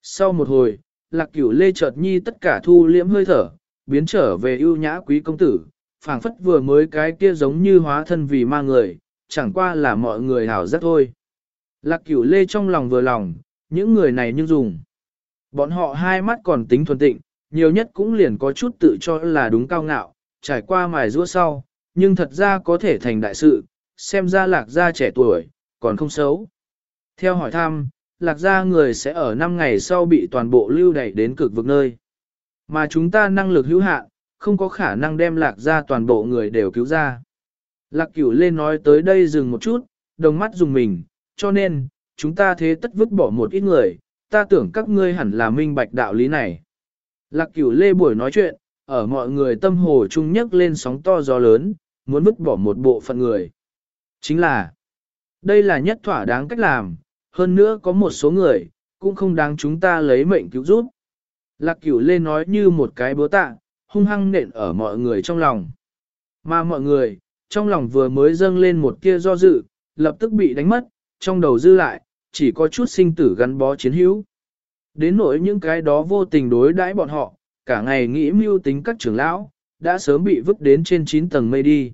Sau một hồi, lạc cửu lê chợt nhi tất cả thu liễm hơi thở, biến trở về ưu nhã quý công tử, phảng phất vừa mới cái kia giống như hóa thân vì ma người, chẳng qua là mọi người hảo rất thôi. Lạc cửu lê trong lòng vừa lòng, những người này nhưng dùng. Bọn họ hai mắt còn tính thuần tịnh, nhiều nhất cũng liền có chút tự cho là đúng cao ngạo, trải qua mài rua sau, nhưng thật ra có thể thành đại sự, xem ra lạc gia trẻ tuổi, còn không xấu. Theo hỏi thăm, lạc gia người sẽ ở 5 ngày sau bị toàn bộ lưu đẩy đến cực vực nơi. Mà chúng ta năng lực hữu hạn, không có khả năng đem lạc gia toàn bộ người đều cứu ra. Lạc cửu lên nói tới đây dừng một chút, đồng mắt dùng mình, cho nên, chúng ta thế tất vứt bỏ một ít người, ta tưởng các ngươi hẳn là minh bạch đạo lý này. Lạc cửu lê buổi nói chuyện, ở mọi người tâm hồ chung nhấc lên sóng to gió lớn, muốn vứt bỏ một bộ phận người. Chính là, đây là nhất thỏa đáng cách làm, hơn nữa có một số người, cũng không đáng chúng ta lấy mệnh cứu giúp. Lạc cửu lê nói như một cái búa tạ, hung hăng nện ở mọi người trong lòng. Mà mọi người, trong lòng vừa mới dâng lên một tia do dự, lập tức bị đánh mất, trong đầu dư lại, chỉ có chút sinh tử gắn bó chiến hữu. Đến nỗi những cái đó vô tình đối đãi bọn họ, cả ngày nghĩ mưu tính các trưởng lão, đã sớm bị vứt đến trên 9 tầng mây đi.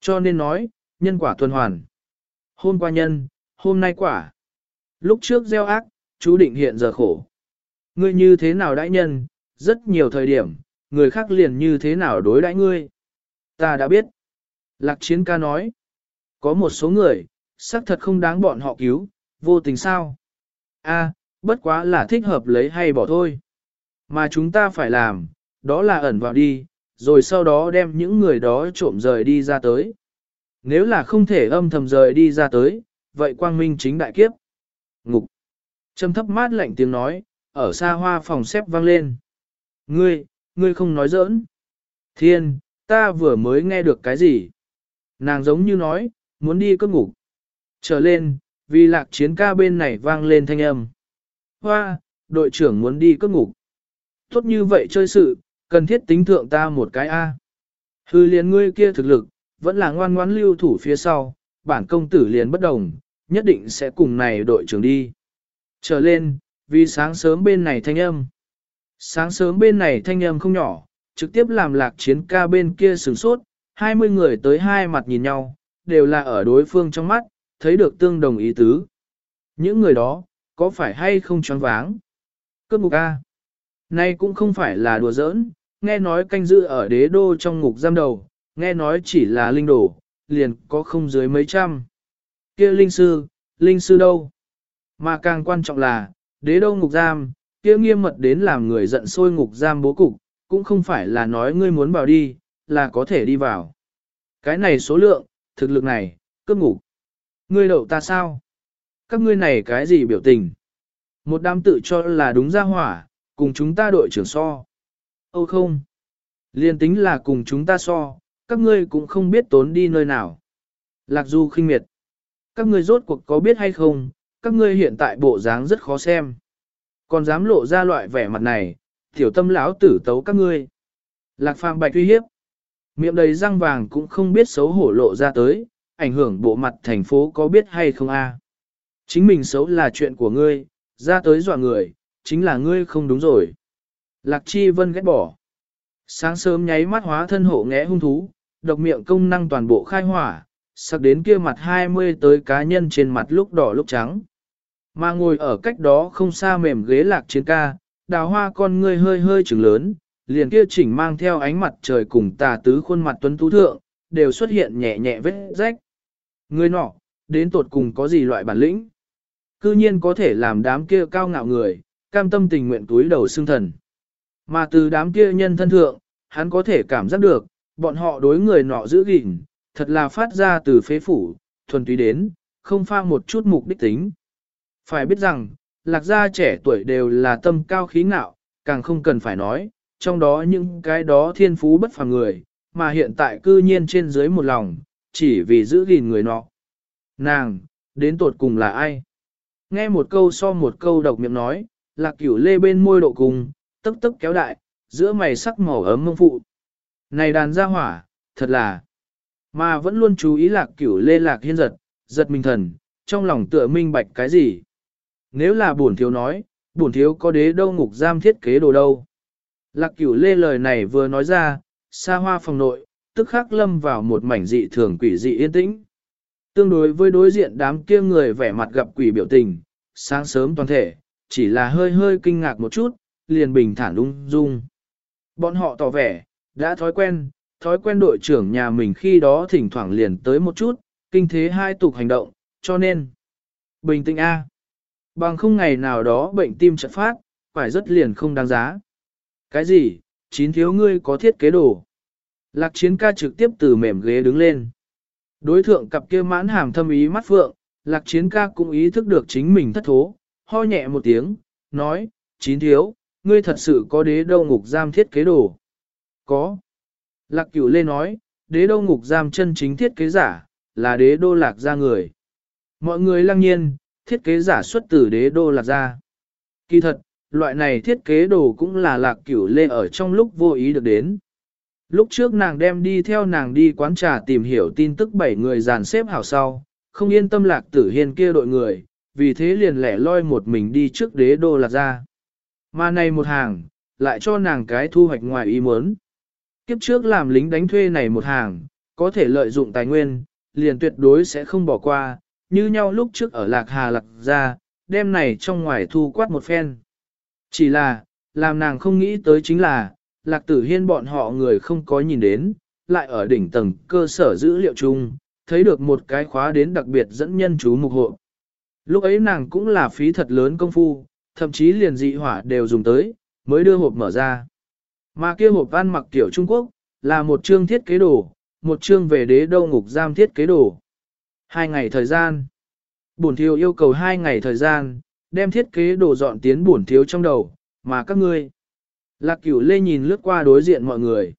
Cho nên nói, nhân quả tuần hoàn. Hôm qua nhân, hôm nay quả. Lúc trước gieo ác, chú định hiện giờ khổ. Ngươi như thế nào đãi nhân, rất nhiều thời điểm, người khác liền như thế nào đối đãi ngươi. Ta đã biết. Lạc chiến ca nói. Có một số người, xác thật không đáng bọn họ cứu, vô tình sao? A, bất quá là thích hợp lấy hay bỏ thôi. Mà chúng ta phải làm, đó là ẩn vào đi, rồi sau đó đem những người đó trộm rời đi ra tới. Nếu là không thể âm thầm rời đi ra tới, vậy quang minh chính đại kiếp. Ngục. Trầm thấp mát lạnh tiếng nói, ở xa hoa phòng xếp vang lên. Ngươi, ngươi không nói giỡn. Thiên, ta vừa mới nghe được cái gì? Nàng giống như nói, muốn đi cất ngủ. Trở lên, vì lạc chiến ca bên này vang lên thanh âm. Hoa, đội trưởng muốn đi cất ngủ. Tốt như vậy chơi sự, cần thiết tính thượng ta một cái A. Hư liền ngươi kia thực lực, vẫn là ngoan ngoãn lưu thủ phía sau, bản công tử liền bất đồng, nhất định sẽ cùng này đội trưởng đi. Trở lên, vì sáng sớm bên này thanh âm. Sáng sớm bên này thanh âm không nhỏ, trực tiếp làm lạc chiến ca bên kia sửng sốt, 20 người tới hai mặt nhìn nhau, đều là ở đối phương trong mắt, thấy được tương đồng ý tứ. Những người đó, có phải hay không choáng váng? Cướp mục A. Nay cũng không phải là đùa giỡn, nghe nói canh giữ ở đế đô trong ngục giam đầu, nghe nói chỉ là linh đồ, liền có không dưới mấy trăm. kia linh sư, linh sư đâu? Mà càng quan trọng là, đế đô ngục giam, kia nghiêm mật đến làm người giận sôi ngục giam bố cục, cũng không phải là nói ngươi muốn vào đi, là có thể đi vào. Cái này số lượng, thực lực này, cướp ngục. Ngươi đậu ta sao? Các ngươi này cái gì biểu tình? Một đám tự cho là đúng ra hỏa, cùng chúng ta đội trưởng so. Âu không? Liên tính là cùng chúng ta so, các ngươi cũng không biết tốn đi nơi nào. Lạc Du khinh miệt. Các ngươi rốt cuộc có biết hay không, các ngươi hiện tại bộ dáng rất khó xem. Còn dám lộ ra loại vẻ mặt này, tiểu tâm lão tử tấu các ngươi. Lạc Phàm bạch uy hiếp. Miệng đầy răng vàng cũng không biết xấu hổ lộ ra tới, ảnh hưởng bộ mặt thành phố có biết hay không a? Chính mình xấu là chuyện của ngươi, ra tới dọa người, chính là ngươi không đúng rồi. Lạc Chi Vân ghét bỏ. Sáng sớm nháy mắt hóa thân hộ nghẽ hung thú, độc miệng công năng toàn bộ khai hỏa, sắc đến kia mặt 20 tới cá nhân trên mặt lúc đỏ lúc trắng. Mà ngồi ở cách đó không xa mềm ghế lạc chiến ca, đào hoa con ngươi hơi hơi trừng lớn, liền kia chỉnh mang theo ánh mặt trời cùng tà tứ khuôn mặt tuấn tú thượng, đều xuất hiện nhẹ nhẹ vết rách. ngươi nọ, đến tột cùng có gì loại bản lĩnh? Cư nhiên có thể làm đám kia cao ngạo người, cam tâm tình nguyện túi đầu xương thần. Mà từ đám kia nhân thân thượng, hắn có thể cảm giác được, bọn họ đối người nọ giữ gìn, thật là phát ra từ phế phủ, thuần túy đến, không pha một chút mục đích tính. Phải biết rằng, lạc gia trẻ tuổi đều là tâm cao khí ngạo, càng không cần phải nói, trong đó những cái đó thiên phú bất phàm người, mà hiện tại cư nhiên trên dưới một lòng, chỉ vì giữ gìn người nọ. Nàng, đến tột cùng là ai? Nghe một câu so một câu độc miệng nói, lạc cửu lê bên môi độ cùng, tức tức kéo đại, giữa mày sắc màu ấm mông phụ. Này đàn gia hỏa, thật là, mà vẫn luôn chú ý lạc cửu lê lạc hiên giật, giật mình thần, trong lòng tựa minh bạch cái gì. Nếu là buồn thiếu nói, buồn thiếu có đế đâu ngục giam thiết kế đồ đâu. Lạc cửu lê lời này vừa nói ra, xa hoa phòng nội, tức khắc lâm vào một mảnh dị thường quỷ dị yên tĩnh. Tương đối với đối diện đám kia người vẻ mặt gặp quỷ biểu tình, sáng sớm toàn thể, chỉ là hơi hơi kinh ngạc một chút, liền bình thản lung dung. Bọn họ tỏ vẻ, đã thói quen, thói quen đội trưởng nhà mình khi đó thỉnh thoảng liền tới một chút, kinh thế hai tục hành động, cho nên, bình tĩnh A. Bằng không ngày nào đó bệnh tim chợt phát, phải rất liền không đáng giá. Cái gì, chín thiếu ngươi có thiết kế đồ. Lạc chiến ca trực tiếp từ mềm ghế đứng lên. Đối thượng cặp kia mãn hàm thâm ý mắt phượng, lạc chiến ca cũng ý thức được chính mình thất thố, ho nhẹ một tiếng, nói, chín thiếu, ngươi thật sự có đế đâu ngục giam thiết kế đồ. Có. Lạc cửu lê nói, đế đâu ngục giam chân chính thiết kế giả, là đế đô lạc gia người. Mọi người lăng nhiên, thiết kế giả xuất từ đế đô lạc gia. Kỳ thật, loại này thiết kế đồ cũng là lạc cửu lê ở trong lúc vô ý được đến. Lúc trước nàng đem đi theo nàng đi quán trà tìm hiểu tin tức bảy người dàn xếp hảo sau, không yên tâm lạc tử hiên kia đội người, vì thế liền lẻ loi một mình đi trước đế đô lạc ra. Mà này một hàng, lại cho nàng cái thu hoạch ngoài ý muốn. Kiếp trước làm lính đánh thuê này một hàng, có thể lợi dụng tài nguyên, liền tuyệt đối sẽ không bỏ qua, như nhau lúc trước ở lạc hà lạc ra, đêm này trong ngoài thu quát một phen. Chỉ là, làm nàng không nghĩ tới chính là, lạc tử hiên bọn họ người không có nhìn đến, lại ở đỉnh tầng cơ sở dữ liệu chung, thấy được một cái khóa đến đặc biệt dẫn nhân chú mục hộ. Lúc ấy nàng cũng là phí thật lớn công phu, thậm chí liền dị hỏa đều dùng tới, mới đưa hộp mở ra. Mà kia hộp ăn mặc kiểu Trung Quốc, là một chương thiết kế đồ, một chương về đế đâu ngục giam thiết kế đồ. Hai ngày thời gian. Bổn thiếu yêu cầu hai ngày thời gian, đem thiết kế đồ dọn tiến bổn thiếu trong đầu, mà các ngươi. Lạc cửu lê nhìn lướt qua đối diện mọi người.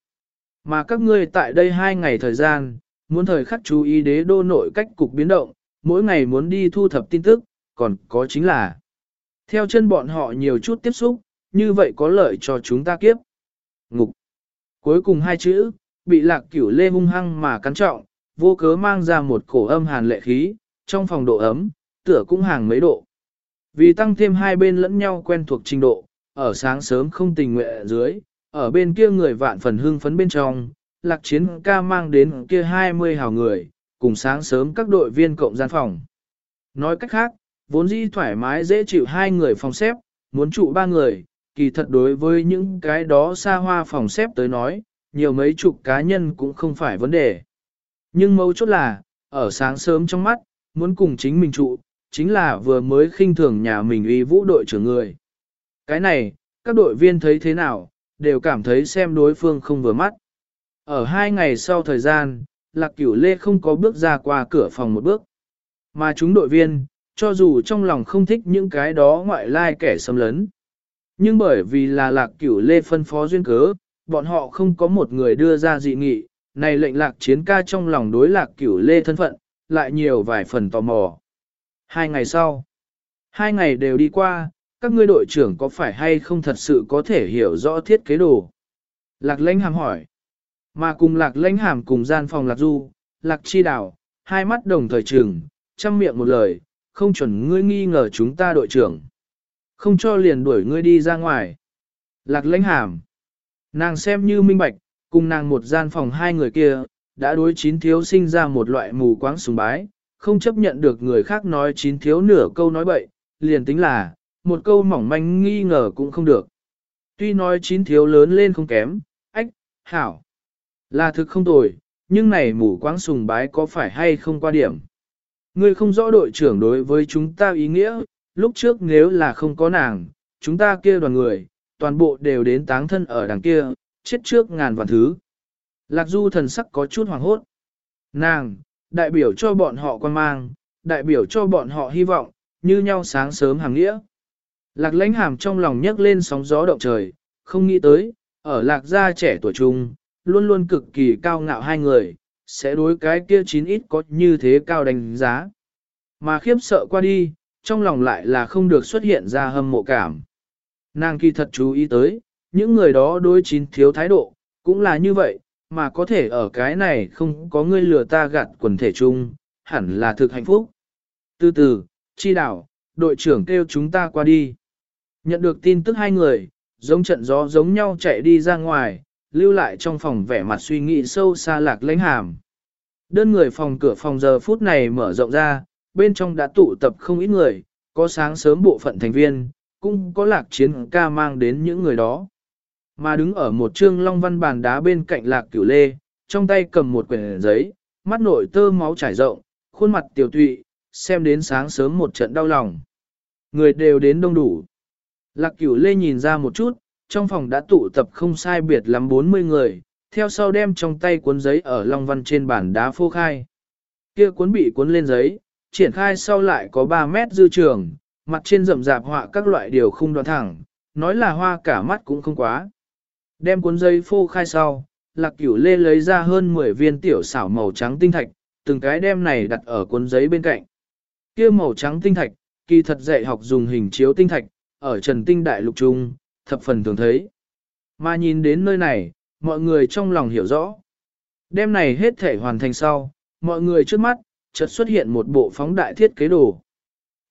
Mà các ngươi tại đây hai ngày thời gian, muốn thời khắc chú ý đế đô nội cách cục biến động, mỗi ngày muốn đi thu thập tin tức, còn có chính là theo chân bọn họ nhiều chút tiếp xúc, như vậy có lợi cho chúng ta kiếp. Ngục. Cuối cùng hai chữ, bị lạc cửu lê hung hăng mà cắn trọng, vô cớ mang ra một cổ âm hàn lệ khí, trong phòng độ ấm, tựa cũng hàng mấy độ. Vì tăng thêm hai bên lẫn nhau quen thuộc trình độ, ở sáng sớm không tình nguyện dưới, ở bên kia người vạn phần hưng phấn bên trong, lạc chiến ca mang đến kia 20 hào người, cùng sáng sớm các đội viên cộng gian phòng. Nói cách khác, vốn dĩ thoải mái dễ chịu hai người phòng xếp, muốn trụ ba người, kỳ thật đối với những cái đó xa hoa phòng xếp tới nói, nhiều mấy chục cá nhân cũng không phải vấn đề. Nhưng mấu chốt là, ở sáng sớm trong mắt, muốn cùng chính mình trụ, chính là vừa mới khinh thường nhà mình uy vũ đội trưởng người. Cái này, các đội viên thấy thế nào, đều cảm thấy xem đối phương không vừa mắt. Ở hai ngày sau thời gian, Lạc Cửu Lê không có bước ra qua cửa phòng một bước. Mà chúng đội viên, cho dù trong lòng không thích những cái đó ngoại lai kẻ xâm lấn. Nhưng bởi vì là Lạc Cửu Lê phân phó duyên cớ, bọn họ không có một người đưa ra dị nghị, này lệnh Lạc Chiến ca trong lòng đối Lạc Cửu Lê thân phận, lại nhiều vài phần tò mò. Hai ngày sau, hai ngày đều đi qua, các ngươi đội trưởng có phải hay không thật sự có thể hiểu rõ thiết kế đồ? Lạc lãnh hàm hỏi. Mà cùng lạc lãnh hàm cùng gian phòng lạc du, lạc chi đảo, hai mắt đồng thời trường, chăm miệng một lời, không chuẩn ngươi nghi ngờ chúng ta đội trưởng. Không cho liền đuổi ngươi đi ra ngoài. Lạc lãnh hàm. Nàng xem như minh bạch, cùng nàng một gian phòng hai người kia, đã đối chín thiếu sinh ra một loại mù quáng sùng bái, không chấp nhận được người khác nói chín thiếu nửa câu nói bậy, liền tính là, một câu mỏng manh nghi ngờ cũng không được. Tuy nói chín thiếu lớn lên không kém, ách, hảo, là thực không tồi, nhưng này mù quáng sùng bái có phải hay không qua điểm. Ngươi không rõ đội trưởng đối với chúng ta ý nghĩa, lúc trước nếu là không có nàng, chúng ta kia đoàn người, toàn bộ đều đến táng thân ở đằng kia, chết trước ngàn vạn thứ. Lạc du thần sắc có chút hoàng hốt. Nàng, đại biểu cho bọn họ quan mang, đại biểu cho bọn họ hy vọng, như nhau sáng sớm hàng nghĩa. Lạc lãnh hàm trong lòng nhấc lên sóng gió động trời, không nghĩ tới, ở lạc gia trẻ tuổi trung, luôn luôn cực kỳ cao ngạo hai người, sẽ đối cái kia chín ít có như thế cao đánh giá. Mà khiếp sợ qua đi, trong lòng lại là không được xuất hiện ra hâm mộ cảm. Nàng kỳ thật chú ý tới, những người đó đối chín thiếu thái độ, cũng là như vậy, mà có thể ở cái này không có người lừa ta gạt quần thể chung, hẳn là thực hạnh phúc. Từ từ, chi đảo, đội trưởng kêu chúng ta qua đi. Nhận được tin tức hai người, giống trận gió giống nhau chạy đi ra ngoài, lưu lại trong phòng vẻ mặt suy nghĩ sâu xa lạc lãnh hàm. Đơn người phòng cửa phòng giờ phút này mở rộng ra, bên trong đã tụ tập không ít người, có sáng sớm bộ phận thành viên, cũng có lạc chiến ca mang đến những người đó. Mà đứng ở một trương long văn bàn đá bên cạnh lạc cửu lê, trong tay cầm một quyển giấy, mắt nội tơ máu trải rộng, khuôn mặt tiểu tụy, xem đến sáng sớm một trận đau lòng. Người đều đến đông đủ. Lạc cửu lê nhìn ra một chút, trong phòng đã tụ tập không sai biệt lắm 40 người, theo sau đem trong tay cuốn giấy ở long văn trên bàn đá phô khai. Kia cuốn bị cuốn lên giấy, triển khai sau lại có 3 mét dư trường, mặt trên rậm rạp họa các loại điều không đoạn thẳng, nói là hoa cả mắt cũng không quá. Đem cuốn giấy phô khai sau, lạc cửu lê lấy ra hơn 10 viên tiểu xảo màu trắng tinh thạch, từng cái đem này đặt ở cuốn giấy bên cạnh. Kia màu trắng tinh thạch, kỳ thật dạy học dùng hình chiếu tinh thạch, ở trần tinh đại lục trung, thập phần thường thấy. Mà nhìn đến nơi này, mọi người trong lòng hiểu rõ. Đêm này hết thể hoàn thành sau, mọi người trước mắt, chợt xuất hiện một bộ phóng đại thiết kế đồ.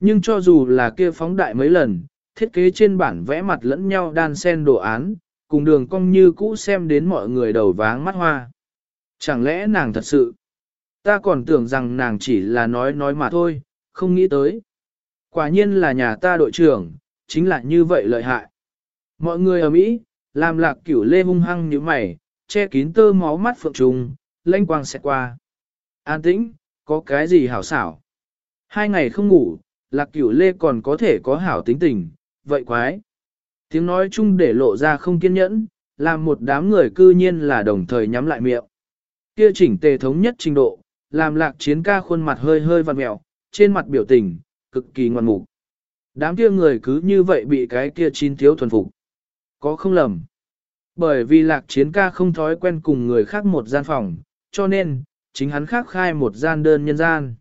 Nhưng cho dù là kia phóng đại mấy lần, thiết kế trên bản vẽ mặt lẫn nhau đan xen đồ án, cùng đường cong như cũ xem đến mọi người đầu váng mắt hoa. Chẳng lẽ nàng thật sự? Ta còn tưởng rằng nàng chỉ là nói nói mà thôi, không nghĩ tới. Quả nhiên là nhà ta đội trưởng, chính là như vậy lợi hại. Mọi người ở Mỹ, làm lạc cửu lê hung hăng như mày, che kín tơ máu mắt phượng trùng, lanh quang sẽ qua. An tĩnh, có cái gì hảo xảo? Hai ngày không ngủ, lạc cửu lê còn có thể có hảo tính tình, vậy quái. Tiếng nói chung để lộ ra không kiên nhẫn, làm một đám người cư nhiên là đồng thời nhắm lại miệng. Kia chỉnh tề thống nhất trình độ, làm lạc chiến ca khuôn mặt hơi hơi vặn mẹo, trên mặt biểu tình, cực kỳ ngoan mục. Đám kia người cứ như vậy bị cái kia chín thiếu thuần phục. Có không lầm. Bởi vì lạc chiến ca không thói quen cùng người khác một gian phòng, cho nên, chính hắn khác khai một gian đơn nhân gian.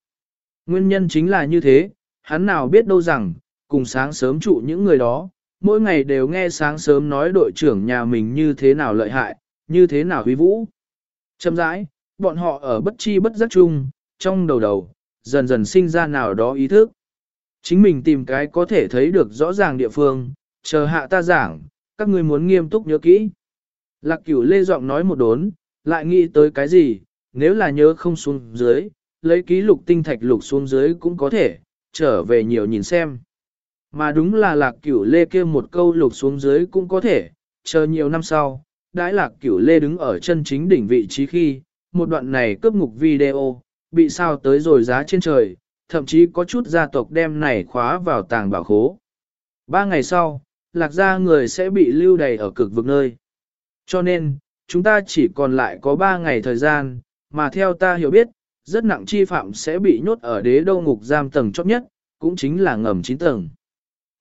Nguyên nhân chính là như thế, hắn nào biết đâu rằng, cùng sáng sớm trụ những người đó, mỗi ngày đều nghe sáng sớm nói đội trưởng nhà mình như thế nào lợi hại, như thế nào huy vũ. Châm rãi, bọn họ ở bất chi bất giác chung, trong đầu đầu, dần dần sinh ra nào đó ý thức. Chính mình tìm cái có thể thấy được rõ ràng địa phương, chờ hạ ta giảng, các ngươi muốn nghiêm túc nhớ kỹ. Lạc cửu lê giọng nói một đốn, lại nghĩ tới cái gì, nếu là nhớ không xuống dưới, lấy ký lục tinh thạch lục xuống dưới cũng có thể, trở về nhiều nhìn xem. Mà đúng là lạc cửu lê kia một câu lục xuống dưới cũng có thể, chờ nhiều năm sau, đãi lạc cửu lê đứng ở chân chính đỉnh vị trí khi, một đoạn này cướp ngục video, bị sao tới rồi giá trên trời, thậm chí có chút gia tộc đem này khóa vào tàng bảo khố. Ba ngày sau, lạc gia người sẽ bị lưu đầy ở cực vực nơi. Cho nên, chúng ta chỉ còn lại có ba ngày thời gian, mà theo ta hiểu biết, rất nặng chi phạm sẽ bị nhốt ở đế đô ngục giam tầng chót nhất, cũng chính là ngầm 9 tầng.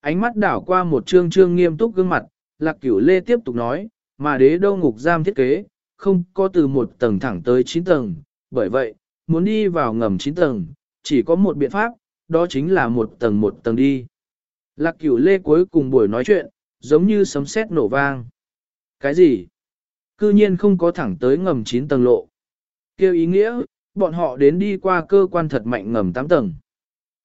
Ánh mắt đảo qua một trương trương nghiêm túc gương mặt, lạc cửu lê tiếp tục nói, mà đế đô ngục giam thiết kế, không có từ một tầng thẳng tới 9 tầng, bởi vậy, muốn đi vào ngầm 9 tầng, chỉ có một biện pháp, đó chính là một tầng một tầng đi. Lạc cửu lê cuối cùng buổi nói chuyện, giống như sấm sét nổ vang. Cái gì? Cư nhiên không có thẳng tới ngầm 9 tầng lộ. Kêu ý nghĩa, bọn họ đến đi qua cơ quan thật mạnh ngầm 8 tầng.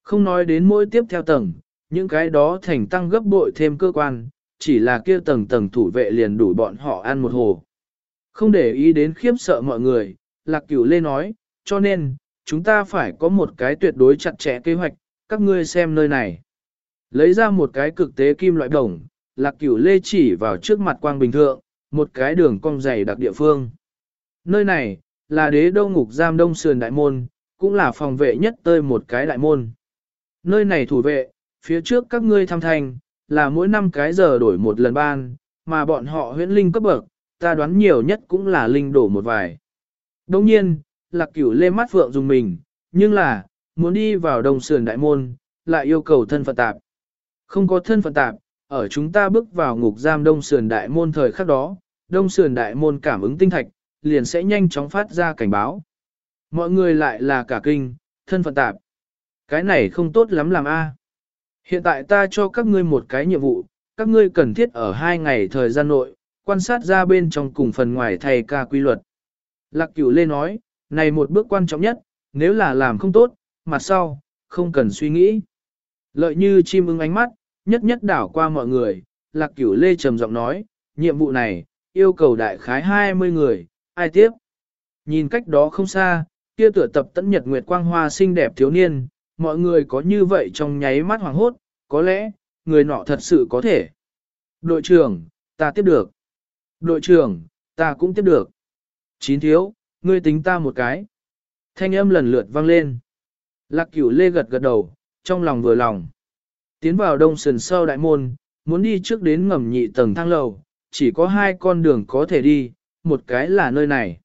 Không nói đến mỗi tiếp theo tầng, những cái đó thành tăng gấp bội thêm cơ quan, chỉ là kia tầng tầng thủ vệ liền đủ bọn họ ăn một hồ. Không để ý đến khiếp sợ mọi người, Lạc Cửu Lê nói, cho nên, chúng ta phải có một cái tuyệt đối chặt chẽ kế hoạch, các ngươi xem nơi này. Lấy ra một cái cực tế kim loại đồng, Lạc Cửu Lê chỉ vào trước mặt quang bình thượng, một cái đường cong dày đặc địa phương. Nơi này, là đế đô ngục giam đông sườn đại môn, cũng là phòng vệ nhất tơi một cái đại môn. Nơi này thủ vệ, phía trước các ngươi tham thành, là mỗi năm cái giờ đổi một lần ban, mà bọn họ huyễn linh cấp bậc, ta đoán nhiều nhất cũng là linh đổ một vài. Đồng nhiên, lạc cửu lê mắt phượng dùng mình, nhưng là, muốn đi vào đông sườn đại môn, lại yêu cầu thân phận tạp. Không có thân phận tạp, ở chúng ta bước vào ngục giam đông sườn đại môn thời khắc đó, đông sườn đại môn cảm ứng tinh thạch, liền sẽ nhanh chóng phát ra cảnh báo. Mọi người lại là cả kinh, thân phận tạp. Cái này không tốt lắm làm a. Hiện tại ta cho các ngươi một cái nhiệm vụ, các ngươi cần thiết ở hai ngày thời gian nội, quan sát ra bên trong cùng phần ngoài thầy ca quy luật. Lạc cửu lê nói, này một bước quan trọng nhất, nếu là làm không tốt, mặt sau, không cần suy nghĩ. Lợi như chim ưng ánh mắt, nhất nhất đảo qua mọi người, lạc cửu lê trầm giọng nói, nhiệm vụ này, yêu cầu đại khái 20 người, ai tiếp? Nhìn cách đó không xa, kia tựa tập tẫn nhật nguyệt quang hoa xinh đẹp thiếu niên, mọi người có như vậy trong nháy mắt hoàng hốt, có lẽ, người nọ thật sự có thể. Đội trưởng, ta tiếp được. Đội trưởng, ta cũng tiếp được. Chín thiếu, ngươi tính ta một cái. Thanh âm lần lượt vang lên. Lạc cửu lê gật gật đầu, trong lòng vừa lòng. Tiến vào đông sườn sau đại môn, muốn đi trước đến ngầm nhị tầng thang lầu, chỉ có hai con đường có thể đi, một cái là nơi này.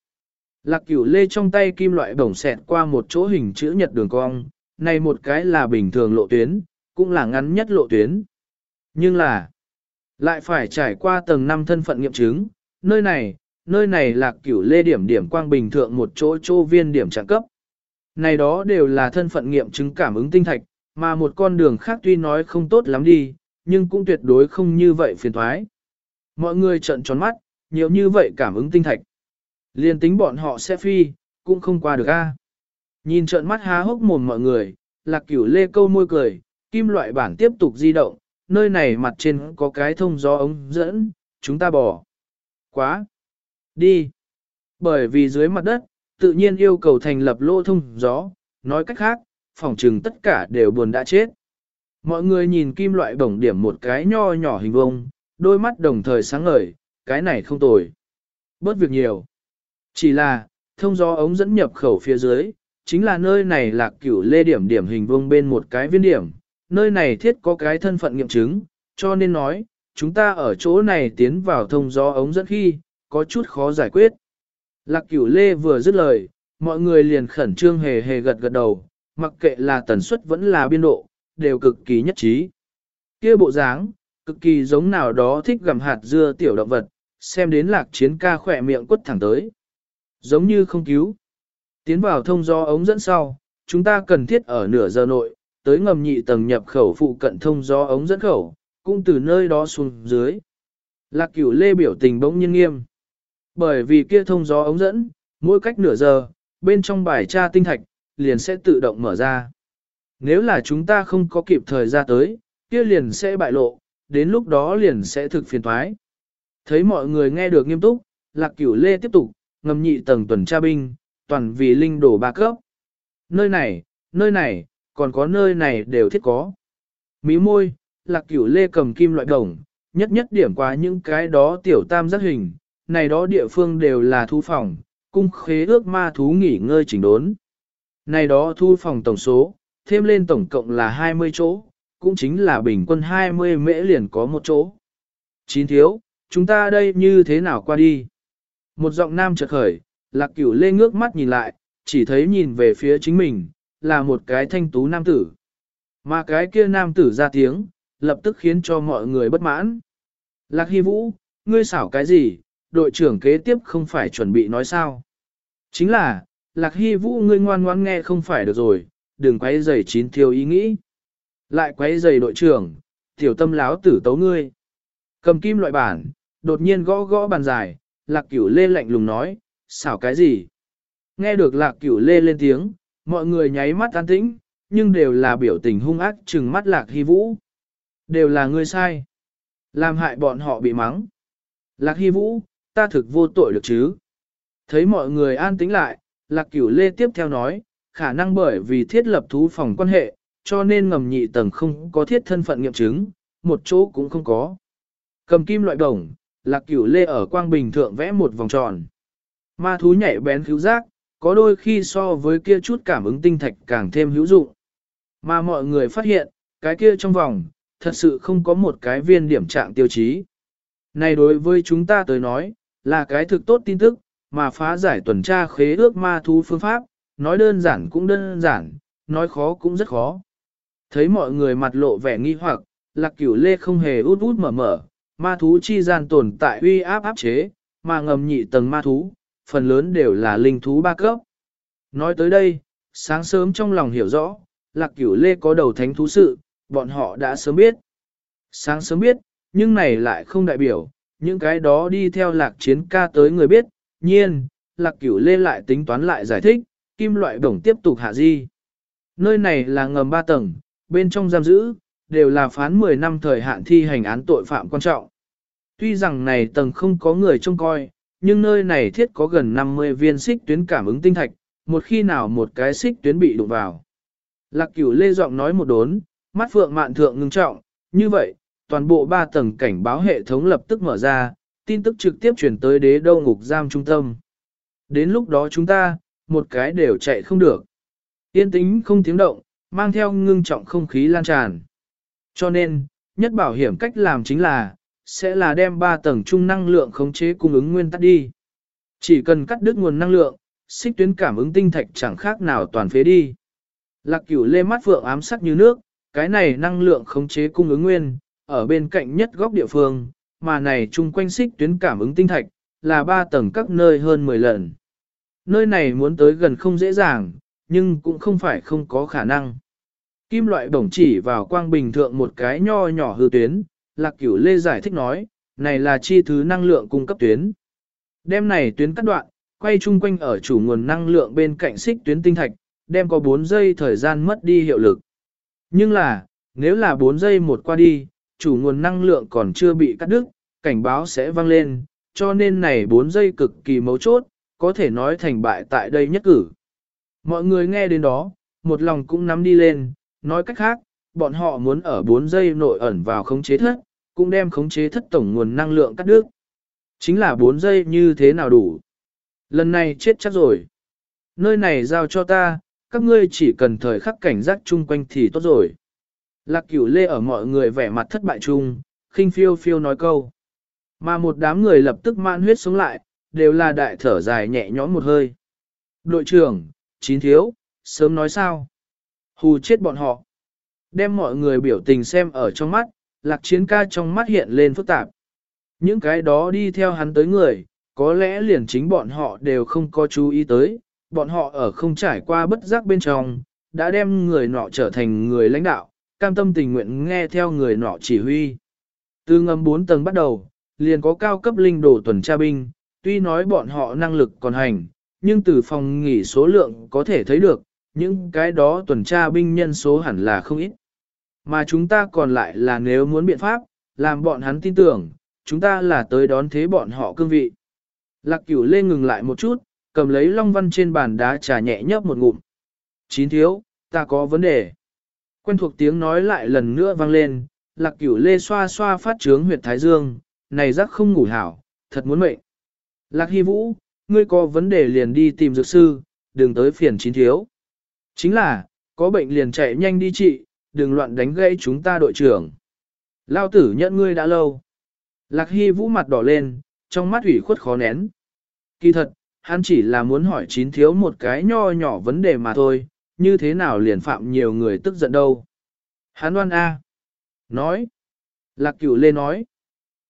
Lạc cửu lê trong tay kim loại bổng xẹt qua một chỗ hình chữ nhật đường cong, này một cái là bình thường lộ tuyến, cũng là ngắn nhất lộ tuyến. Nhưng là, lại phải trải qua tầng 5 thân phận nghiệm chứng, nơi này, nơi này là cửu lê điểm điểm quang bình thượng một chỗ chỗ viên điểm trạng cấp. Này đó đều là thân phận nghiệm chứng cảm ứng tinh thạch, mà một con đường khác tuy nói không tốt lắm đi, nhưng cũng tuyệt đối không như vậy phiền thoái. Mọi người trợn tròn mắt, nhiều như vậy cảm ứng tinh thạch. Liên tính bọn họ sẽ phi, cũng không qua được a. Nhìn trợn mắt há hốc mồm mọi người, lạc cửu lê câu môi cười, kim loại bản tiếp tục di động, nơi này mặt trên có cái thông gió ống dẫn, chúng ta bỏ. Quá! Đi! Bởi vì dưới mặt đất, tự nhiên yêu cầu thành lập lô thông gió, nói cách khác, phòng trừng tất cả đều buồn đã chết. Mọi người nhìn kim loại bổng điểm một cái nho nhỏ hình vông, đôi mắt đồng thời sáng ngời, cái này không tồi. Bớt việc nhiều. Chỉ là, thông gió ống dẫn nhập khẩu phía dưới, chính là nơi này là cửu lê điểm điểm hình vuông bên một cái viên điểm, nơi này thiết có cái thân phận nghiệm chứng, cho nên nói, chúng ta ở chỗ này tiến vào thông gió ống dẫn khi, có chút khó giải quyết. Lạc cửu lê vừa dứt lời, mọi người liền khẩn trương hề hề gật gật đầu, mặc kệ là tần suất vẫn là biên độ, đều cực kỳ nhất trí. kia bộ dáng, cực kỳ giống nào đó thích gặm hạt dưa tiểu động vật, xem đến lạc chiến ca khỏe miệng quất thẳng tới. Giống như không cứu. Tiến vào thông do ống dẫn sau, chúng ta cần thiết ở nửa giờ nội, tới ngầm nhị tầng nhập khẩu phụ cận thông do ống dẫn khẩu, cũng từ nơi đó xuống dưới. Lạc cửu lê biểu tình bỗng nhiên nghiêm. Bởi vì kia thông gió ống dẫn, mỗi cách nửa giờ, bên trong bài tra tinh thạch, liền sẽ tự động mở ra. Nếu là chúng ta không có kịp thời ra tới, kia liền sẽ bại lộ, đến lúc đó liền sẽ thực phiền thoái. Thấy mọi người nghe được nghiêm túc, lạc cửu lê tiếp tục, ngầm nhị tầng tuần tra binh, toàn vì linh đổ ba cấp. Nơi này, nơi này, còn có nơi này đều thiết có. Mí môi, lạc cửu lê cầm kim loại đồng, nhất nhất điểm qua những cái đó tiểu tam giác hình, này đó địa phương đều là thu phòng, cung khế ước ma thú nghỉ ngơi chỉnh đốn. Này đó thu phòng tổng số, thêm lên tổng cộng là 20 chỗ, cũng chính là bình quân 20 mễ liền có một chỗ. Chín thiếu, chúng ta đây như thế nào qua đi? Một giọng nam chợt khởi, lạc cửu lê ngước mắt nhìn lại, chỉ thấy nhìn về phía chính mình, là một cái thanh tú nam tử. Mà cái kia nam tử ra tiếng, lập tức khiến cho mọi người bất mãn. Lạc Hy Vũ, ngươi xảo cái gì, đội trưởng kế tiếp không phải chuẩn bị nói sao. Chính là, Lạc Hy Vũ ngươi ngoan ngoãn nghe không phải được rồi, đừng quấy giày chín thiếu ý nghĩ. Lại quấy giày đội trưởng, tiểu tâm láo tử tấu ngươi. Cầm kim loại bản, đột nhiên gõ gõ bàn dài, Lạc Cửu Lê lạnh lùng nói, xảo cái gì? Nghe được Lạc Cửu Lê lên tiếng, mọi người nháy mắt an tĩnh, nhưng đều là biểu tình hung ác trừng mắt Lạc Hy Vũ. Đều là ngươi sai. Làm hại bọn họ bị mắng. Lạc Hy Vũ, ta thực vô tội được chứ? Thấy mọi người an tĩnh lại, Lạc Cửu Lê tiếp theo nói, khả năng bởi vì thiết lập thú phòng quan hệ, cho nên ngầm nhị tầng không có thiết thân phận nghiệm chứng, một chỗ cũng không có. Cầm kim loại đồng, Lạc Cửu Lê ở quang bình thượng vẽ một vòng tròn. Ma thú nhảy bén cứu giác, có đôi khi so với kia chút cảm ứng tinh thạch càng thêm hữu dụng. Mà mọi người phát hiện, cái kia trong vòng, thật sự không có một cái viên điểm trạng tiêu chí. Này đối với chúng ta tới nói, là cái thực tốt tin tức, mà phá giải tuần tra khế ước ma thú phương pháp, nói đơn giản cũng đơn giản, nói khó cũng rất khó. Thấy mọi người mặt lộ vẻ nghi hoặc, lạc cửu lê không hề út út mở mở, ma thú chi gian tồn tại uy áp áp chế, mà ngầm nhị tầng ma thú, phần lớn đều là linh thú ba cấp. Nói tới đây, sáng sớm trong lòng hiểu rõ, lạc cửu lê có đầu thánh thú sự, bọn họ đã sớm biết. Sáng sớm biết, nhưng này lại không đại biểu, những cái đó đi theo lạc chiến ca tới người biết, nhiên, lạc cửu lê lại tính toán lại giải thích, kim loại bổng tiếp tục hạ di. Nơi này là ngầm ba tầng, bên trong giam giữ, đều là phán 10 năm thời hạn thi hành án tội phạm quan trọng. Tuy rằng này tầng không có người trông coi, nhưng nơi này thiết có gần 50 viên xích tuyến cảm ứng tinh thạch, một khi nào một cái xích tuyến bị đụng vào. Lạc cửu lê giọng nói một đốn, mắt phượng mạn thượng ngưng trọng, như vậy, toàn bộ ba tầng cảnh báo hệ thống lập tức mở ra, tin tức trực tiếp chuyển tới đế đô ngục giam trung tâm. Đến lúc đó chúng ta, một cái đều chạy không được. Yên tĩnh không tiếng động, mang theo ngưng trọng không khí lan tràn. Cho nên, nhất bảo hiểm cách làm chính là, sẽ là đem ba tầng trung năng lượng khống chế cung ứng nguyên tắc đi. Chỉ cần cắt đứt nguồn năng lượng, xích tuyến cảm ứng tinh thạch chẳng khác nào toàn phế đi. Lạc cửu lê mắt vượng ám sắc như nước, cái này năng lượng khống chế cung ứng nguyên, ở bên cạnh nhất góc địa phương, mà này chung quanh xích tuyến cảm ứng tinh thạch, là ba tầng các nơi hơn 10 lần. Nơi này muốn tới gần không dễ dàng, nhưng cũng không phải không có khả năng. Kim loại bổng chỉ vào quang bình thượng một cái nho nhỏ hư tuyến, lạc cửu lê giải thích nói, này là chi thứ năng lượng cung cấp tuyến. Đem này tuyến cắt đoạn, quay chung quanh ở chủ nguồn năng lượng bên cạnh xích tuyến tinh thạch, đem có 4 giây thời gian mất đi hiệu lực. Nhưng là, nếu là 4 giây một qua đi, chủ nguồn năng lượng còn chưa bị cắt đứt, cảnh báo sẽ vang lên, cho nên này 4 giây cực kỳ mấu chốt, có thể nói thành bại tại đây nhất cử. Mọi người nghe đến đó, một lòng cũng nắm đi lên, nói cách khác, bọn họ muốn ở 4 giây nội ẩn vào khống chế thất, cũng đem khống chế thất tổng nguồn năng lượng cắt đứt. Chính là 4 giây như thế nào đủ. Lần này chết chắc rồi. Nơi này giao cho ta, các ngươi chỉ cần thời khắc cảnh giác chung quanh thì tốt rồi. Lạc cửu lê ở mọi người vẻ mặt thất bại chung, khinh phiêu phiêu nói câu. Mà một đám người lập tức man huyết sống lại, đều là đại thở dài nhẹ nhõm một hơi. Đội trưởng, chín thiếu, sớm nói sao? Hù chết bọn họ. Đem mọi người biểu tình xem ở trong mắt, lạc chiến ca trong mắt hiện lên phức tạp. Những cái đó đi theo hắn tới người, có lẽ liền chính bọn họ đều không có chú ý tới, bọn họ ở không trải qua bất giác bên trong, đã đem người nọ trở thành người lãnh đạo, cam tâm tình nguyện nghe theo người nọ chỉ huy. Từ ngầm 4 tầng bắt đầu, liền có cao cấp linh đồ tuần tra binh, tuy nói bọn họ năng lực còn hành, nhưng từ phòng nghỉ số lượng có thể thấy được, những cái đó tuần tra binh nhân số hẳn là không ít. Mà chúng ta còn lại là nếu muốn biện pháp, làm bọn hắn tin tưởng, chúng ta là tới đón thế bọn họ cương vị. Lạc cửu lên ngừng lại một chút, cầm lấy long văn trên bàn đá trà nhẹ nhấp một ngụm. Chín thiếu, ta có vấn đề. Quen thuộc tiếng nói lại lần nữa vang lên, lạc cửu lê xoa xoa phát trướng huyệt thái dương, này giấc không ngủ hảo, thật muốn mệnh. Lạc hy vũ, ngươi có vấn đề liền đi tìm dược sư, đừng tới phiền chín thiếu. Chính là, có bệnh liền chạy nhanh đi trị, đừng loạn đánh gãy chúng ta đội trưởng. Lao tử nhận ngươi đã lâu. Lạc hy vũ mặt đỏ lên, trong mắt ủy khuất khó nén. Kỳ thật, hắn chỉ là muốn hỏi chín thiếu một cái nho nhỏ vấn đề mà thôi, như thế nào liền phạm nhiều người tức giận đâu. Hán đoan A. Nói. Lạc cửu lê nói.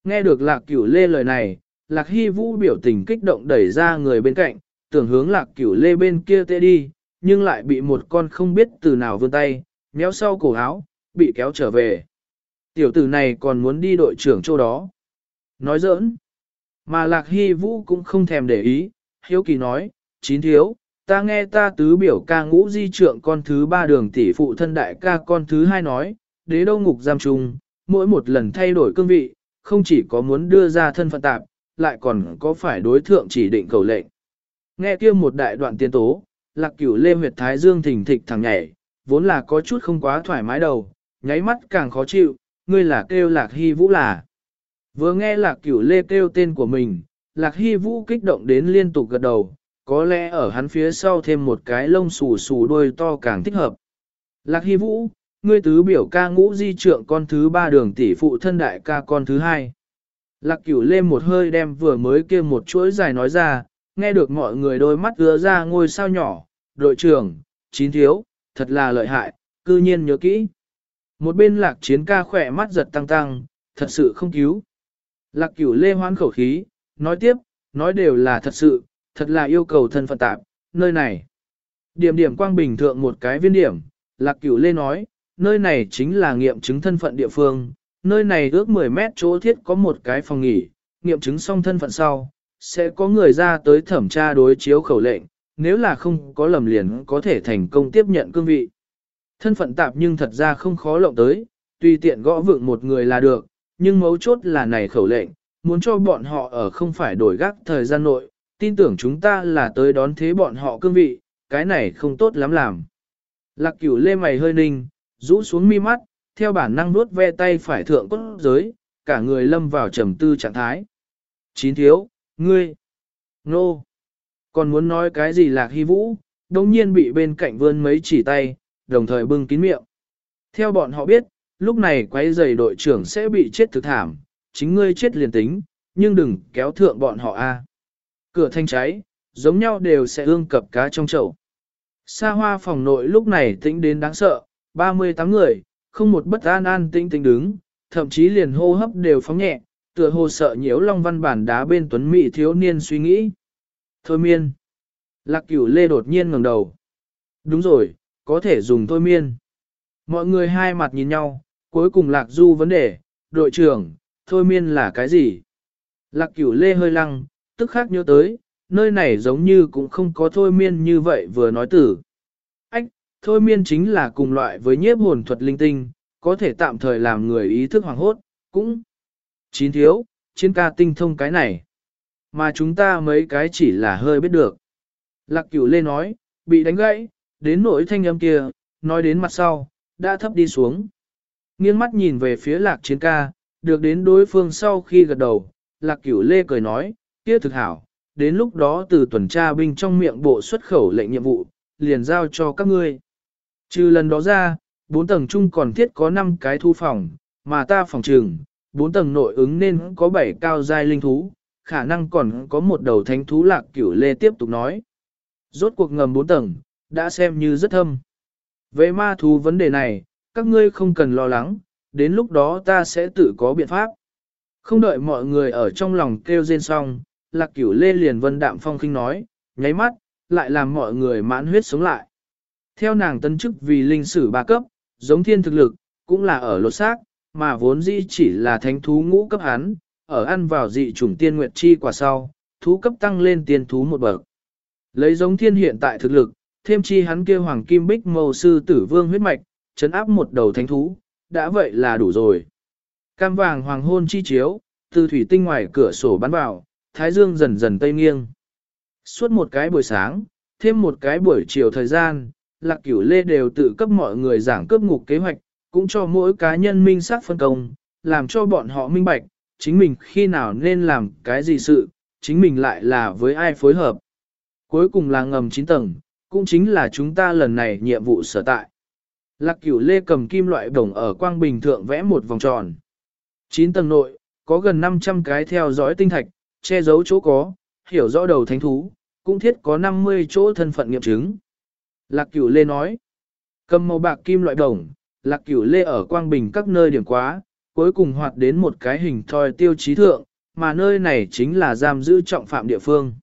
Nghe được lạc cửu lê lời này, lạc hy vũ biểu tình kích động đẩy ra người bên cạnh, tưởng hướng lạc cửu lê bên kia tê đi, nhưng lại bị một con không biết từ nào vươn tay, méo sau cổ áo, bị kéo trở về. Tiểu tử này còn muốn đi đội trưởng chỗ đó. Nói giỡn. Mà lạc hy vũ cũng không thèm để ý, hiếu kỳ nói, chín thiếu, ta nghe ta tứ biểu ca ngũ di trượng con thứ ba đường tỷ phụ thân đại ca con thứ hai nói, đế đâu ngục giam chung mỗi một lần thay đổi cương vị, không chỉ có muốn đưa ra thân phận tạp, lại còn có phải đối thượng chỉ định cầu lệnh. Nghe kia một đại đoạn tiên tố, lạc cửu lê huyệt thái dương thỉnh thịch thẳng nhảy, vốn là có chút không quá thoải mái đầu, nháy mắt càng khó chịu, ngươi là kêu lạc hy vũ là. Vừa nghe lạc cửu lê kêu tên của mình, lạc hy vũ kích động đến liên tục gật đầu, có lẽ ở hắn phía sau thêm một cái lông xù xù đuôi to càng thích hợp. Lạc hy vũ, ngươi tứ biểu ca ngũ di trượng con thứ ba đường tỷ phụ thân đại ca con thứ hai. Lạc cửu lên một hơi đem vừa mới kia một chuỗi dài nói ra, nghe được mọi người đôi mắt ứa ra ngôi sao nhỏ, đội trưởng, chín thiếu, thật là lợi hại, cư nhiên nhớ kỹ. Một bên lạc chiến ca khỏe mắt giật tăng tăng, thật sự không cứu. Lạc cửu lê hoán khẩu khí, nói tiếp, nói đều là thật sự, thật là yêu cầu thân phận tạp, nơi này. Điểm điểm quang bình thượng một cái viên điểm, lạc cửu lê nói, nơi này chính là nghiệm chứng thân phận địa phương, nơi này ước 10 mét chỗ thiết có một cái phòng nghỉ, nghiệm chứng xong thân phận sau, sẽ có người ra tới thẩm tra đối chiếu khẩu lệnh, nếu là không có lầm liền có thể thành công tiếp nhận cương vị. Thân phận tạp nhưng thật ra không khó lộng tới, tùy tiện gõ vượng một người là được, nhưng mấu chốt là này khẩu lệnh, muốn cho bọn họ ở không phải đổi gác thời gian nội, tin tưởng chúng ta là tới đón thế bọn họ cương vị, cái này không tốt lắm làm. Lạc cửu lê mày hơi ninh, rũ xuống mi mắt, theo bản năng nuốt ve tay phải thượng cốt giới, cả người lâm vào trầm tư trạng thái. Chín thiếu, ngươi, nô, no. còn muốn nói cái gì lạc hy vũ, đồng nhiên bị bên cạnh vươn mấy chỉ tay, đồng thời bưng kín miệng. Theo bọn họ biết, lúc này quay giày đội trưởng sẽ bị chết thực thảm, chính ngươi chết liền tính, nhưng đừng kéo thượng bọn họ a. Cửa thanh cháy, giống nhau đều sẽ ương cập cá trong chậu. Xa hoa phòng nội lúc này tĩnh đến đáng sợ, 38 người, không một bất an an tĩnh tĩnh đứng, thậm chí liền hô hấp đều phóng nhẹ, tựa hồ sợ nhiễu long văn bản đá bên tuấn mỹ thiếu niên suy nghĩ. Thôi miên. Lạc cửu lê đột nhiên ngẩng đầu. Đúng rồi, có thể dùng thôi miên. Mọi người hai mặt nhìn nhau, cuối cùng lạc du vấn đề, đội trưởng, thôi miên là cái gì? Lạc cửu lê hơi lăng, tức khác nhớ tới, nơi này giống như cũng không có thôi miên như vậy vừa nói tử. Ách, thôi miên chính là cùng loại với nhiếp hồn thuật linh tinh, có thể tạm thời làm người ý thức hoàng hốt, cũng chín thiếu, chiến ca tinh thông cái này. Mà chúng ta mấy cái chỉ là hơi biết được. Lạc cửu lê nói, bị đánh gãy, đến nỗi thanh âm kia, nói đến mặt sau, đã thấp đi xuống. Nghiêng mắt nhìn về phía lạc chiến ca, được đến đối phương sau khi gật đầu, lạc cửu lê cười nói, kia thực hảo, đến lúc đó từ tuần tra binh trong miệng bộ xuất khẩu lệnh nhiệm vụ, liền giao cho các ngươi. Trừ lần đó ra, bốn tầng chung còn thiết có 5 cái thu phòng, mà ta phòng trường, bốn tầng nội ứng nên có 7 cao giai linh thú, khả năng còn có một đầu thánh thú lạc cửu lê tiếp tục nói. Rốt cuộc ngầm bốn tầng, đã xem như rất thâm. Về ma thú vấn đề này, các ngươi không cần lo lắng, đến lúc đó ta sẽ tự có biện pháp. Không đợi mọi người ở trong lòng kêu rên xong, lạc cửu lê liền vân đạm phong khinh nói, nháy mắt, lại làm mọi người mãn huyết sống lại. Theo nàng tân chức vì linh sử ba cấp, giống thiên thực lực, cũng là ở lột xác, mà vốn dĩ chỉ là thánh thú ngũ cấp hắn, ở ăn vào dị chủng tiên nguyệt chi quả sau, thú cấp tăng lên tiên thú một bậc. Lấy giống thiên hiện tại thực lực, thêm chi hắn kia hoàng kim bích màu sư tử vương huyết mạch, chấn áp một đầu thánh thú, đã vậy là đủ rồi. Cam vàng hoàng hôn chi chiếu, từ thủy tinh ngoài cửa sổ bắn vào, thái dương dần dần tây nghiêng. Suốt một cái buổi sáng, thêm một cái buổi chiều thời gian, lạc cửu lê đều tự cấp mọi người giảng cấp ngục kế hoạch, cũng cho mỗi cá nhân minh xác phân công, làm cho bọn họ minh bạch, chính mình khi nào nên làm cái gì sự, chính mình lại là với ai phối hợp. Cuối cùng là ngầm 9 tầng, cũng chính là chúng ta lần này nhiệm vụ sở tại. Lạc cửu lê cầm kim loại đồng ở quang bình thượng vẽ một vòng tròn. 9 tầng nội, có gần 500 cái theo dõi tinh thạch, che giấu chỗ có, hiểu rõ đầu thánh thú, cũng thiết có 50 chỗ thân phận nghiệm chứng. Lạc cửu lê nói, cầm màu bạc kim loại đồng, lạc cửu lê ở quang bình các nơi điểm quá, cuối cùng hoạt đến một cái hình thoi tiêu chí thượng, mà nơi này chính là giam giữ trọng phạm địa phương.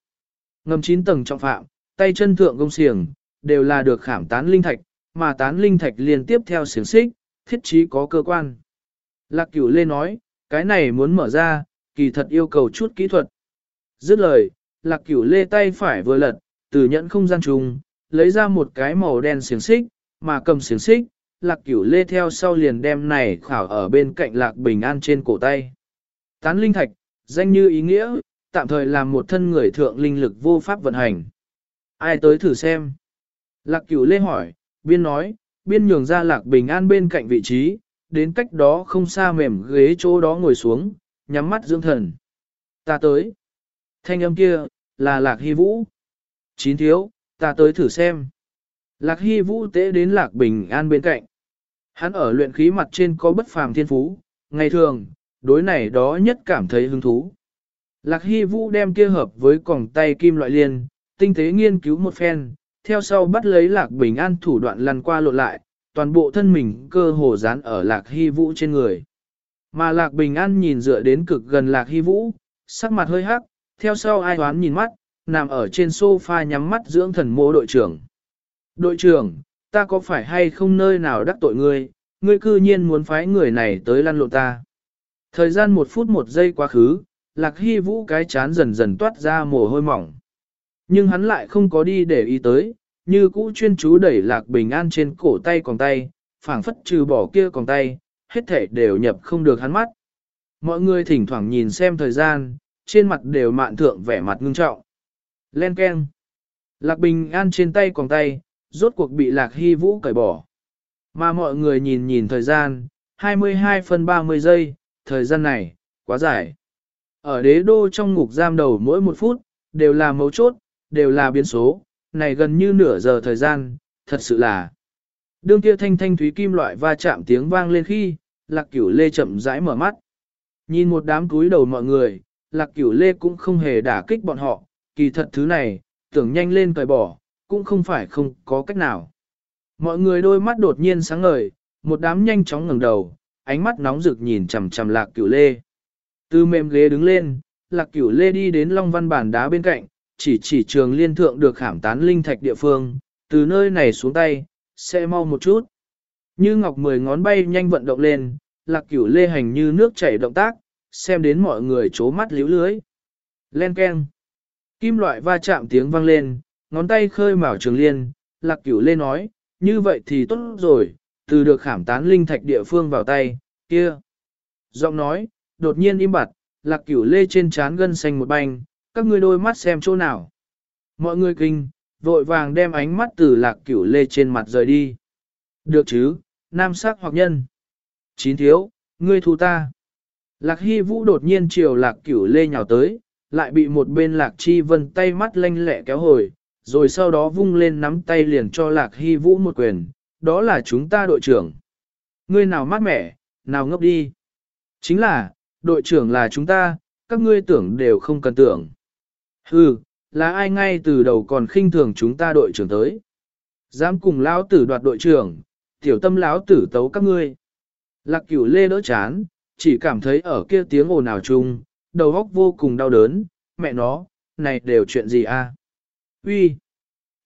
Ngầm 9 tầng trọng phạm, tay chân thượng công xiềng, đều là được khảm tán linh thạch, mà tán linh thạch liên tiếp theo xiềng xích, thiết trí có cơ quan. Lạc cửu lê nói, cái này muốn mở ra, kỳ thật yêu cầu chút kỹ thuật. Dứt lời, lạc cửu lê tay phải vừa lật, từ nhẫn không gian trùng, lấy ra một cái màu đen xiềng xích, mà cầm xiềng xích, lạc cửu lê theo sau liền đem này khảo ở bên cạnh lạc bình an trên cổ tay. Tán linh thạch, danh như ý nghĩa, tạm thời làm một thân người thượng linh lực vô pháp vận hành. Ai tới thử xem? Lạc cửu lê hỏi, biên nói, biên nhường ra lạc bình an bên cạnh vị trí, đến cách đó không xa mềm ghế chỗ đó ngồi xuống, nhắm mắt dưỡng thần. Ta tới. Thanh âm kia, là lạc hy vũ. Chín thiếu, ta tới thử xem. Lạc hy vũ tế đến lạc bình an bên cạnh. Hắn ở luyện khí mặt trên có bất phàm thiên phú, ngày thường, đối này đó nhất cảm thấy hứng thú. Lạc hy vũ đem kia hợp với còng tay kim loại liên, tinh tế nghiên cứu một phen, theo sau bắt lấy lạc bình an thủ đoạn lăn qua lộn lại, toàn bộ thân mình cơ hồ dán ở lạc hy vũ trên người. Mà lạc bình an nhìn dựa đến cực gần lạc hy vũ, sắc mặt hơi hắc, theo sau ai đoán nhìn mắt, nằm ở trên sofa nhắm mắt dưỡng thần mô đội trưởng. Đội trưởng, ta có phải hay không nơi nào đắc tội ngươi, ngươi cư nhiên muốn phái người này tới lăn lộn ta. Thời gian một phút một giây quá khứ, lạc hy vũ cái chán dần dần toát ra mồ hôi mỏng. Nhưng hắn lại không có đi để ý tới, như cũ chuyên chú đẩy lạc bình an trên cổ tay còn tay, phảng phất trừ bỏ kia còn tay, hết thể đều nhập không được hắn mắt. Mọi người thỉnh thoảng nhìn xem thời gian, trên mặt đều mạn thượng vẻ mặt ngưng trọng. Len keng. Lạc bình an trên tay còn tay, rốt cuộc bị lạc hy vũ cởi bỏ. Mà mọi người nhìn nhìn thời gian, 22 phân 30 giây, thời gian này, quá dài. Ở đế đô trong ngục giam đầu mỗi một phút, đều là mấu chốt, đều là biến số, này gần như nửa giờ thời gian, thật sự là. Đương kia thanh thanh thúy kim loại va chạm tiếng vang lên khi, lạc cửu lê chậm rãi mở mắt. Nhìn một đám túi đầu mọi người, lạc cửu lê cũng không hề đả kích bọn họ, kỳ thật thứ này, tưởng nhanh lên cởi bỏ, cũng không phải không có cách nào. Mọi người đôi mắt đột nhiên sáng ngời, một đám nhanh chóng ngẩng đầu, ánh mắt nóng rực nhìn chằm chằm lạc cửu lê. Từ mềm ghế đứng lên, lạc cửu lê đi đến long văn bản đá bên cạnh, chỉ chỉ trường liên thượng được khảm tán linh thạch địa phương, từ nơi này xuống tay, sẽ mau một chút. Như ngọc mười ngón bay nhanh vận động lên, lạc cửu lê hành như nước chảy động tác, xem đến mọi người chố mắt liếu lưới. Len keng. Kim loại va chạm tiếng vang lên, ngón tay khơi mào trường liên, lạc cửu lê nói, như vậy thì tốt rồi, từ được khảm tán linh thạch địa phương vào tay, kia. Giọng nói, đột nhiên im bặt, lạc cửu lê trên trán gân xanh một banh, các ngươi đôi mắt xem chỗ nào. Mọi người kinh, vội vàng đem ánh mắt từ lạc cửu lê trên mặt rời đi. Được chứ, nam sắc hoặc nhân. Chín thiếu, ngươi thu ta. Lạc hy vũ đột nhiên chiều lạc cửu lê nhào tới, lại bị một bên lạc chi vân tay mắt lanh lẹ kéo hồi, rồi sau đó vung lên nắm tay liền cho lạc hy vũ một quyền, đó là chúng ta đội trưởng. Ngươi nào mát mẻ, nào ngốc đi. Chính là, đội trưởng là chúng ta, các ngươi tưởng đều không cần tưởng. Hừ, là ai ngay từ đầu còn khinh thường chúng ta đội trưởng tới. Dám cùng lão tử đoạt đội trưởng, tiểu tâm lão tử tấu các ngươi. Lạc cửu lê đỡ chán, chỉ cảm thấy ở kia tiếng ồn ào chung, đầu óc vô cùng đau đớn, mẹ nó, này đều chuyện gì a? Uy,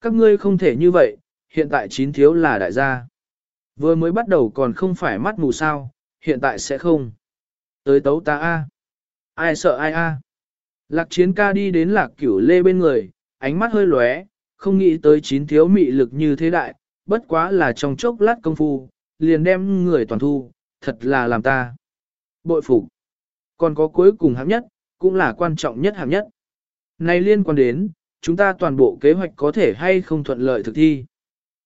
Các ngươi không thể như vậy, hiện tại chín thiếu là đại gia. Vừa mới bắt đầu còn không phải mắt mù sao, hiện tại sẽ không. Tới tấu ta a. Ai sợ ai a? Lạc chiến ca đi đến lạc cửu lê bên người, ánh mắt hơi lóe, không nghĩ tới chín thiếu mị lực như thế đại, bất quá là trong chốc lát công phu, liền đem người toàn thu, thật là làm ta. Bội phục. Còn có cuối cùng hạng nhất, cũng là quan trọng nhất hạng nhất. Này liên quan đến, chúng ta toàn bộ kế hoạch có thể hay không thuận lợi thực thi.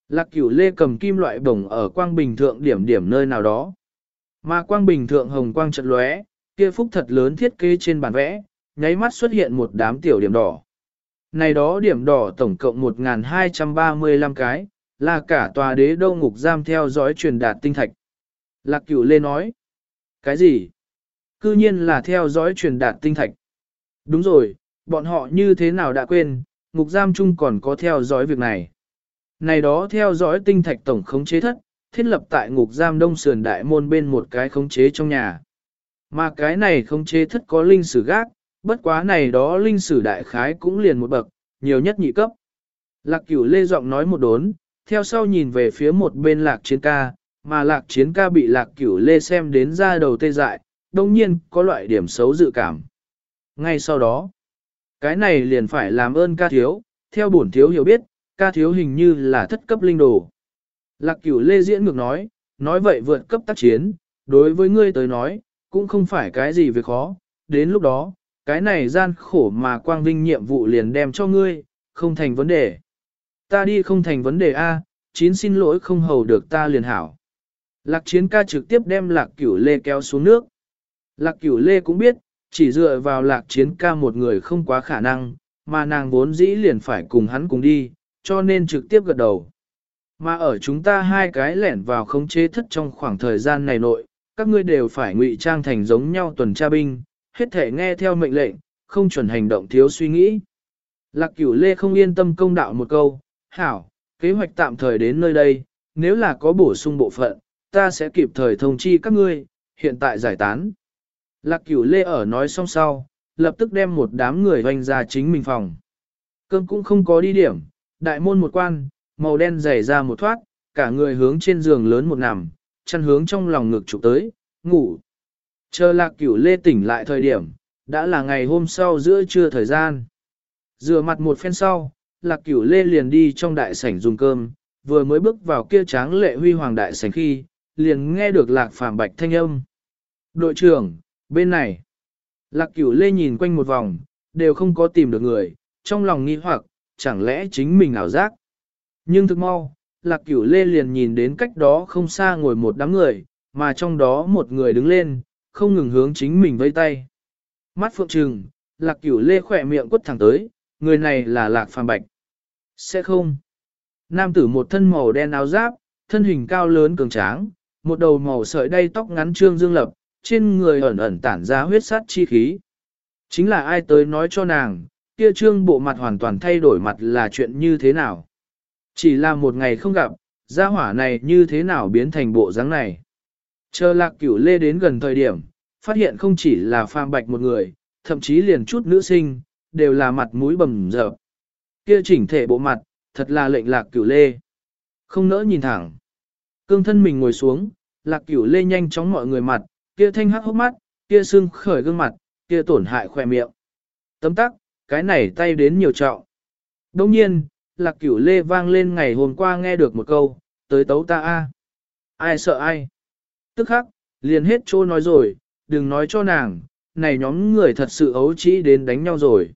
Lạc cửu lê cầm kim loại bổng ở quang bình thượng điểm điểm nơi nào đó. Mà quang bình thượng hồng quang trận lóe, kia phúc thật lớn thiết kế trên bản vẽ, nháy mắt xuất hiện một đám tiểu điểm đỏ. Này đó điểm đỏ tổng cộng 1.235 cái, là cả tòa đế đô ngục giam theo dõi truyền đạt tinh thạch. Lạc cửu lê nói. Cái gì? Cư nhiên là theo dõi truyền đạt tinh thạch. Đúng rồi, bọn họ như thế nào đã quên, ngục giam chung còn có theo dõi việc này. Này đó theo dõi tinh thạch tổng khống chế thất, thiết lập tại ngục giam đông sườn đại môn bên một cái khống chế trong nhà. Mà cái này khống chế thất có linh sử gác, bất quá này đó linh sử đại khái cũng liền một bậc, nhiều nhất nhị cấp. Lạc cửu lê giọng nói một đốn, theo sau nhìn về phía một bên lạc chiến ca, mà lạc chiến ca bị lạc cửu lê xem đến ra đầu tê dại, đồng nhiên có loại điểm xấu dự cảm. Ngay sau đó, cái này liền phải làm ơn ca thiếu, theo bổn thiếu hiểu biết, ca thiếu hình như là thất cấp linh đồ. Lạc cửu lê diễn ngược nói, nói vậy vượt cấp tác chiến, đối với ngươi tới nói, cũng không phải cái gì việc khó, đến lúc đó, cái này gian khổ mà quang vinh nhiệm vụ liền đem cho ngươi, không thành vấn đề. Ta đi không thành vấn đề A, chín xin lỗi không hầu được ta liền hảo. Lạc chiến ca trực tiếp đem lạc cửu lê kéo xuống nước. Lạc cửu lê cũng biết, chỉ dựa vào lạc chiến ca một người không quá khả năng, mà nàng vốn dĩ liền phải cùng hắn cùng đi, cho nên trực tiếp gật đầu. Mà ở chúng ta hai cái lẻn vào không chế thất trong khoảng thời gian này nội, các ngươi đều phải ngụy trang thành giống nhau tuần tra binh, hết thể nghe theo mệnh lệnh, không chuẩn hành động thiếu suy nghĩ. Lạc cửu lê không yên tâm công đạo một câu, hảo, kế hoạch tạm thời đến nơi đây, nếu là có bổ sung bộ phận, ta sẽ kịp thời thông chi các ngươi, hiện tại giải tán. Lạc cửu lê ở nói xong sau, lập tức đem một đám người hoành ra chính mình phòng. Cơm cũng không có đi điểm, đại môn một quan, màu đen dày ra một thoát, cả người hướng trên giường lớn một nằm, chăn hướng trong lòng ngực chụp tới, ngủ. Chờ lạc cửu lê tỉnh lại thời điểm, đã là ngày hôm sau giữa trưa thời gian. Rửa mặt một phen sau, lạc cửu lê liền đi trong đại sảnh dùng cơm, vừa mới bước vào kia tráng lệ huy hoàng đại sảnh khi, liền nghe được lạc phàm bạch thanh âm. Đội trưởng, bên này. Lạc cửu lê nhìn quanh một vòng, đều không có tìm được người, trong lòng nghi hoặc, chẳng lẽ chính mình ảo giác. Nhưng thực mau, lạc cửu lê liền nhìn đến cách đó không xa ngồi một đám người, mà trong đó một người đứng lên, không ngừng hướng chính mình vây tay. Mắt phượng trừng, lạc cửu lê khỏe miệng quất thẳng tới, người này là lạc phàm bạch. Sẽ không. Nam tử một thân màu đen áo giáp, thân hình cao lớn cường tráng, một đầu màu sợi đay tóc ngắn trương dương lập, trên người ẩn ẩn tản ra huyết sát chi khí. Chính là ai tới nói cho nàng, kia trương bộ mặt hoàn toàn thay đổi mặt là chuyện như thế nào. Chỉ là một ngày không gặp, gia hỏa này như thế nào biến thành bộ dáng này. Chờ lạc cửu lê đến gần thời điểm, phát hiện không chỉ là phàm bạch một người, thậm chí liền chút nữ sinh, đều là mặt mũi bầm dập. Kia chỉnh thể bộ mặt, thật là lệnh lạc cửu lê. Không nỡ nhìn thẳng. Cương thân mình ngồi xuống, lạc cửu lê nhanh chóng mọi người mặt, kia thanh hắc hốc mắt, kia sưng khởi gương mặt, kia tổn hại khỏe miệng. Tấm tắc, cái này tay đến nhiều trọng. Đông nhiên, lạc cửu lê vang lên ngày hôm qua nghe được một câu, tới tấu ta a Ai sợ ai? Tức khắc, liền hết trô nói rồi, đừng nói cho nàng, này nhóm người thật sự ấu trĩ đến đánh nhau rồi.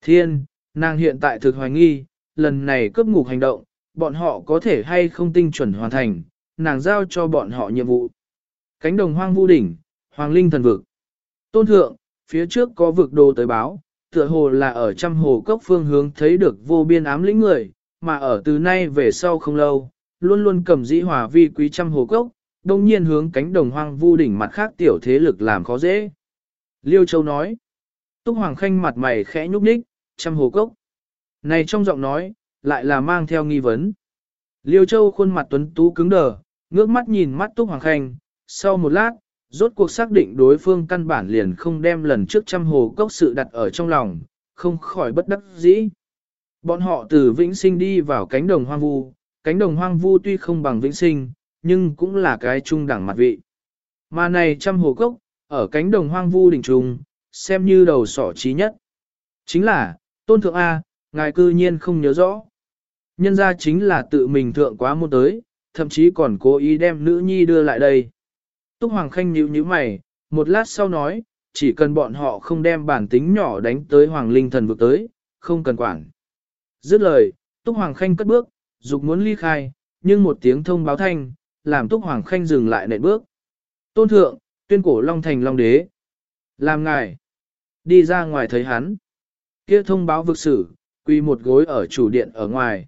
Thiên, nàng hiện tại thực hoài nghi, lần này cướp ngục hành động, bọn họ có thể hay không tinh chuẩn hoàn thành, nàng giao cho bọn họ nhiệm vụ. Cánh đồng hoang vu đỉnh, hoàng linh thần vực. Tôn thượng, phía trước có vực đồ tới báo, tựa hồ là ở trăm hồ cốc phương hướng thấy được vô biên ám lĩnh người, mà ở từ nay về sau không lâu, luôn luôn cầm dĩ hòa vi quý trăm hồ cốc, đông nhiên hướng cánh đồng hoang vu đỉnh mặt khác tiểu thế lực làm khó dễ. Liêu Châu nói, Túc Hoàng Khanh mặt mày khẽ nhúc nhích, chăm hồ cốc. Này trong giọng nói, lại là mang theo nghi vấn. Liêu Châu khuôn mặt tuấn tú cứng đờ, ngước mắt nhìn mắt Túc Hoàng Khanh, sau một lát, rốt cuộc xác định đối phương căn bản liền không đem lần trước trăm hồ cốc sự đặt ở trong lòng, không khỏi bất đắc dĩ. Bọn họ từ vĩnh sinh đi vào cánh đồng hoang vu, cánh đồng hoang vu tuy không bằng vĩnh sinh, nhưng cũng là cái trung đẳng mặt vị. Mà này trăm hồ cốc, ở cánh đồng hoang vu đỉnh trùng, xem như đầu sỏ trí nhất. Chính là, tôn thượng A, ngài cư nhiên không nhớ rõ. Nhân ra chính là tự mình thượng quá một tới, thậm chí còn cố ý đem nữ nhi đưa lại đây. Túc Hoàng Khanh nhíu nhíu mày, một lát sau nói, chỉ cần bọn họ không đem bản tính nhỏ đánh tới Hoàng Linh thần vực tới, không cần quản. Dứt lời, Túc Hoàng Khanh cất bước, dục muốn ly khai, nhưng một tiếng thông báo thanh, làm Túc Hoàng Khanh dừng lại nệ bước. Tôn thượng, tuyên cổ Long Thành Long Đế. Làm ngài. Đi ra ngoài thấy hắn. Kia thông báo vực sử, quy một gối ở chủ điện ở ngoài.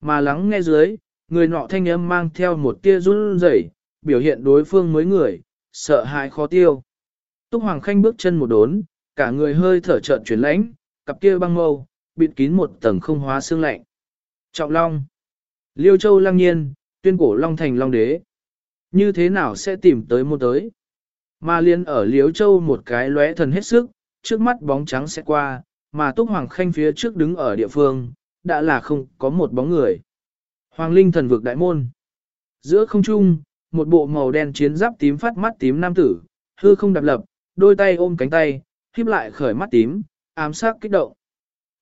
Mà lắng nghe dưới, người nọ thanh âm mang theo một tia run rẩy, biểu hiện đối phương mới người, sợ hãi khó tiêu. Túc Hoàng Khanh bước chân một đốn, cả người hơi thở trợn chuyển lãnh, cặp kia băng mâu, bịt kín một tầng không hóa xương lạnh. Trọng Long Liêu Châu lăng nhiên, tuyên cổ Long thành Long đế. Như thế nào sẽ tìm tới một tới? Mà liên ở Liếu Châu một cái lóe thần hết sức, trước mắt bóng trắng sẽ qua, mà Túc Hoàng Khanh phía trước đứng ở địa phương, đã là không có một bóng người. Hoàng Linh thần vực đại môn. Giữa không trung, một bộ màu đen chiến giáp tím phát mắt tím nam tử, hư không đạp lập, đôi tay ôm cánh tay, híp lại khởi mắt tím, ám sát kích động.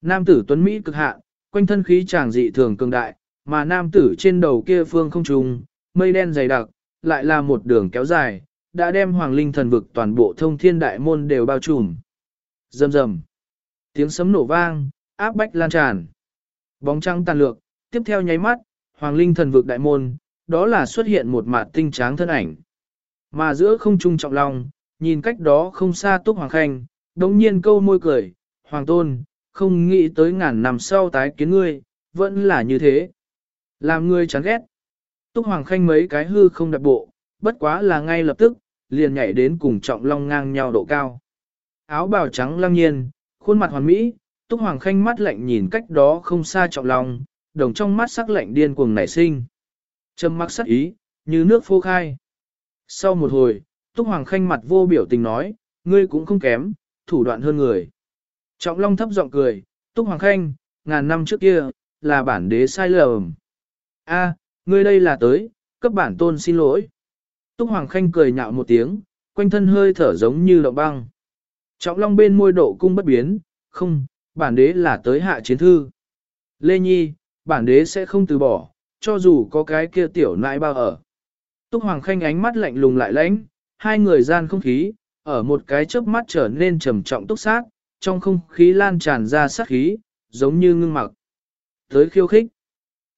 Nam tử tuấn Mỹ cực hạn, quanh thân khí tràng dị thường cường đại, mà nam tử trên đầu kia phương không trùng, mây đen dày đặc, lại là một đường kéo dài, đã đem hoàng linh thần vực toàn bộ thông thiên đại môn đều bao trùm. Rầm rầm. Tiếng sấm nổ vang, áp bách lan tràn. Bóng trăng tàn lược, tiếp theo nháy mắt, hoàng linh thần vực đại môn, đó là xuất hiện một mặt tinh tráng thân ảnh. Mà giữa không trung trọng lòng, nhìn cách đó không xa túc hoàng khanh, đống nhiên câu môi cười, hoàng tôn, không nghĩ tới ngàn năm sau tái kiến ngươi, vẫn là như thế. Làm ngươi chán ghét. Túc hoàng khanh mấy cái hư không đặt bộ, bất quá là ngay lập tức, liền nhảy đến cùng trọng long ngang nhau độ cao. Áo bào trắng lăng nhiên, khuôn mặt hoàn mỹ, Túc Hoàng Khanh mắt lạnh nhìn cách đó không xa trọng Long, đồng trong mắt sắc lạnh điên cuồng nảy sinh. Châm mắt sắc ý, như nước phô khai. Sau một hồi, Túc Hoàng Khanh mặt vô biểu tình nói, ngươi cũng không kém, thủ đoạn hơn người. Trọng Long thấp giọng cười, Túc Hoàng Khanh, ngàn năm trước kia, là bản đế sai lầm. A, ngươi đây là tới, cấp bản tôn xin lỗi. Túc Hoàng Khanh cười nhạo một tiếng, quanh thân hơi thở giống như động băng. Trọng Long bên môi độ cung bất biến, không, bản đế là tới hạ chiến thư. Lê Nhi, bản đế sẽ không từ bỏ, cho dù có cái kia tiểu nãi bao ở. Túc Hoàng Khanh ánh mắt lạnh lùng lại lãnh, hai người gian không khí, ở một cái chớp mắt trở nên trầm trọng túc sát, trong không khí lan tràn ra sát khí, giống như ngưng mặc. Tới khiêu khích,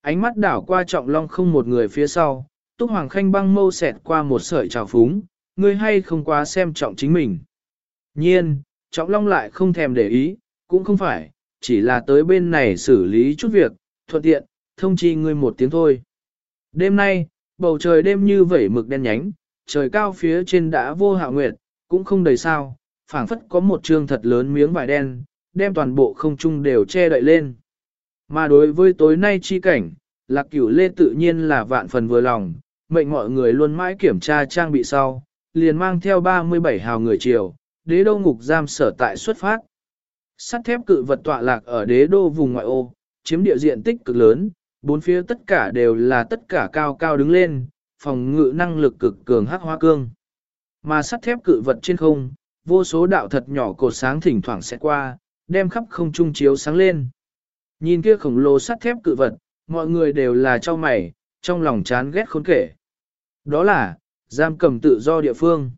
ánh mắt đảo qua trọng long không một người phía sau, Túc Hoàng Khanh băng mâu xẹt qua một sợi trào phúng, ngươi hay không quá xem trọng chính mình. Nhiên, trọng long lại không thèm để ý, cũng không phải, chỉ là tới bên này xử lý chút việc, thuận tiện, thông chi ngươi một tiếng thôi. Đêm nay, bầu trời đêm như vẩy mực đen nhánh, trời cao phía trên đã vô hạ nguyệt, cũng không đầy sao, phảng phất có một trường thật lớn miếng vải đen, đem toàn bộ không trung đều che đậy lên. Mà đối với tối nay chi cảnh, lạc cửu lê tự nhiên là vạn phần vừa lòng, mệnh mọi người luôn mãi kiểm tra trang bị sau, liền mang theo 37 hào người chiều, đế đô ngục giam sở tại xuất phát. Sắt thép cự vật tọa lạc ở đế đô vùng ngoại ô, chiếm địa diện tích cực lớn, bốn phía tất cả đều là tất cả cao cao đứng lên, phòng ngự năng lực cực cường hắc hoa cương. Mà sắt thép cự vật trên không, vô số đạo thật nhỏ cột sáng thỉnh thoảng sẽ qua, đem khắp không trung chiếu sáng lên. Nhìn kia khổng lồ sắt thép cự vật, mọi người đều là cho mày, trong lòng chán ghét khốn kể. Đó là, giam cầm tự do địa phương.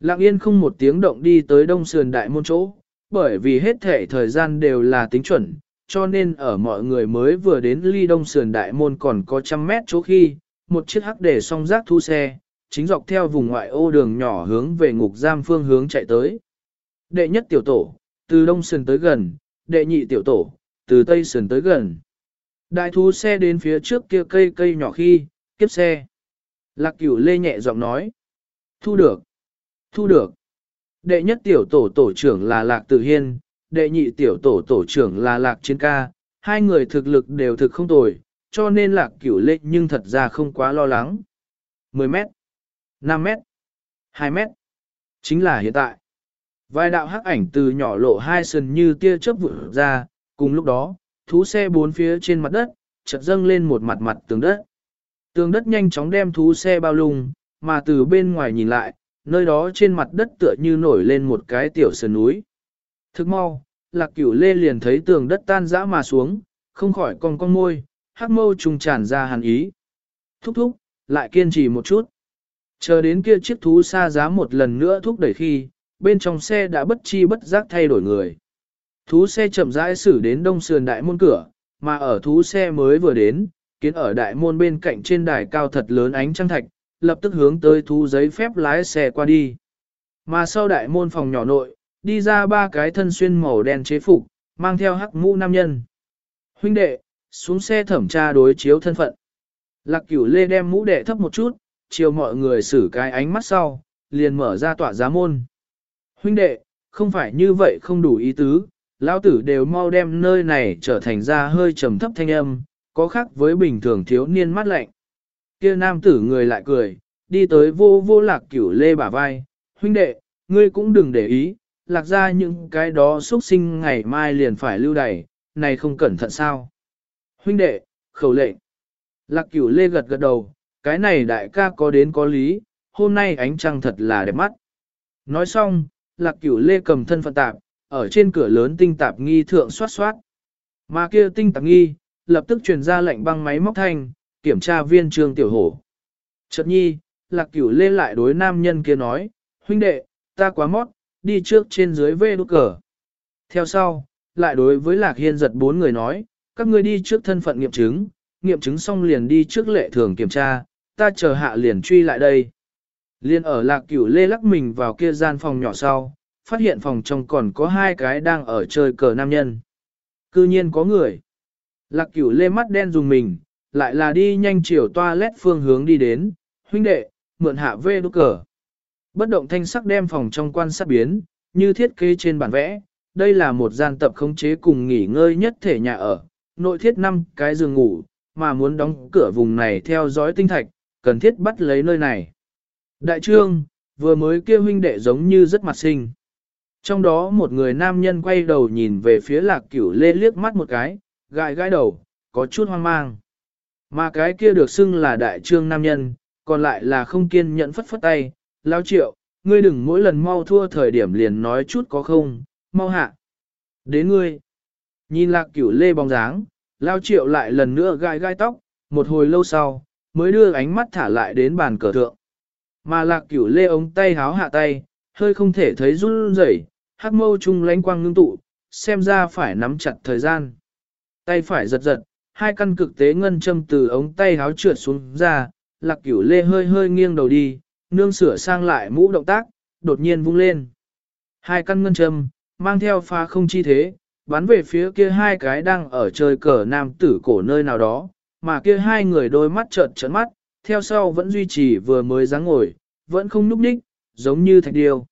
Lặng yên không một tiếng động đi tới đông sườn đại môn chỗ, bởi vì hết thể thời gian đều là tính chuẩn, cho nên ở mọi người mới vừa đến ly đông sườn đại môn còn có trăm mét chỗ khi, một chiếc hắc để song rác thu xe, chính dọc theo vùng ngoại ô đường nhỏ hướng về ngục giam phương hướng chạy tới. Đệ nhất tiểu tổ, từ đông sườn tới gần, đệ nhị tiểu tổ, từ tây sườn tới gần. Đại thú xe đến phía trước kia cây cây nhỏ khi, kiếp xe. Lạc cửu lê nhẹ giọng nói. Thu được. Thu được. Đệ nhất tiểu tổ tổ trưởng là Lạc Tử Hiên, đệ nhị tiểu tổ tổ trưởng là Lạc Chiến Ca, hai người thực lực đều thực không tồi, cho nên Lạc Cửu lê nhưng thật ra không quá lo lắng. 10 mét, 5 mét, 2 mét. Chính là hiện tại. Vài đạo hắc ảnh từ nhỏ lộ hai sườn như tia chớp vụt ra, cùng lúc đó, thú xe bốn phía trên mặt đất, chợt dâng lên một mặt mặt tường đất. Tường đất nhanh chóng đem thú xe bao lung, mà từ bên ngoài nhìn lại, nơi đó trên mặt đất tựa như nổi lên một cái tiểu sườn núi. Thức mau, lạc cửu lê liền thấy tường đất tan rã mà xuống, không khỏi con con môi, hắc mâu trùng tràn ra hàn ý. Thúc thúc, lại kiên trì một chút. Chờ đến kia chiếc thú xa giá một lần nữa thúc đẩy khi, bên trong xe đã bất chi bất giác thay đổi người. Thú xe chậm rãi xử đến đông sườn đại môn cửa, mà ở thú xe mới vừa đến, kiến ở đại môn bên cạnh trên đài cao thật lớn ánh trăng thạch, lập tức hướng tới thú giấy phép lái xe qua đi. Mà sau đại môn phòng nhỏ nội, đi ra ba cái thân xuyên màu đen chế phục, mang theo hắc mũ nam nhân. Huynh đệ, xuống xe thẩm tra đối chiếu thân phận. Lạc cửu lê đem mũ đệ thấp một chút, chiều mọi người xử cái ánh mắt sau, liền mở ra tỏa giá môn. Huynh đệ, không phải như vậy không đủ ý tứ, lão tử đều mau đem nơi này trở thành ra hơi trầm thấp thanh âm, có khác với bình thường thiếu niên mắt lạnh. Kia nam tử người lại cười, đi tới vô vô lạc cửu lê bả vai, huynh đệ, ngươi cũng đừng để ý, lạc ra những cái đó xuất sinh ngày mai liền phải lưu đày, này không cẩn thận sao. Huynh đệ, khẩu lệnh. Lạc cửu lê gật gật đầu, cái này đại ca có đến có lý, hôm nay ánh trăng thật là đẹp mắt. Nói xong, lạc cửu lê cầm thân phận tạp, ở trên cửa lớn tinh tạp nghi thượng soát soát. Mà kia tinh tạp nghi, lập tức truyền ra lệnh băng máy móc thanh, kiểm tra viên trương tiểu hổ. Chợt nhi, lạc cửu lê lại đối nam nhân kia nói, huynh đệ, ta quá mót, đi trước trên dưới vê đốt cờ. Theo sau, lại đối với lạc hiên giật bốn người nói, các ngươi đi trước thân phận nghiệm chứng, nghiệm chứng xong liền đi trước lệ thường kiểm tra, ta chờ hạ liền truy lại đây. Liên ở lạc cửu lê lắc mình vào kia gian phòng nhỏ sau, phát hiện phòng trong còn có hai cái đang ở chơi cờ nam nhân. Cư nhiên có người. Lạc cửu lê mắt đen dùng mình, lại là đi nhanh chiều toilet phương hướng đi đến, huynh đệ, mượn hạ vê đốt cờ. Bất động thanh sắc đem phòng trong quan sát biến, như thiết kế trên bản vẽ, đây là một gian tập khống chế cùng nghỉ ngơi nhất thể nhà ở, nội thiết 5 cái giường ngủ, mà muốn đóng cửa vùng này theo dõi tinh thạch, cần thiết bắt lấy nơi này. Đại trương, vừa mới kêu huynh đệ giống như rất mặt sinh. Trong đó một người nam nhân quay đầu nhìn về phía lạc cửu lê liếc mắt một cái, gãi gãi đầu, có chút hoang mang. Mà cái kia được xưng là đại trương nam nhân, còn lại là không kiên nhẫn phất phất tay, lao triệu, ngươi đừng mỗi lần mau thua thời điểm liền nói chút có không, mau hạ. Đến ngươi, nhìn lạc cửu lê bóng dáng, lao triệu lại lần nữa gai gai tóc, một hồi lâu sau, mới đưa ánh mắt thả lại đến bàn cờ thượng. Mà lạc cửu lê ống tay háo hạ tay, hơi không thể thấy run rẩy, hắc mâu trung lánh quang ngưng tụ, xem ra phải nắm chặt thời gian. Tay phải giật giật, hai căn cực tế ngân châm từ ống tay háo trượt xuống ra, lạc cửu lê hơi hơi nghiêng đầu đi, nương sửa sang lại mũ động tác, đột nhiên vung lên. Hai căn ngân châm, mang theo pha không chi thế, bắn về phía kia hai cái đang ở chơi cờ nam tử cổ nơi nào đó, mà kia hai người đôi mắt trợn trợn mắt, theo sau vẫn duy trì vừa mới dáng ngồi, vẫn không núp ních, giống như thạch điêu.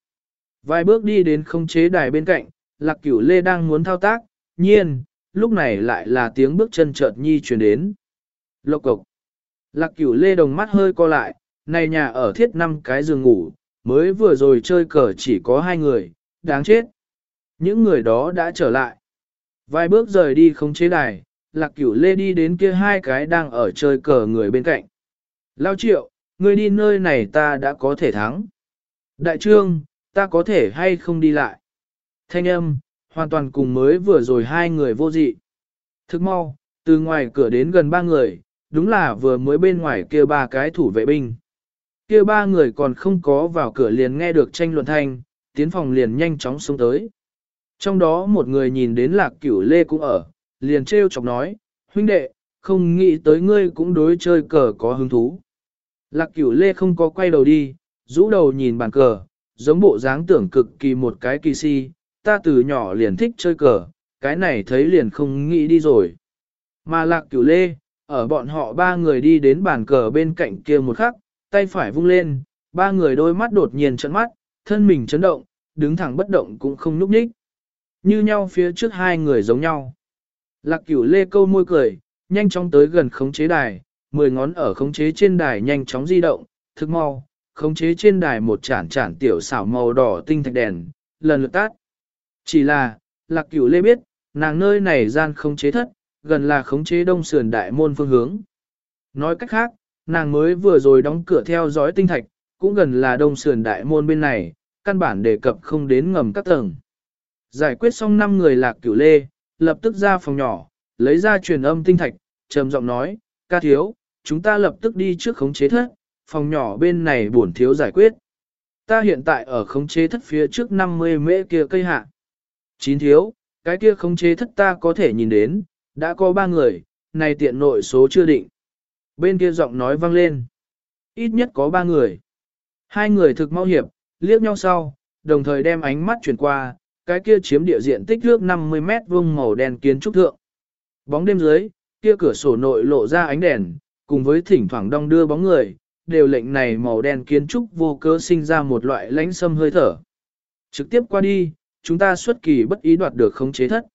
Vài bước đi đến không chế đài bên cạnh, lạc cửu lê đang muốn thao tác, nhiên, lúc này lại là tiếng bước chân chợt nhi truyền đến. Lộc cộc. Lạc cửu lê đồng mắt hơi co lại, này nhà ở thiết năm cái giường ngủ, mới vừa rồi chơi cờ chỉ có hai người, đáng chết. Những người đó đã trở lại. Vài bước rời đi không chế đài, lạc cửu lê đi đến kia hai cái đang ở chơi cờ người bên cạnh. Lao triệu, ngươi đi nơi này ta đã có thể thắng. Đại trương, ta có thể hay không đi lại. Thanh âm, hoàn toàn cùng mới vừa rồi hai người vô dị. Thức mau, từ ngoài cửa đến gần ba người, đúng là vừa mới bên ngoài kia ba cái thủ vệ binh. Kia ba người còn không có vào cửa liền nghe được tranh luận thanh, tiến phòng liền nhanh chóng xuống tới. Trong đó một người nhìn đến lạc cửu lê cũng ở, liền trêu chọc nói, huynh đệ, không nghĩ tới ngươi cũng đối chơi cờ có hứng thú. Lạc cửu lê không có quay đầu đi, rũ đầu nhìn bàn cờ, giống bộ dáng tưởng cực kỳ một cái kỳ si, ta từ nhỏ liền thích chơi cờ, cái này thấy liền không nghĩ đi rồi. Mà lạc cửu lê, ở bọn họ ba người đi đến bàn cờ bên cạnh kia một khắc, tay phải vung lên, ba người đôi mắt đột nhiên trận mắt, thân mình chấn động, đứng thẳng bất động cũng không núp nhích. Như nhau phía trước hai người giống nhau. Lạc cửu lê câu môi cười, nhanh chóng tới gần khống chế đài, mười ngón ở khống chế trên đài nhanh chóng di động, thức mau, khống chế trên đài một chản chản tiểu xảo màu đỏ tinh thạch đèn, lần lượt tắt. Chỉ là, lạc cửu lê biết, nàng nơi này gian khống chế thất, gần là khống chế đông sườn đại môn phương hướng. Nói cách khác, nàng mới vừa rồi đóng cửa theo dõi tinh thạch, cũng gần là đông sườn đại môn bên này, căn bản đề cập không đến ngầm các tầng. Giải quyết xong 5 người lạc cửu lê, lập tức ra phòng nhỏ, lấy ra truyền âm tinh thạch, trầm giọng nói, ca thiếu, chúng ta lập tức đi trước khống chế thất, phòng nhỏ bên này buồn thiếu giải quyết. Ta hiện tại ở khống chế thất phía trước 50 mễ kia cây hạ. Chín thiếu, cái kia khống chế thất ta có thể nhìn đến, đã có ba người, này tiện nội số chưa định. Bên kia giọng nói vang lên. Ít nhất có ba người. Hai người thực mau hiệp, liếc nhau sau, đồng thời đem ánh mắt chuyển qua, cái kia chiếm địa diện tích ước 50 mét vuông màu đen kiến trúc thượng. Bóng đêm dưới, kia cửa sổ nội lộ ra ánh đèn, cùng với thỉnh thoảng đong đưa bóng người, đều lệnh này màu đen kiến trúc vô cớ sinh ra một loại lãnh sâm hơi thở. Trực tiếp qua đi, chúng ta xuất kỳ bất ý đoạt được khống chế thất.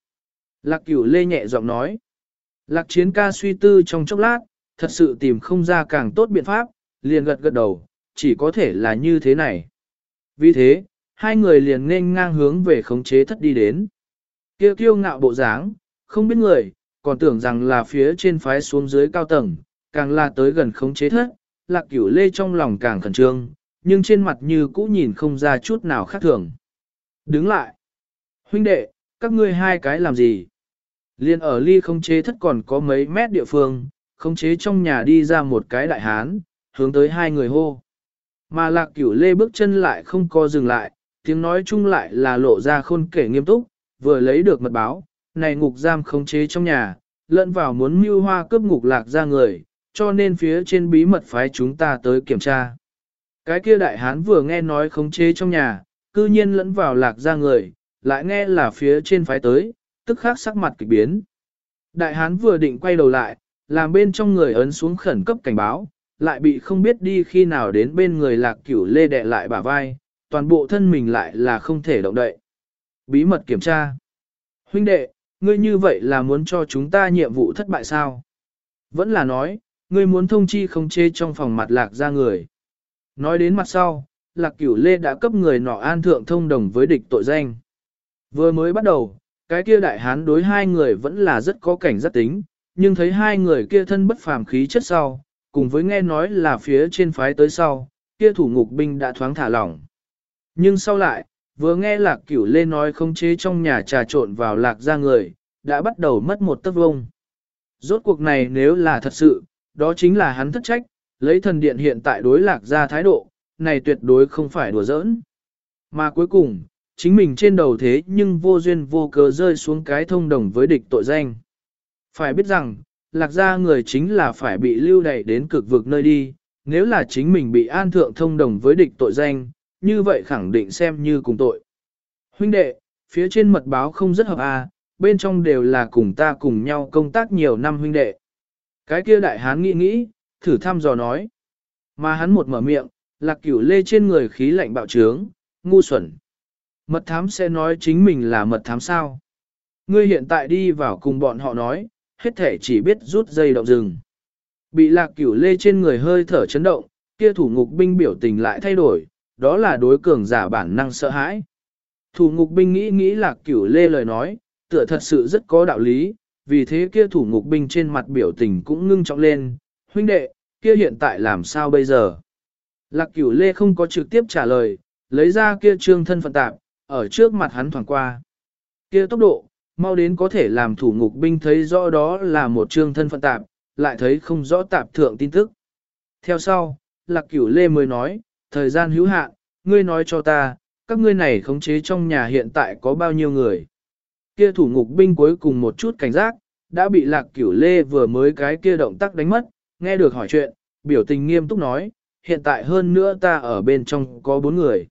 Lạc cửu lê nhẹ giọng nói. Lạc chiến ca suy tư trong chốc lát, thật sự tìm không ra càng tốt biện pháp, liền gật gật đầu, chỉ có thể là như thế này. Vì thế, hai người liền nên ngang hướng về khống chế thất đi đến. Kêu kiêu ngạo bộ dáng, không biết người, còn tưởng rằng là phía trên phái xuống dưới cao tầng, càng là tới gần khống chế thất, lạc cửu lê trong lòng càng khẩn trương, nhưng trên mặt như cũ nhìn không ra chút nào khác thường. Đứng lại. Huynh đệ, các ngươi hai cái làm gì? Liên ở ly không chế thất còn có mấy mét địa phương, không chế trong nhà đi ra một cái đại hán, hướng tới hai người hô. Mà lạc cửu lê bước chân lại không co dừng lại, tiếng nói chung lại là lộ ra khôn kể nghiêm túc, vừa lấy được mật báo, này ngục giam khống chế trong nhà, lẫn vào muốn mưu hoa cướp ngục lạc ra người, cho nên phía trên bí mật phái chúng ta tới kiểm tra. Cái kia đại hán vừa nghe nói khống chế trong nhà, cư nhiên lẫn vào lạc ra người, lại nghe là phía trên phái tới, tức khắc sắc mặt kịch biến. Đại hán vừa định quay đầu lại, làm bên trong người ấn xuống khẩn cấp cảnh báo, lại bị không biết đi khi nào đến bên người lạc cửu lê đẹ lại bả vai, toàn bộ thân mình lại là không thể động đậy. Bí mật kiểm tra. Huynh đệ, ngươi như vậy là muốn cho chúng ta nhiệm vụ thất bại sao? Vẫn là nói, ngươi muốn thông chi không chê trong phòng mặt lạc ra người. Nói đến mặt sau, lạc cửu lê đã cấp người nọ an thượng thông đồng với địch tội danh. Vừa mới bắt đầu, cái kia đại hán đối hai người vẫn là rất có cảnh giác tính, nhưng thấy hai người kia thân bất phàm khí chất sau, cùng với nghe nói là phía trên phái tới sau, kia thủ ngục binh đã thoáng thả lỏng. Nhưng sau lại, vừa nghe lạc cửu lê nói không chế trong nhà trà trộn vào lạc ra người, đã bắt đầu mất một tấc vông. Rốt cuộc này nếu là thật sự, đó chính là hắn thất trách, lấy thần điện hiện tại đối lạc ra thái độ, này tuyệt đối không phải đùa giỡn. Mà cuối cùng, chính mình trên đầu thế nhưng vô duyên vô cớ rơi xuống cái thông đồng với địch tội danh. Phải biết rằng, lạc ra người chính là phải bị lưu đày đến cực vực nơi đi, nếu là chính mình bị an thượng thông đồng với địch tội danh, như vậy khẳng định xem như cùng tội. Huynh đệ, phía trên mật báo không rất hợp à, bên trong đều là cùng ta cùng nhau công tác nhiều năm huynh đệ. Cái kia đại hán nghĩ nghĩ, thử thăm dò nói. Mà hắn một mở miệng, lạc cửu lê trên người khí lạnh bạo trướng, ngu xuẩn. Mật thám sẽ nói chính mình là mật thám sao. Ngươi hiện tại đi vào cùng bọn họ nói, hết thể chỉ biết rút dây động rừng. Bị lạc cửu lê trên người hơi thở chấn động, kia thủ ngục binh biểu tình lại thay đổi, đó là đối cường giả bản năng sợ hãi. Thủ ngục binh nghĩ nghĩ lạc cửu lê lời nói, tựa thật sự rất có đạo lý, vì thế kia thủ ngục binh trên mặt biểu tình cũng ngưng trọng lên, huynh đệ, kia hiện tại làm sao bây giờ? Lạc cửu lê không có trực tiếp trả lời, lấy ra kia trương thân phận tạp, ở trước mặt hắn thoảng qua. Kia tốc độ, mau đến có thể làm thủ ngục binh thấy rõ đó là một trương thân phận tạp, lại thấy không rõ tạp thượng tin tức. Theo sau, Lạc Cửu Lê mới nói, thời gian hữu hạn, ngươi nói cho ta, các ngươi này khống chế trong nhà hiện tại có bao nhiêu người. Kia thủ ngục binh cuối cùng một chút cảnh giác, đã bị Lạc Cửu Lê vừa mới cái kia động tác đánh mất, nghe được hỏi chuyện, biểu tình nghiêm túc nói, hiện tại hơn nữa ta ở bên trong có bốn người.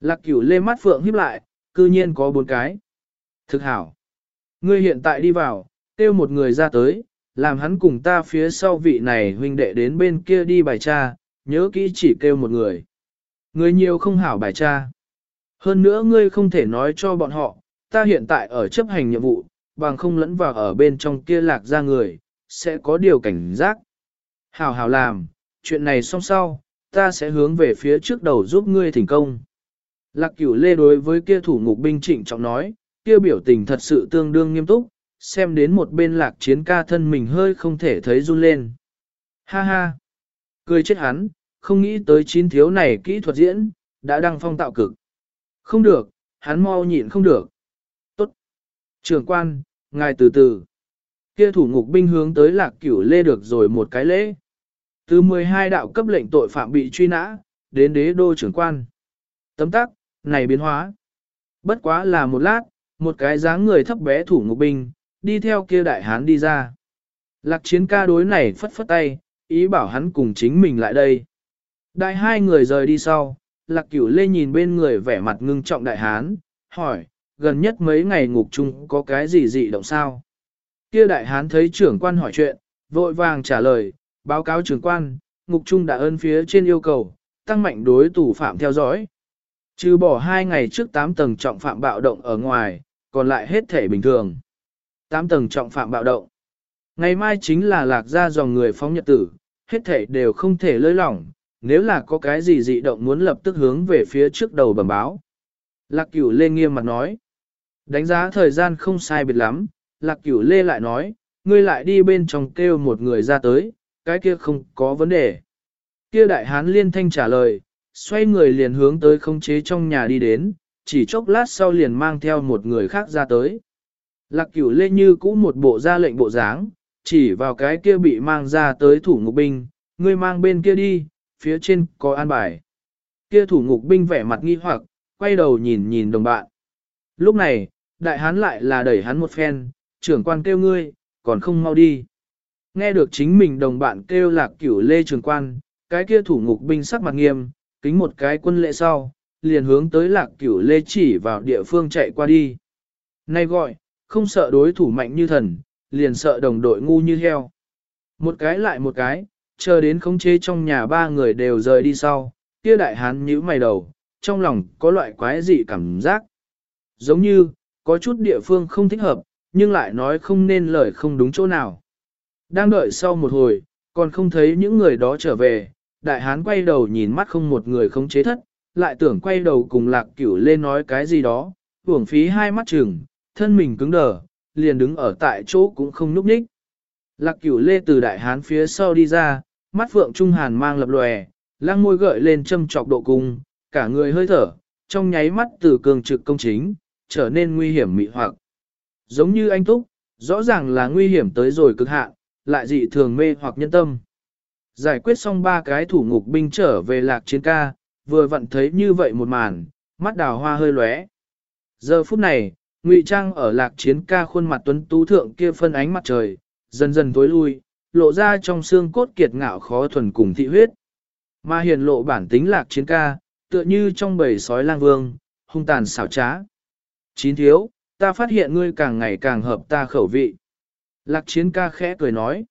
Lạc Cửu Lê mắt phượng híp lại, cư nhiên có bốn cái. Thực hảo. Ngươi hiện tại đi vào, kêu một người ra tới, làm hắn cùng ta phía sau vị này huynh đệ đến bên kia đi bài tra, nhớ kỹ chỉ kêu một người. Người nhiều không hảo bài tra. Hơn nữa ngươi không thể nói cho bọn họ, ta hiện tại ở chấp hành nhiệm vụ, bằng không lẫn vào ở bên trong kia lạc ra người, sẽ có điều cảnh giác. Hảo hảo làm, chuyện này xong sau, ta sẽ hướng về phía trước đầu giúp ngươi thành công. Lạc cửu lê đối với kia thủ ngục binh trịnh trọng nói, kia biểu tình thật sự tương đương nghiêm túc, xem đến một bên lạc chiến ca thân mình hơi không thể thấy run lên. Ha ha! Cười chết hắn, không nghĩ tới chín thiếu này kỹ thuật diễn, đã đăng phong tạo cực. Không được, hắn mau nhịn không được. Trường quan, ngài từ từ. Kia thủ ngục binh hướng tới lạc cửu lê được rồi một cái lễ. Từ 12 đạo cấp lệnh tội phạm bị truy nã, đến đế đô trưởng quan. Tấm tắc, này biến hóa. Bất quá là một lát, một cái dáng người thấp bé thủ ngục binh, đi theo kia đại hán đi ra. Lạc chiến ca đối này phất phất tay, ý bảo hắn cùng chính mình lại đây. Đại hai người rời đi sau, lạc cửu lê nhìn bên người vẻ mặt ngưng trọng đại hán, hỏi, gần nhất mấy ngày ngục chung có cái gì dị động sao? Kia đại hán thấy trưởng quan hỏi chuyện, vội vàng trả lời, báo cáo trưởng quan, ngục trung đã ơn phía trên yêu cầu, tăng mạnh đối tù phạm theo dõi. Trừ bỏ hai ngày trước 8 tầng trọng phạm bạo động ở ngoài, còn lại hết thể bình thường. 8 tầng trọng phạm bạo động. Ngày mai chính là lạc ra dòng người phóng nhật tử, hết thể đều không thể lơi lỏng, nếu là có cái gì dị động muốn lập tức hướng về phía trước đầu bẩm báo. Lạc cửu lê nghiêm mặt nói. Đánh giá thời gian không sai biệt lắm, lạc cửu lê lại nói, ngươi lại đi bên trong kêu một người ra tới, cái kia không có vấn đề. Kia đại hán liên thanh trả lời, xoay người liền hướng tới không chế trong nhà đi đến, chỉ chốc lát sau liền mang theo một người khác ra tới. Lạc cửu lê như cũ một bộ ra lệnh bộ dáng, chỉ vào cái kia bị mang ra tới thủ ngục binh, ngươi mang bên kia đi, phía trên có an bài. Kia thủ ngục binh vẻ mặt nghi hoặc, quay đầu nhìn nhìn đồng bạn. Lúc này, đại hán lại là đẩy hắn một phen, trưởng quan kêu ngươi, còn không mau đi. Nghe được chính mình đồng bạn kêu lạc cửu lê trường quan, cái kia thủ ngục binh sắc mặt nghiêm, kính một cái quân lệ sau, liền hướng tới lạc cửu lê chỉ vào địa phương chạy qua đi. Nay gọi, không sợ đối thủ mạnh như thần, liền sợ đồng đội ngu như heo. Một cái lại một cái, chờ đến khống chế trong nhà ba người đều rời đi sau, kia đại hán nhíu mày đầu, trong lòng có loại quái dị cảm giác. Giống như, có chút địa phương không thích hợp, nhưng lại nói không nên lời không đúng chỗ nào. Đang đợi sau một hồi, còn không thấy những người đó trở về, đại hán quay đầu nhìn mắt không một người không chế thất, lại tưởng quay đầu cùng lạc cửu lên nói cái gì đó, hưởng phí hai mắt chừng, thân mình cứng đờ, liền đứng ở tại chỗ cũng không núp ních. Lạc cửu lê từ đại hán phía sau đi ra, mắt phượng trung hàn mang lập lòe, lăng môi gợi lên châm trọc độ cung, cả người hơi thở, trong nháy mắt từ cường trực công chính, trở nên nguy hiểm mị hoặc. Giống như anh Túc, rõ ràng là nguy hiểm tới rồi cực hạn, lại dị thường mê hoặc nhân tâm. Giải quyết xong ba cái thủ ngục binh trở về lạc chiến ca, vừa vặn thấy như vậy một màn, mắt đào hoa hơi lóe. Giờ phút này, ngụy trang ở lạc chiến ca khuôn mặt tuấn tú thượng kia phân ánh mặt trời, dần dần tối lui, lộ ra trong xương cốt kiệt ngạo khó thuần cùng thị huyết. Mà hiền lộ bản tính lạc chiến ca, tựa như trong bầy sói lang vương, hung tàn xảo trá. Chín thiếu, ta phát hiện ngươi càng ngày càng hợp ta khẩu vị. Lạc chiến ca khẽ cười nói.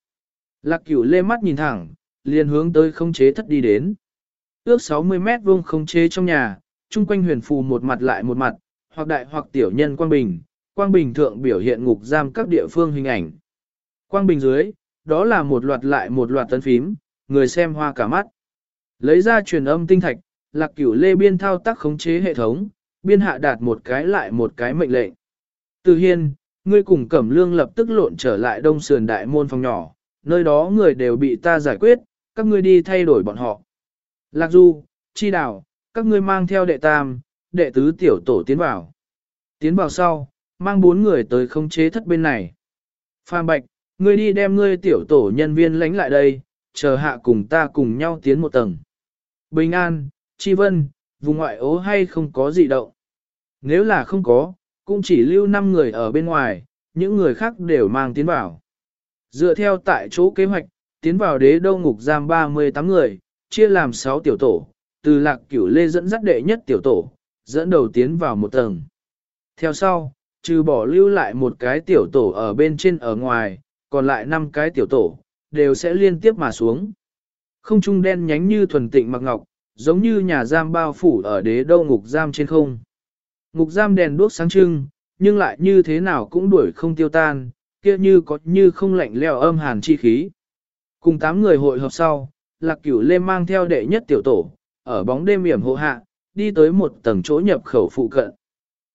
Lạc cửu lê mắt nhìn thẳng, liền hướng tới không chế thất đi đến. Ước 60 mét vuông không chế trong nhà, chung quanh huyền phù một mặt lại một mặt, hoặc đại hoặc tiểu nhân quang bình, quang bình thượng biểu hiện ngục giam các địa phương hình ảnh. Quang bình dưới, đó là một loạt lại một loạt tấn phím, người xem hoa cả mắt. Lấy ra truyền âm tinh thạch, lạc cửu lê biên thao tác khống chế hệ thống, biên hạ đạt một cái lại một cái mệnh lệnh. Từ hiên, ngươi cùng Cẩm Lương lập tức lộn trở lại đông sườn đại môn phòng nhỏ, nơi đó người đều bị ta giải quyết, các ngươi đi thay đổi bọn họ. Lạc Du, Chi Đào, các ngươi mang theo đệ tam, đệ tứ tiểu tổ tiến vào. Tiến vào sau, mang bốn người tới không chế thất bên này. Phan Bạch, ngươi đi đem ngươi tiểu tổ nhân viên lánh lại đây, chờ hạ cùng ta cùng nhau tiến một tầng. Bình an, Chi Vân, vùng ngoại ố hay không có gì động. Nếu là không có, cũng chỉ lưu 5 người ở bên ngoài, những người khác đều mang tiến vào. Dựa theo tại chỗ kế hoạch, tiến vào đế đô ngục giam 38 người, chia làm 6 tiểu tổ, từ lạc cửu lê dẫn dắt đệ nhất tiểu tổ, dẫn đầu tiến vào một tầng. Theo sau, trừ bỏ lưu lại một cái tiểu tổ ở bên trên ở ngoài, còn lại 5 cái tiểu tổ, đều sẽ liên tiếp mà xuống. Không trung đen nhánh như thuần tịnh mặc ngọc, giống như nhà giam bao phủ ở đế đô ngục giam trên không. Ngục giam đèn đuốc sáng trưng, nhưng lại như thế nào cũng đuổi không tiêu tan, kia như có như không lạnh leo âm hàn chi khí. Cùng tám người hội hợp sau, lạc cửu lê mang theo đệ nhất tiểu tổ, ở bóng đêm hiểm hộ hạ, đi tới một tầng chỗ nhập khẩu phụ cận.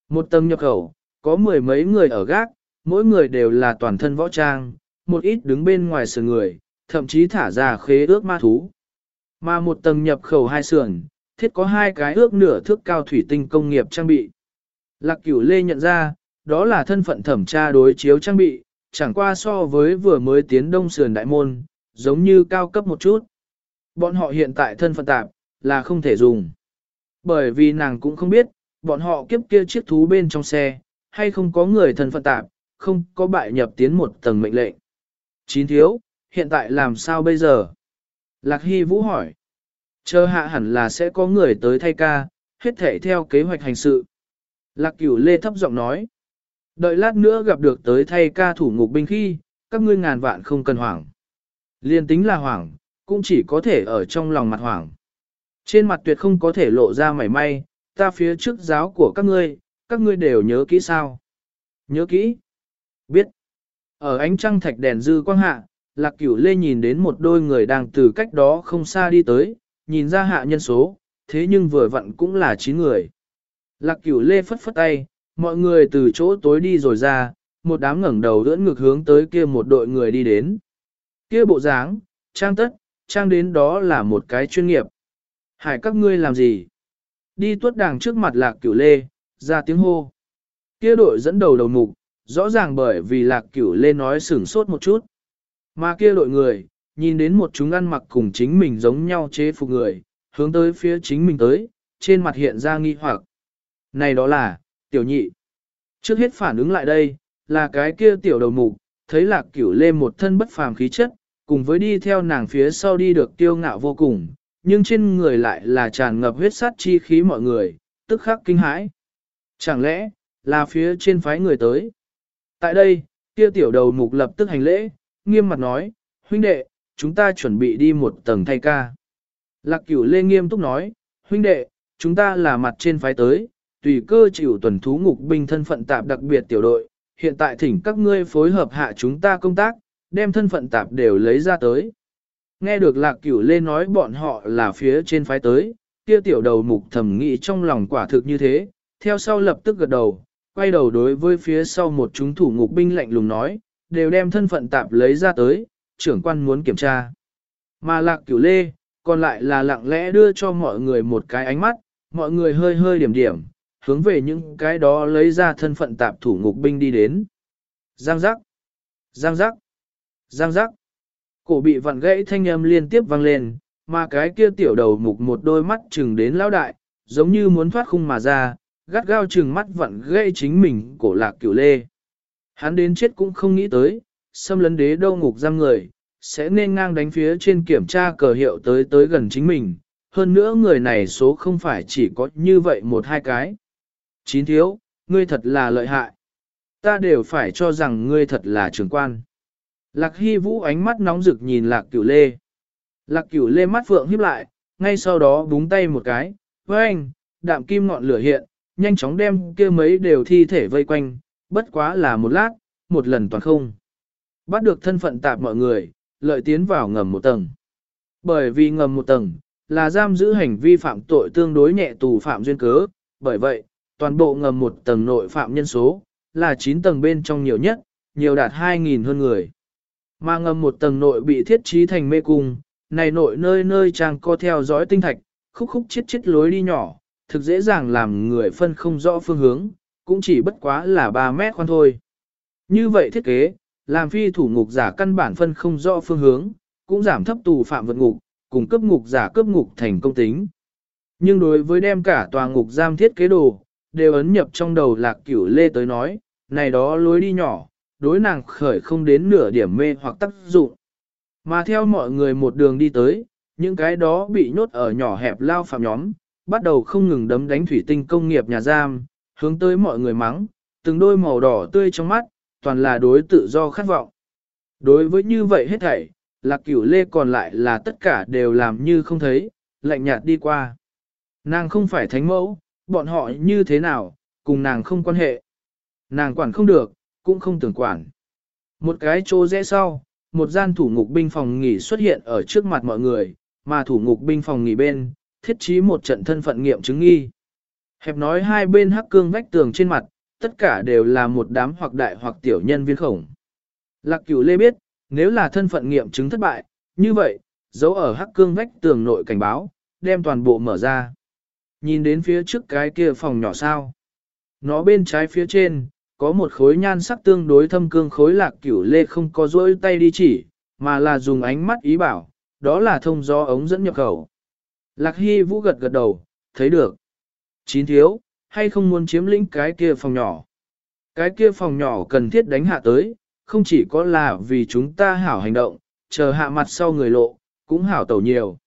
Một tầng nhập khẩu, có mười mấy người ở gác, mỗi người đều là toàn thân võ trang, một ít đứng bên ngoài sườn người, thậm chí thả ra khế ước ma thú. Mà một tầng nhập khẩu hai sườn, thiết có hai cái ước nửa thước cao thủy tinh công nghiệp trang bị. Lạc cửu lê nhận ra, đó là thân phận thẩm tra đối chiếu trang bị, chẳng qua so với vừa mới tiến đông sườn đại môn, giống như cao cấp một chút. Bọn họ hiện tại thân phận tạp, là không thể dùng. Bởi vì nàng cũng không biết, bọn họ kiếp kia chiếc thú bên trong xe, hay không có người thân phận tạp, không có bại nhập tiến một tầng mệnh lệnh. Chín thiếu, hiện tại làm sao bây giờ? Lạc Hy Vũ hỏi. Chờ hạ hẳn là sẽ có người tới thay ca, hết thể theo kế hoạch hành sự. Lạc cửu lê thấp giọng nói. Đợi lát nữa gặp được tới thay ca thủ ngục binh khi, các ngươi ngàn vạn không cần hoảng. Liên tính là hoảng, cũng chỉ có thể ở trong lòng mặt hoảng. Trên mặt tuyệt không có thể lộ ra mảy may, ta phía trước giáo của các ngươi, các ngươi đều nhớ kỹ sao. Nhớ kỹ. Biết. Ở ánh trăng thạch đèn dư quang hạ, lạc cửu lê nhìn đến một đôi người đang từ cách đó không xa đi tới, nhìn ra hạ nhân số, thế nhưng vừa vặn cũng là 9 người. Lạc cửu lê phất phất tay, mọi người từ chỗ tối đi rồi ra, một đám ngẩng đầu đỡ ngược hướng tới kia một đội người đi đến. Kia bộ dáng, trang tất, trang đến đó là một cái chuyên nghiệp. Hải các ngươi làm gì? Đi tuốt đàng trước mặt lạc cửu lê, ra tiếng hô. Kia đội dẫn đầu đầu mục, rõ ràng bởi vì lạc cửu lê nói sửng sốt một chút. Mà kia đội người, nhìn đến một chúng ăn mặc cùng chính mình giống nhau chế phục người, hướng tới phía chính mình tới, trên mặt hiện ra nghi hoặc. Này đó là, tiểu nhị. Trước hết phản ứng lại đây, là cái kia tiểu đầu mục, thấy lạc cửu lê một thân bất phàm khí chất, cùng với đi theo nàng phía sau đi được tiêu ngạo vô cùng, nhưng trên người lại là tràn ngập huyết sát chi khí mọi người, tức khắc kinh hãi. Chẳng lẽ, là phía trên phái người tới? Tại đây, kia tiểu đầu mục lập tức hành lễ, nghiêm mặt nói, huynh đệ, chúng ta chuẩn bị đi một tầng thay ca. Lạc cửu lê nghiêm túc nói, huynh đệ, chúng ta là mặt trên phái tới, tùy cơ chịu tuần thú ngục binh thân phận tạp đặc biệt tiểu đội, hiện tại thỉnh các ngươi phối hợp hạ chúng ta công tác, đem thân phận tạp đều lấy ra tới. Nghe được lạc cửu lê nói bọn họ là phía trên phái tới, kia tiểu đầu mục thầm nghĩ trong lòng quả thực như thế, theo sau lập tức gật đầu, quay đầu đối với phía sau một chúng thủ ngục binh lạnh lùng nói, đều đem thân phận tạp lấy ra tới, trưởng quan muốn kiểm tra. Mà lạc cửu lê, còn lại là lặng lẽ đưa cho mọi người một cái ánh mắt, mọi người hơi hơi điểm điểm, hướng về những cái đó lấy ra thân phận tạp thủ ngục binh đi đến. Giang giác, giang giác, giang giác. Cổ bị vặn gãy thanh âm liên tiếp vang lên, mà cái kia tiểu đầu mục một đôi mắt chừng đến lão đại, giống như muốn thoát khung mà ra, gắt gao chừng mắt vặn gãy chính mình cổ lạc cửu lê. Hắn đến chết cũng không nghĩ tới, xâm lấn đế đâu ngục giam người, sẽ nên ngang đánh phía trên kiểm tra cờ hiệu tới tới gần chính mình. Hơn nữa người này số không phải chỉ có như vậy một hai cái. Chín thiếu, ngươi thật là lợi hại. Ta đều phải cho rằng ngươi thật là trưởng quan. Lạc Hy Vũ ánh mắt nóng rực nhìn Lạc Cửu Lê. Lạc Cửu Lê mắt phượng híp lại, ngay sau đó búng tay một cái, với anh, đạm kim ngọn lửa hiện, nhanh chóng đem kia mấy đều thi thể vây quanh, bất quá là một lát, một lần toàn không. Bắt được thân phận tạp mọi người, lợi tiến vào ngầm một tầng. Bởi vì ngầm một tầng, là giam giữ hành vi phạm tội tương đối nhẹ tù phạm duyên cớ, bởi vậy, toàn bộ ngầm một tầng nội phạm nhân số, là 9 tầng bên trong nhiều nhất, nhiều đạt 2.000 hơn người. Mà ngầm một tầng nội bị thiết trí thành mê cung, này nội nơi nơi trang co theo dõi tinh thạch, khúc khúc chết chết lối đi nhỏ, thực dễ dàng làm người phân không rõ phương hướng, cũng chỉ bất quá là 3 mét khoan thôi. Như vậy thiết kế, làm phi thủ ngục giả căn bản phân không rõ phương hướng, cũng giảm thấp tù phạm vượt ngục, cùng cấp ngục giả cấp ngục thành công tính. Nhưng đối với đem cả tòa ngục giam thiết kế đồ, đều ấn nhập trong đầu lạc cửu lê tới nói, này đó lối đi nhỏ, đối nàng khởi không đến nửa điểm mê hoặc tác dụng. Mà theo mọi người một đường đi tới, những cái đó bị nhốt ở nhỏ hẹp lao phạm nhóm, bắt đầu không ngừng đấm đánh thủy tinh công nghiệp nhà giam, hướng tới mọi người mắng, từng đôi màu đỏ tươi trong mắt, toàn là đối tự do khát vọng. Đối với như vậy hết thảy, lạc cửu lê còn lại là tất cả đều làm như không thấy, lạnh nhạt đi qua. Nàng không phải thánh mẫu, bọn họ như thế nào, cùng nàng không quan hệ. Nàng quản không được, cũng không tưởng quản. Một cái chỗ rẽ sau, một gian thủ ngục binh phòng nghỉ xuất hiện ở trước mặt mọi người, mà thủ ngục binh phòng nghỉ bên, thiết trí một trận thân phận nghiệm chứng nghi. Hẹp nói hai bên hắc cương vách tường trên mặt, tất cả đều là một đám hoặc đại hoặc tiểu nhân viên khổng. Lạc cửu lê biết, nếu là thân phận nghiệm chứng thất bại, như vậy, dấu ở hắc cương vách tường nội cảnh báo, đem toàn bộ mở ra. Nhìn đến phía trước cái kia phòng nhỏ sao. Nó bên trái phía trên, có một khối nhan sắc tương đối thâm cương khối lạc cửu lê không có rỗi tay đi chỉ, mà là dùng ánh mắt ý bảo, đó là thông gió ống dẫn nhập khẩu. Lạc Hy Vũ gật gật đầu, thấy được. Chín thiếu, hay không muốn chiếm lĩnh cái kia phòng nhỏ. Cái kia phòng nhỏ cần thiết đánh hạ tới, không chỉ có là vì chúng ta hảo hành động, chờ hạ mặt sau người lộ, cũng hảo tẩu nhiều.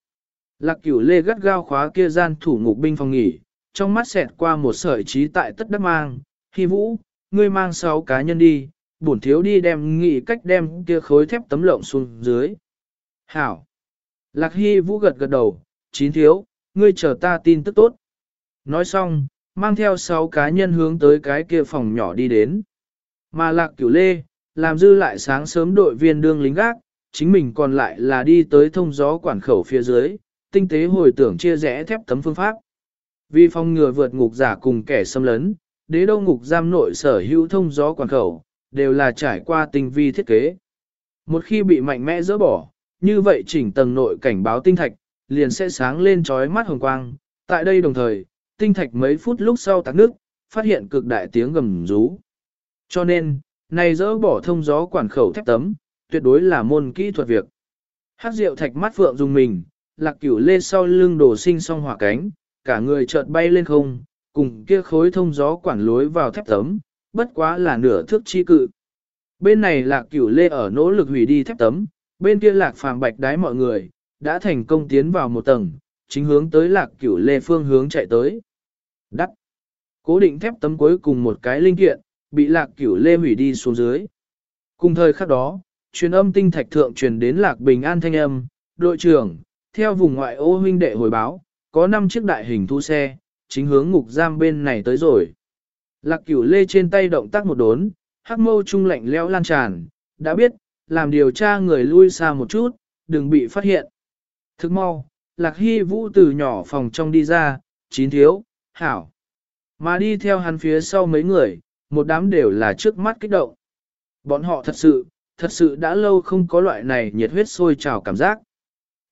Lạc cửu lê gắt gao khóa kia gian thủ ngục binh phòng nghỉ, trong mắt xẹt qua một sợi trí tại tất đắc mang, khi Vũ, ngươi mang sáu cá nhân đi, bổn thiếu đi đem nghị cách đem kia khối thép tấm lộng xuống dưới. Hảo. Lạc Hy Vũ gật gật đầu, chín thiếu, ngươi chờ ta tin tức tốt. Nói xong, mang theo sáu cá nhân hướng tới cái kia phòng nhỏ đi đến. Mà Lạc Cửu Lê, làm dư lại sáng sớm đội viên đương lính gác, chính mình còn lại là đi tới thông gió quản khẩu phía dưới, tinh tế hồi tưởng chia rẽ thép tấm phương pháp. Vì phòng ngừa vượt ngục giả cùng kẻ xâm lấn, đế đô ngục giam nội sở hữu thông gió quản khẩu, đều là trải qua tinh vi thiết kế. Một khi bị mạnh mẽ dỡ bỏ, như vậy chỉnh tầng nội cảnh báo tinh thạch, liền sẽ sáng lên trói mắt hồng quang. Tại đây đồng thời, tinh thạch mấy phút lúc sau tạc nước, phát hiện cực đại tiếng gầm rú. Cho nên, này dỡ bỏ thông gió quản khẩu thép tấm, tuyệt đối là môn kỹ thuật việc. Hát rượu thạch mắt phượng dùng mình, lạc cửu lê sau lưng đổ sinh song hỏa cánh, cả người chợt bay lên không, cùng kia khối thông gió quản lối vào thép tấm, bất quá là nửa thước chi cự. Bên này lạc cửu lê ở nỗ lực hủy đi thép tấm, bên kia lạc phàm bạch đái mọi người, đã thành công tiến vào một tầng, chính hướng tới lạc cửu lê phương hướng chạy tới. Đắc. Cố định thép tấm cuối cùng một cái linh kiện, bị lạc cửu lê hủy đi xuống dưới. Cùng thời khắc đó, truyền âm tinh thạch thượng truyền đến lạc bình an thanh âm, đội trưởng, theo vùng ngoại ô huynh đệ hồi báo, có 5 chiếc đại hình thu xe, chính hướng ngục giam bên này tới rồi. Lạc cửu lê trên tay động tác một đốn, hắc mâu trung lạnh leo lan tràn, đã biết, làm điều tra người lui xa một chút, đừng bị phát hiện. Thức mau, lạc hy vũ từ nhỏ phòng trong đi ra, chín thiếu, hảo. Mà đi theo hắn phía sau mấy người, một đám đều là trước mắt kích động. Bọn họ thật sự, thật sự đã lâu không có loại này nhiệt huyết sôi trào cảm giác.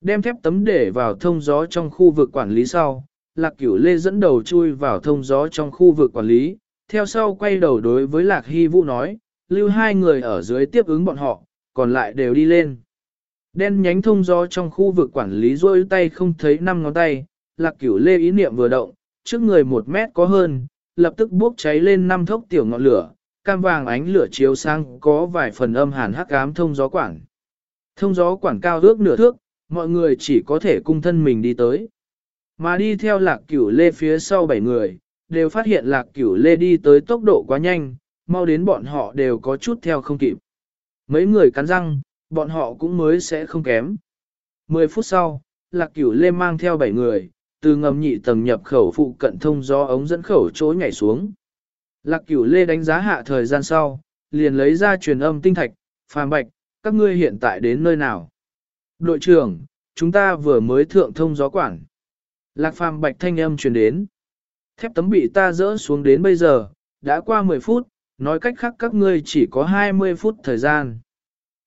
Đem thép tấm để vào thông gió trong khu vực quản lý sau, Lạc Cửu Lê dẫn đầu chui vào thông gió trong khu vực quản lý, theo sau quay đầu đối với Lạc Hy Vũ nói, lưu hai người ở dưới tiếp ứng bọn họ, còn lại đều đi lên. Đen nhánh thông gió trong khu vực quản lý rôi tay không thấy năm ngón tay, Lạc Cửu Lê ý niệm vừa động, trước người một mét có hơn, lập tức bốc cháy lên năm thốc tiểu ngọn lửa, cam vàng ánh lửa chiếu sang có vài phần âm hàn hắc ám thông gió quản. Thông gió quản cao ước nửa thước, mọi người chỉ có thể cung thân mình đi tới. Mà đi theo lạc cửu lê phía sau bảy người, đều phát hiện lạc cửu lê đi tới tốc độ quá nhanh, mau đến bọn họ đều có chút theo không kịp. Mấy người cắn răng, bọn họ cũng mới sẽ không kém. Mười phút sau, lạc cửu lê mang theo bảy người, từ ngầm nhị tầng nhập khẩu phụ cận thông do ống dẫn khẩu chỗ nhảy xuống. Lạc cửu lê đánh giá hạ thời gian sau, liền lấy ra truyền âm tinh thạch, phàm bạch, các ngươi hiện tại đến nơi nào? Đội trưởng, chúng ta vừa mới thượng thông gió quản. Lạc phàm bạch thanh âm truyền đến. Thép tấm bị ta dỡ xuống đến bây giờ, đã qua 10 phút, nói cách khác các ngươi chỉ có 20 phút thời gian.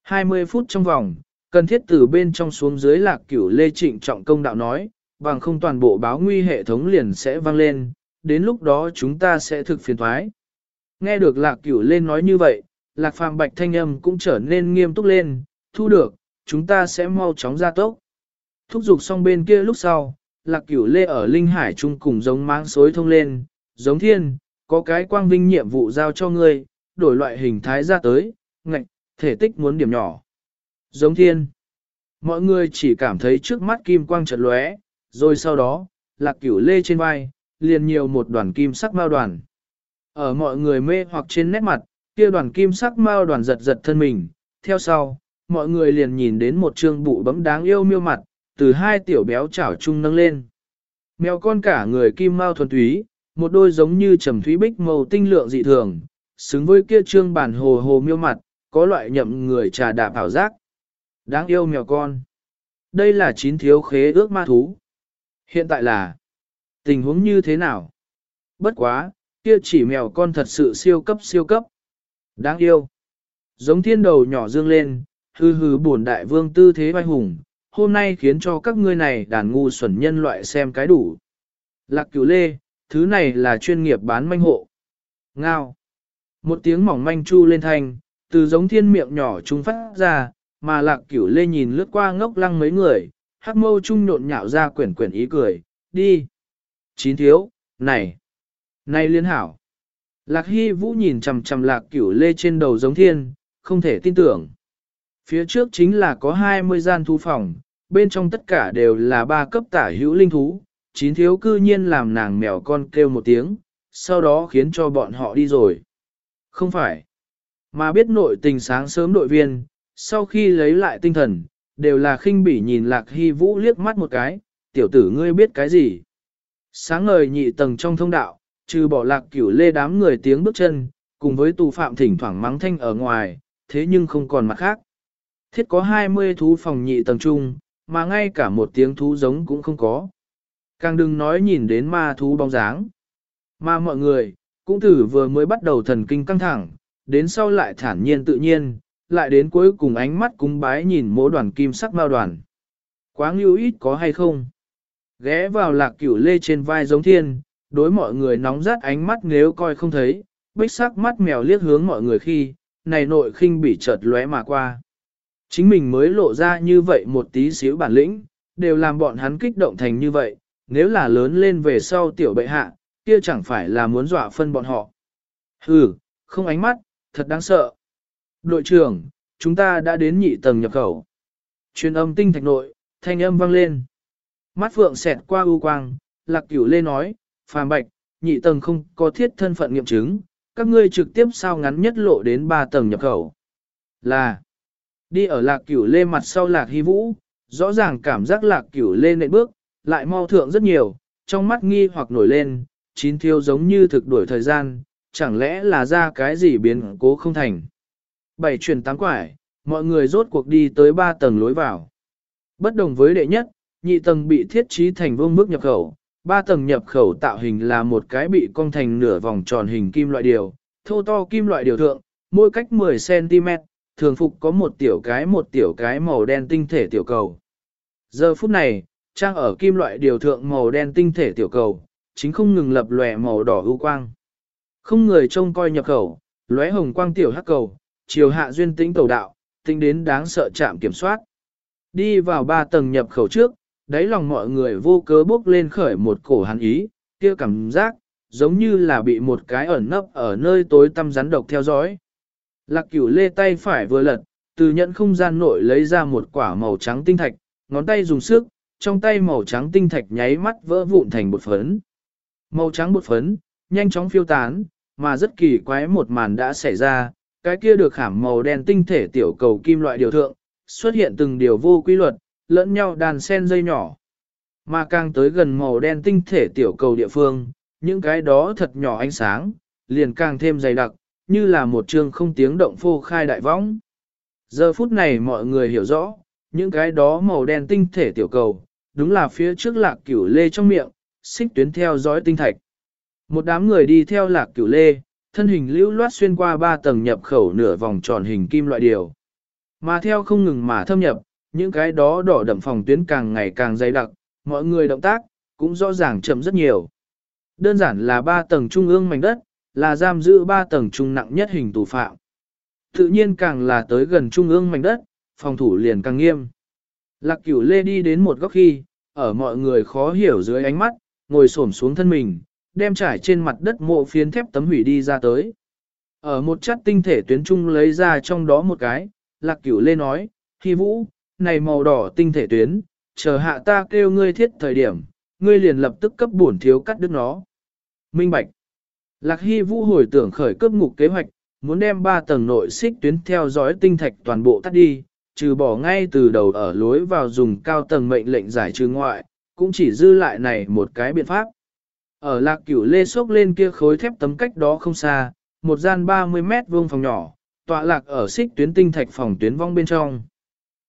20 phút trong vòng, cần thiết từ bên trong xuống dưới lạc cửu lê trịnh trọng công đạo nói, bằng không toàn bộ báo nguy hệ thống liền sẽ vang lên, đến lúc đó chúng ta sẽ thực phiền thoái. Nghe được lạc cửu lên nói như vậy, lạc phàm bạch thanh âm cũng trở nên nghiêm túc lên, thu được, chúng ta sẽ mau chóng ra tốc. Thúc giục xong bên kia lúc sau, lạc cửu lê ở Linh Hải Trung cùng giống máng xối thông lên, giống thiên, có cái quang vinh nhiệm vụ giao cho ngươi, đổi loại hình thái ra tới, ngạch, thể tích muốn điểm nhỏ. Giống thiên. Mọi người chỉ cảm thấy trước mắt kim quang chợt lóe, rồi sau đó, lạc cửu lê trên vai, liền nhiều một đoàn kim sắc mao đoàn. Ở mọi người mê hoặc trên nét mặt, kia đoàn kim sắc mao đoàn giật giật thân mình, theo sau, mọi người liền nhìn đến một trương bụ bấm đáng yêu miêu mặt, từ hai tiểu béo chảo chung nâng lên. Mèo con cả người kim mao thuần túy, một đôi giống như trầm thúy bích màu tinh lượng dị thường, xứng với kia trương bản hồ hồ miêu mặt, có loại nhậm người trà đạp ảo giác. Đáng yêu mèo con. đây là chín thiếu khế ước ma thú. Hiện tại là tình huống như thế nào? Bất quá, kia chỉ mèo con thật sự siêu cấp siêu cấp. Đáng yêu. Giống thiên đầu nhỏ dương lên, hư hư buồn đại vương tư thế vai hùng, hôm nay khiến cho các ngươi này đàn ngu xuẩn nhân loại xem cái đủ. Lạc cửu lê, thứ này là chuyên nghiệp bán manh hộ. Ngao. Một tiếng mỏng manh chu lên thanh, từ giống thiên miệng nhỏ trung phát ra, mà lạc cửu lê nhìn lướt qua ngốc lăng mấy người, hắc mâu trung nhộn nhạo ra quyển quyển ý cười, đi. Chín thiếu, này, này liên hảo. Lạc hy vũ nhìn chằm chằm lạc cửu lê trên đầu giống thiên, không thể tin tưởng. Phía trước chính là có 20 gian thu phòng, bên trong tất cả đều là ba cấp tả hữu linh thú, chín thiếu cư nhiên làm nàng mèo con kêu một tiếng, sau đó khiến cho bọn họ đi rồi. Không phải, mà biết nội tình sáng sớm đội viên, sau khi lấy lại tinh thần, đều là khinh bỉ nhìn lạc hy vũ liếc mắt một cái, tiểu tử ngươi biết cái gì. Sáng ngời nhị tầng trong thông đạo, trừ bỏ lạc cửu lê đám người tiếng bước chân, cùng với tù phạm thỉnh thoảng mắng thanh ở ngoài, thế nhưng không còn mặt khác. Thiết có 20 thú phòng nhị tầng trung, mà ngay cả một tiếng thú giống cũng không có. Càng đừng nói nhìn đến ma thú bóng dáng. Mà mọi người, cũng thử vừa mới bắt đầu thần kinh căng thẳng, đến sau lại thản nhiên tự nhiên, lại đến cuối cùng ánh mắt cúng bái nhìn mỗi đoàn kim sắc mao đoàn. Quá ngưu ít có hay không? Ghé vào lạc cửu lê trên vai giống thiên, đối mọi người nóng rát ánh mắt nếu coi không thấy, bích sắc mắt mèo liếc hướng mọi người khi, này nội khinh bị chợt lóe mà qua. Chính mình mới lộ ra như vậy một tí xíu bản lĩnh, đều làm bọn hắn kích động thành như vậy, nếu là lớn lên về sau tiểu bệ hạ, kia chẳng phải là muốn dọa phân bọn họ. Hừ, không ánh mắt, thật đáng sợ. Đội trưởng, chúng ta đã đến nhị tầng nhập khẩu. Truyền âm tinh thạch nội, thanh âm vang lên. Mắt phượng xẹt qua ưu quang, lạc cửu lê nói, phàm bạch, nhị tầng không có thiết thân phận nghiệm chứng, các ngươi trực tiếp sao ngắn nhất lộ đến ba tầng nhập khẩu. Là, đi ở lạc cửu lê mặt sau lạc hy vũ, rõ ràng cảm giác lạc cửu lê nệ bước, lại mau thượng rất nhiều, trong mắt nghi hoặc nổi lên, chín thiếu giống như thực đuổi thời gian, chẳng lẽ là ra cái gì biến cố không thành. Bảy chuyển tám quải, mọi người rốt cuộc đi tới ba tầng lối vào. Bất đồng với đệ nhất, nhị tầng bị thiết trí thành vương bước nhập khẩu, ba tầng nhập khẩu tạo hình là một cái bị cong thành nửa vòng tròn hình kim loại điều, thô to kim loại điều thượng, mỗi cách 10cm, thường phục có một tiểu cái một tiểu cái màu đen tinh thể tiểu cầu. Giờ phút này, trang ở kim loại điều thượng màu đen tinh thể tiểu cầu, chính không ngừng lập lòe màu đỏ ưu quang. Không người trông coi nhập khẩu, lóe hồng quang tiểu hắc cầu, chiều hạ duyên tĩnh tẩu đạo, tính đến đáng sợ chạm kiểm soát. Đi vào ba tầng nhập khẩu trước, đáy lòng mọi người vô cớ bốc lên khởi một cổ hắn ý, kia cảm giác, giống như là bị một cái ẩn nấp ở nơi tối tăm rắn độc theo dõi. Lạc cửu lê tay phải vừa lật, từ nhận không gian nội lấy ra một quả màu trắng tinh thạch, ngón tay dùng sức, trong tay màu trắng tinh thạch nháy mắt vỡ vụn thành bột phấn. Màu trắng bột phấn, nhanh chóng phiêu tán, mà rất kỳ quái một màn đã xảy ra, cái kia được khảm màu đen tinh thể tiểu cầu kim loại điều thượng, xuất hiện từng điều vô quy luật, lẫn nhau đàn sen dây nhỏ. Mà càng tới gần màu đen tinh thể tiểu cầu địa phương, những cái đó thật nhỏ ánh sáng, liền càng thêm dày đặc, như là một chương không tiếng động phô khai đại võng. Giờ phút này mọi người hiểu rõ, những cái đó màu đen tinh thể tiểu cầu, đúng là phía trước lạc cửu lê trong miệng, xích tuyến theo dõi tinh thạch. Một đám người đi theo lạc cửu lê, thân hình lưu loát xuyên qua ba tầng nhập khẩu nửa vòng tròn hình kim loại điều. Mà theo không ngừng mà thâm nhập, những cái đó đỏ đậm phòng tuyến càng ngày càng dày đặc, mọi người động tác, cũng rõ ràng chậm rất nhiều. Đơn giản là ba tầng trung ương mảnh đất, là giam giữ ba tầng trung nặng nhất hình tù phạm. Tự nhiên càng là tới gần trung ương mảnh đất, phòng thủ liền càng nghiêm. Lạc cửu lê đi đến một góc khi, ở mọi người khó hiểu dưới ánh mắt, ngồi xổm xuống thân mình, đem trải trên mặt đất mộ phiến thép tấm hủy đi ra tới. Ở một chất tinh thể tuyến trung lấy ra trong đó một cái, lạc cửu lê nói, Hi vũ, này màu đỏ tinh thể tuyến, chờ hạ ta kêu ngươi thiết thời điểm, ngươi liền lập tức cấp bổn thiếu cắt đứt nó. Minh Bạch Lạc Hy Vũ hồi tưởng khởi cấp ngục kế hoạch, muốn đem ba tầng nội xích tuyến theo dõi tinh thạch toàn bộ tắt đi, trừ bỏ ngay từ đầu ở lối vào dùng cao tầng mệnh lệnh giải trừ ngoại, cũng chỉ dư lại này một cái biện pháp. Ở lạc cửu lê sốc lên kia khối thép tấm cách đó không xa, một gian 30 mét vuông phòng nhỏ, tọa lạc ở xích tuyến tinh thạch phòng tuyến vong bên trong.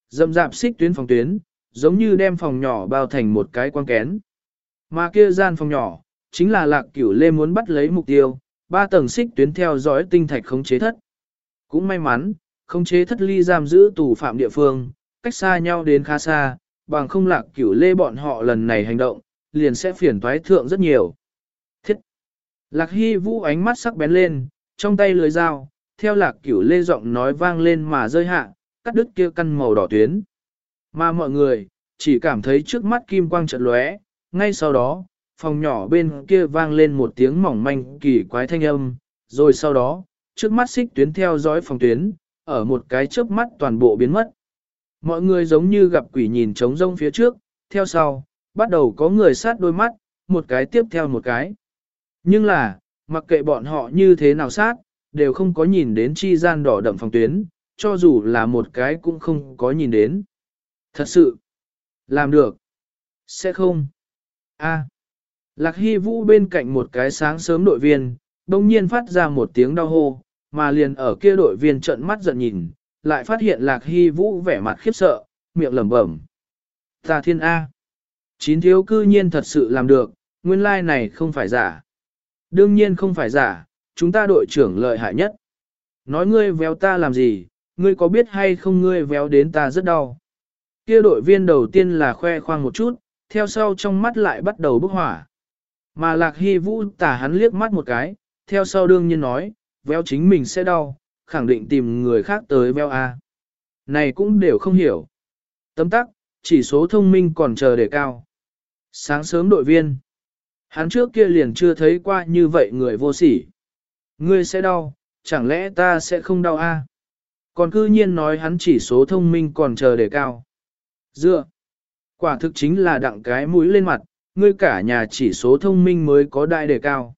Dậm dạp xích tuyến phòng tuyến, giống như đem phòng nhỏ bao thành một cái quan kén. Mà kia gian phòng nhỏ, chính là lạc cửu lê muốn bắt lấy mục tiêu, ba tầng xích tuyến theo dõi tinh thạch khống chế thất. Cũng may mắn, khống chế thất ly giam giữ tù phạm địa phương, cách xa nhau đến khá xa, bằng không lạc cửu lê bọn họ lần này hành động, liền sẽ phiền toái thượng rất nhiều. Thiết! Lạc hy vũ ánh mắt sắc bén lên, trong tay lưới dao, theo lạc cửu lê giọng nói vang lên mà rơi hạ, cắt đứt kia căn màu đỏ tuyến. Mà mọi người, chỉ cảm thấy trước mắt kim quang trận lóe, ngay sau đó, phòng nhỏ bên kia vang lên một tiếng mỏng manh kỳ quái thanh âm, rồi sau đó, trước mắt xích tuyến theo dõi phòng tuyến, ở một cái chớp mắt toàn bộ biến mất. Mọi người giống như gặp quỷ nhìn trống rông phía trước, theo sau, bắt đầu có người sát đôi mắt, một cái tiếp theo một cái. Nhưng là, mặc kệ bọn họ như thế nào sát, đều không có nhìn đến chi gian đỏ đậm phòng tuyến, cho dù là một cái cũng không có nhìn đến. Thật sự, làm được, sẽ không. A. Lạc Hy Vũ bên cạnh một cái sáng sớm đội viên, đông nhiên phát ra một tiếng đau hô, mà liền ở kia đội viên trợn mắt giận nhìn, lại phát hiện Lạc Hy Vũ vẻ mặt khiếp sợ, miệng lẩm bẩm. Ta thiên A. Chín thiếu cư nhiên thật sự làm được, nguyên lai like này không phải giả. Đương nhiên không phải giả, chúng ta đội trưởng lợi hại nhất. Nói ngươi véo ta làm gì, ngươi có biết hay không ngươi véo đến ta rất đau. Kia đội viên đầu tiên là khoe khoang một chút, theo sau trong mắt lại bắt đầu bốc hỏa. Mà lạc hy vũ tả hắn liếc mắt một cái, theo sau đương nhiên nói, véo chính mình sẽ đau, khẳng định tìm người khác tới véo A. Này cũng đều không hiểu. Tấm tắc, chỉ số thông minh còn chờ để cao. Sáng sớm đội viên. Hắn trước kia liền chưa thấy qua như vậy người vô sỉ. Ngươi sẽ đau, chẳng lẽ ta sẽ không đau a? Còn cư nhiên nói hắn chỉ số thông minh còn chờ để cao. Dựa. Quả thực chính là đặng cái mũi lên mặt, ngươi cả nhà chỉ số thông minh mới có đại đề cao.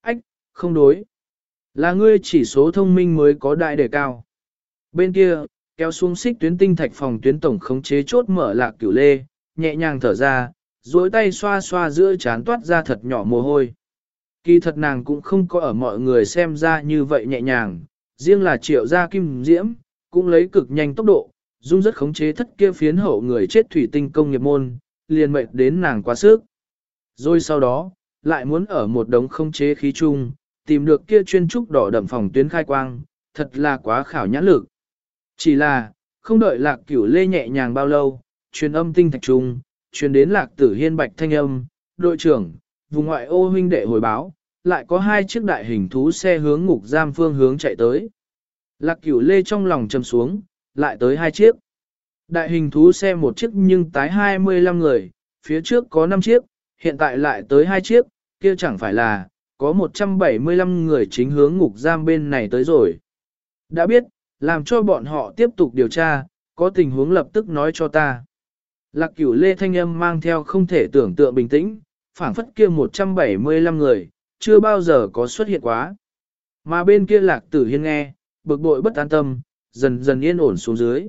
Ách, không đối. Là ngươi chỉ số thông minh mới có đại đề cao. Bên kia, kéo xuống xích tuyến tinh thạch phòng tuyến tổng khống chế chốt mở lạc cửu lê, nhẹ nhàng thở ra, duỗi tay xoa xoa giữa chán toát ra thật nhỏ mồ hôi. Kỳ thật nàng cũng không có ở mọi người xem ra như vậy nhẹ nhàng, riêng là triệu gia kim diễm, cũng lấy cực nhanh tốc độ, dung rất khống chế thất kia phiến hậu người chết thủy tinh công nghiệp môn, liền mệt đến nàng quá sức. Rồi sau đó, lại muốn ở một đống khống chế khí chung, tìm được kia chuyên trúc đỏ đậm phòng tuyến khai quang, thật là quá khảo nhãn lực. Chỉ là, không đợi lạc cửu lê nhẹ nhàng bao lâu, truyền âm tinh thạch trung, truyền đến lạc tử hiên bạch thanh âm, đội trưởng, vùng ngoại ô huynh đệ hồi báo, lại có hai chiếc đại hình thú xe hướng ngục giam phương hướng chạy tới. Lạc cửu lê trong lòng trầm xuống, lại tới hai chiếc. Đại hình thú xe một chiếc nhưng tái 25 người, phía trước có 5 chiếc, hiện tại lại tới hai chiếc, kia chẳng phải là, có 175 người chính hướng ngục giam bên này tới rồi. Đã biết, làm cho bọn họ tiếp tục điều tra, có tình huống lập tức nói cho ta. Lạc cửu lê thanh âm mang theo không thể tưởng tượng bình tĩnh, phảng phất kia 175 người, chưa bao giờ có xuất hiện quá. Mà bên kia lạc tử hiên nghe, bực bội bất an tâm, dần dần yên ổn xuống dưới.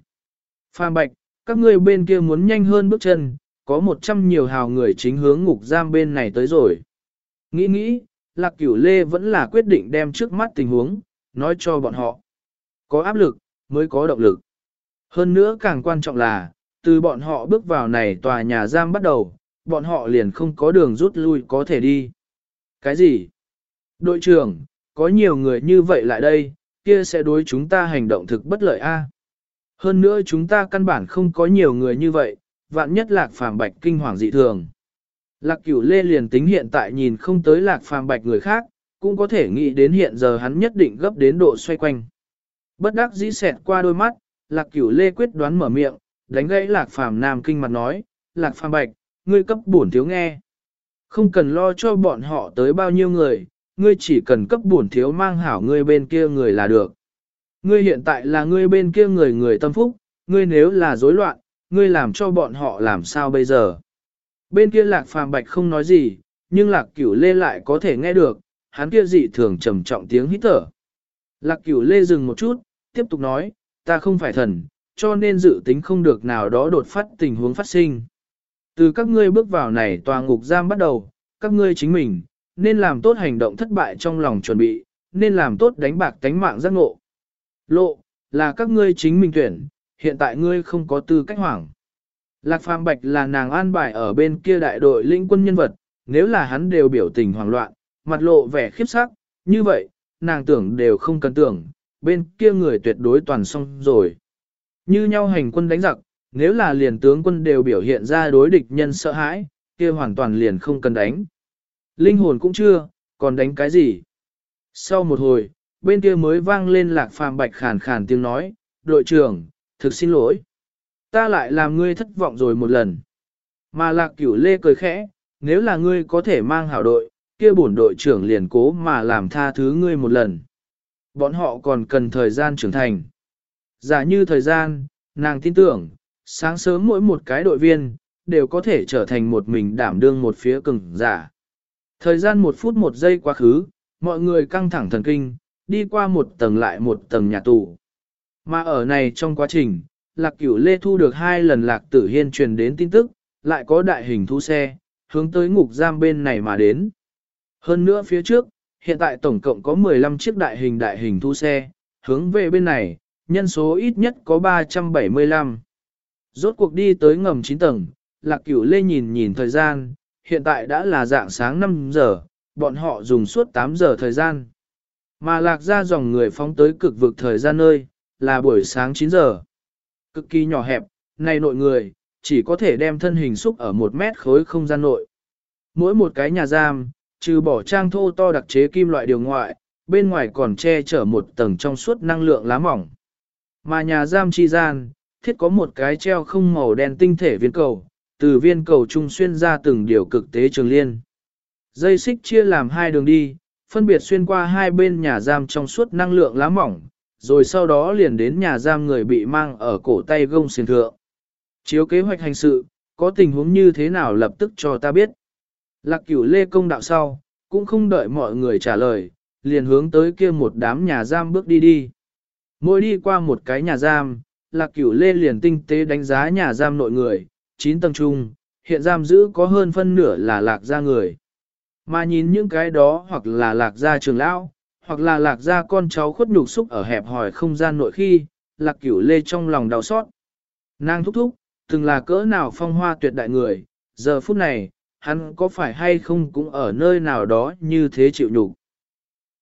Phàm bạch, các ngươi bên kia muốn nhanh hơn bước chân, có 100 nhiều hào người chính hướng ngục giam bên này tới rồi. Nghĩ nghĩ, lạc cửu lê vẫn là quyết định đem trước mắt tình huống, nói cho bọn họ. Có áp lực, mới có động lực. Hơn nữa càng quan trọng là, từ bọn họ bước vào này tòa nhà giam bắt đầu, bọn họ liền không có đường rút lui có thể đi. Cái gì? Đội trưởng, có nhiều người như vậy lại đây, kia sẽ đối chúng ta hành động thực bất lợi a. Hơn nữa chúng ta căn bản không có nhiều người như vậy, vạn nhất lạc phàm bạch kinh hoàng dị thường. Lạc cửu lê liền tính hiện tại nhìn không tới lạc phàm bạch người khác, cũng có thể nghĩ đến hiện giờ hắn nhất định gấp đến độ xoay quanh. Bất đắc dĩ xẹt qua đôi mắt, lạc cửu lê quyết đoán mở miệng, đánh gãy lạc phàm nam kinh mặt nói, lạc phàm bạch, ngươi cấp bổn thiếu nghe. Không cần lo cho bọn họ tới bao nhiêu người, ngươi chỉ cần cấp bổn thiếu mang hảo ngươi bên kia người là được. Ngươi hiện tại là ngươi bên kia người người tâm phúc, ngươi nếu là rối loạn, ngươi làm cho bọn họ làm sao bây giờ. Bên kia lạc phàm bạch không nói gì, nhưng lạc cửu lê lại có thể nghe được, hắn kia dị thường trầm trọng tiếng hít thở. Lạc cửu lê dừng một chút, tiếp tục nói, ta không phải thần, cho nên dự tính không được nào đó đột phát tình huống phát sinh. Từ các ngươi bước vào này tòa ngục giam bắt đầu, các ngươi chính mình, nên làm tốt hành động thất bại trong lòng chuẩn bị, nên làm tốt đánh bạc tánh mạng giác ngộ. Lộ, là các ngươi chính mình tuyển, hiện tại ngươi không có tư cách hoảng. Lạc Phàm Bạch là nàng an bài ở bên kia đại đội lĩnh quân nhân vật, nếu là hắn đều biểu tình hoảng loạn, mặt lộ vẻ khiếp sắc, như vậy, nàng tưởng đều không cần tưởng, bên kia người tuyệt đối toàn xong rồi. Như nhau hành quân đánh giặc, nếu là liền tướng quân đều biểu hiện ra đối địch nhân sợ hãi, kia hoàn toàn liền không cần đánh. Linh hồn cũng chưa, còn đánh cái gì? Sau một hồi, bên kia mới vang lên lạc phàm bạch khàn khàn tiếng nói, đội trưởng, thực xin lỗi. Ta lại làm ngươi thất vọng rồi một lần. Mà lạc cửu lê cười khẽ, nếu là ngươi có thể mang hảo đội, kia bổn đội trưởng liền cố mà làm tha thứ ngươi một lần. Bọn họ còn cần thời gian trưởng thành. Giả như thời gian, nàng tin tưởng, sáng sớm mỗi một cái đội viên, đều có thể trở thành một mình đảm đương một phía cứng giả. Thời gian một phút một giây quá khứ, mọi người căng thẳng thần kinh, đi qua một tầng lại một tầng nhà tù. Mà ở này trong quá trình, lạc cửu lê thu được hai lần lạc tử hiên truyền đến tin tức, lại có đại hình thu xe, hướng tới ngục giam bên này mà đến. Hơn nữa phía trước, hiện tại tổng cộng có 15 chiếc đại hình đại hình thu xe, hướng về bên này, nhân số ít nhất có 375. Rốt cuộc đi tới ngầm 9 tầng, lạc cửu lê nhìn nhìn thời gian, hiện tại đã là dạng sáng 5 giờ, bọn họ dùng suốt 8 giờ thời gian. Mà lạc ra dòng người phóng tới cực vực thời gian nơi, là buổi sáng 9 giờ. Cực kỳ nhỏ hẹp, này nội người, chỉ có thể đem thân hình xúc ở một mét khối không gian nội. Mỗi một cái nhà giam, trừ bỏ trang thô to đặc chế kim loại điều ngoại, bên ngoài còn che chở một tầng trong suốt năng lượng lá mỏng. Mà nhà giam chi gian, thiết có một cái treo không màu đen tinh thể viên cầu, từ viên cầu trung xuyên ra từng điều cực tế trường liên. Dây xích chia làm hai đường đi, phân biệt xuyên qua hai bên nhà giam trong suốt năng lượng lá mỏng, rồi sau đó liền đến nhà giam người bị mang ở cổ tay gông xiềng thượng. Chiếu kế hoạch hành sự, có tình huống như thế nào lập tức cho ta biết. Lạc cửu lê công đạo sau, cũng không đợi mọi người trả lời, liền hướng tới kia một đám nhà giam bước đi đi. Mỗi đi qua một cái nhà giam, lạc cửu lê liền tinh tế đánh giá nhà giam nội người, 9 tầng trung, hiện giam giữ có hơn phân nửa là lạc gia người. Mà nhìn những cái đó hoặc là lạc gia trường lão, hoặc là lạc gia con cháu khuất nhục xúc ở hẹp hòi không gian nội khi, lạc cửu lê trong lòng đau xót. Nàng thúc thúc, từng là cỡ nào phong hoa tuyệt đại người, giờ phút này, hắn có phải hay không cũng ở nơi nào đó như thế chịu nhục.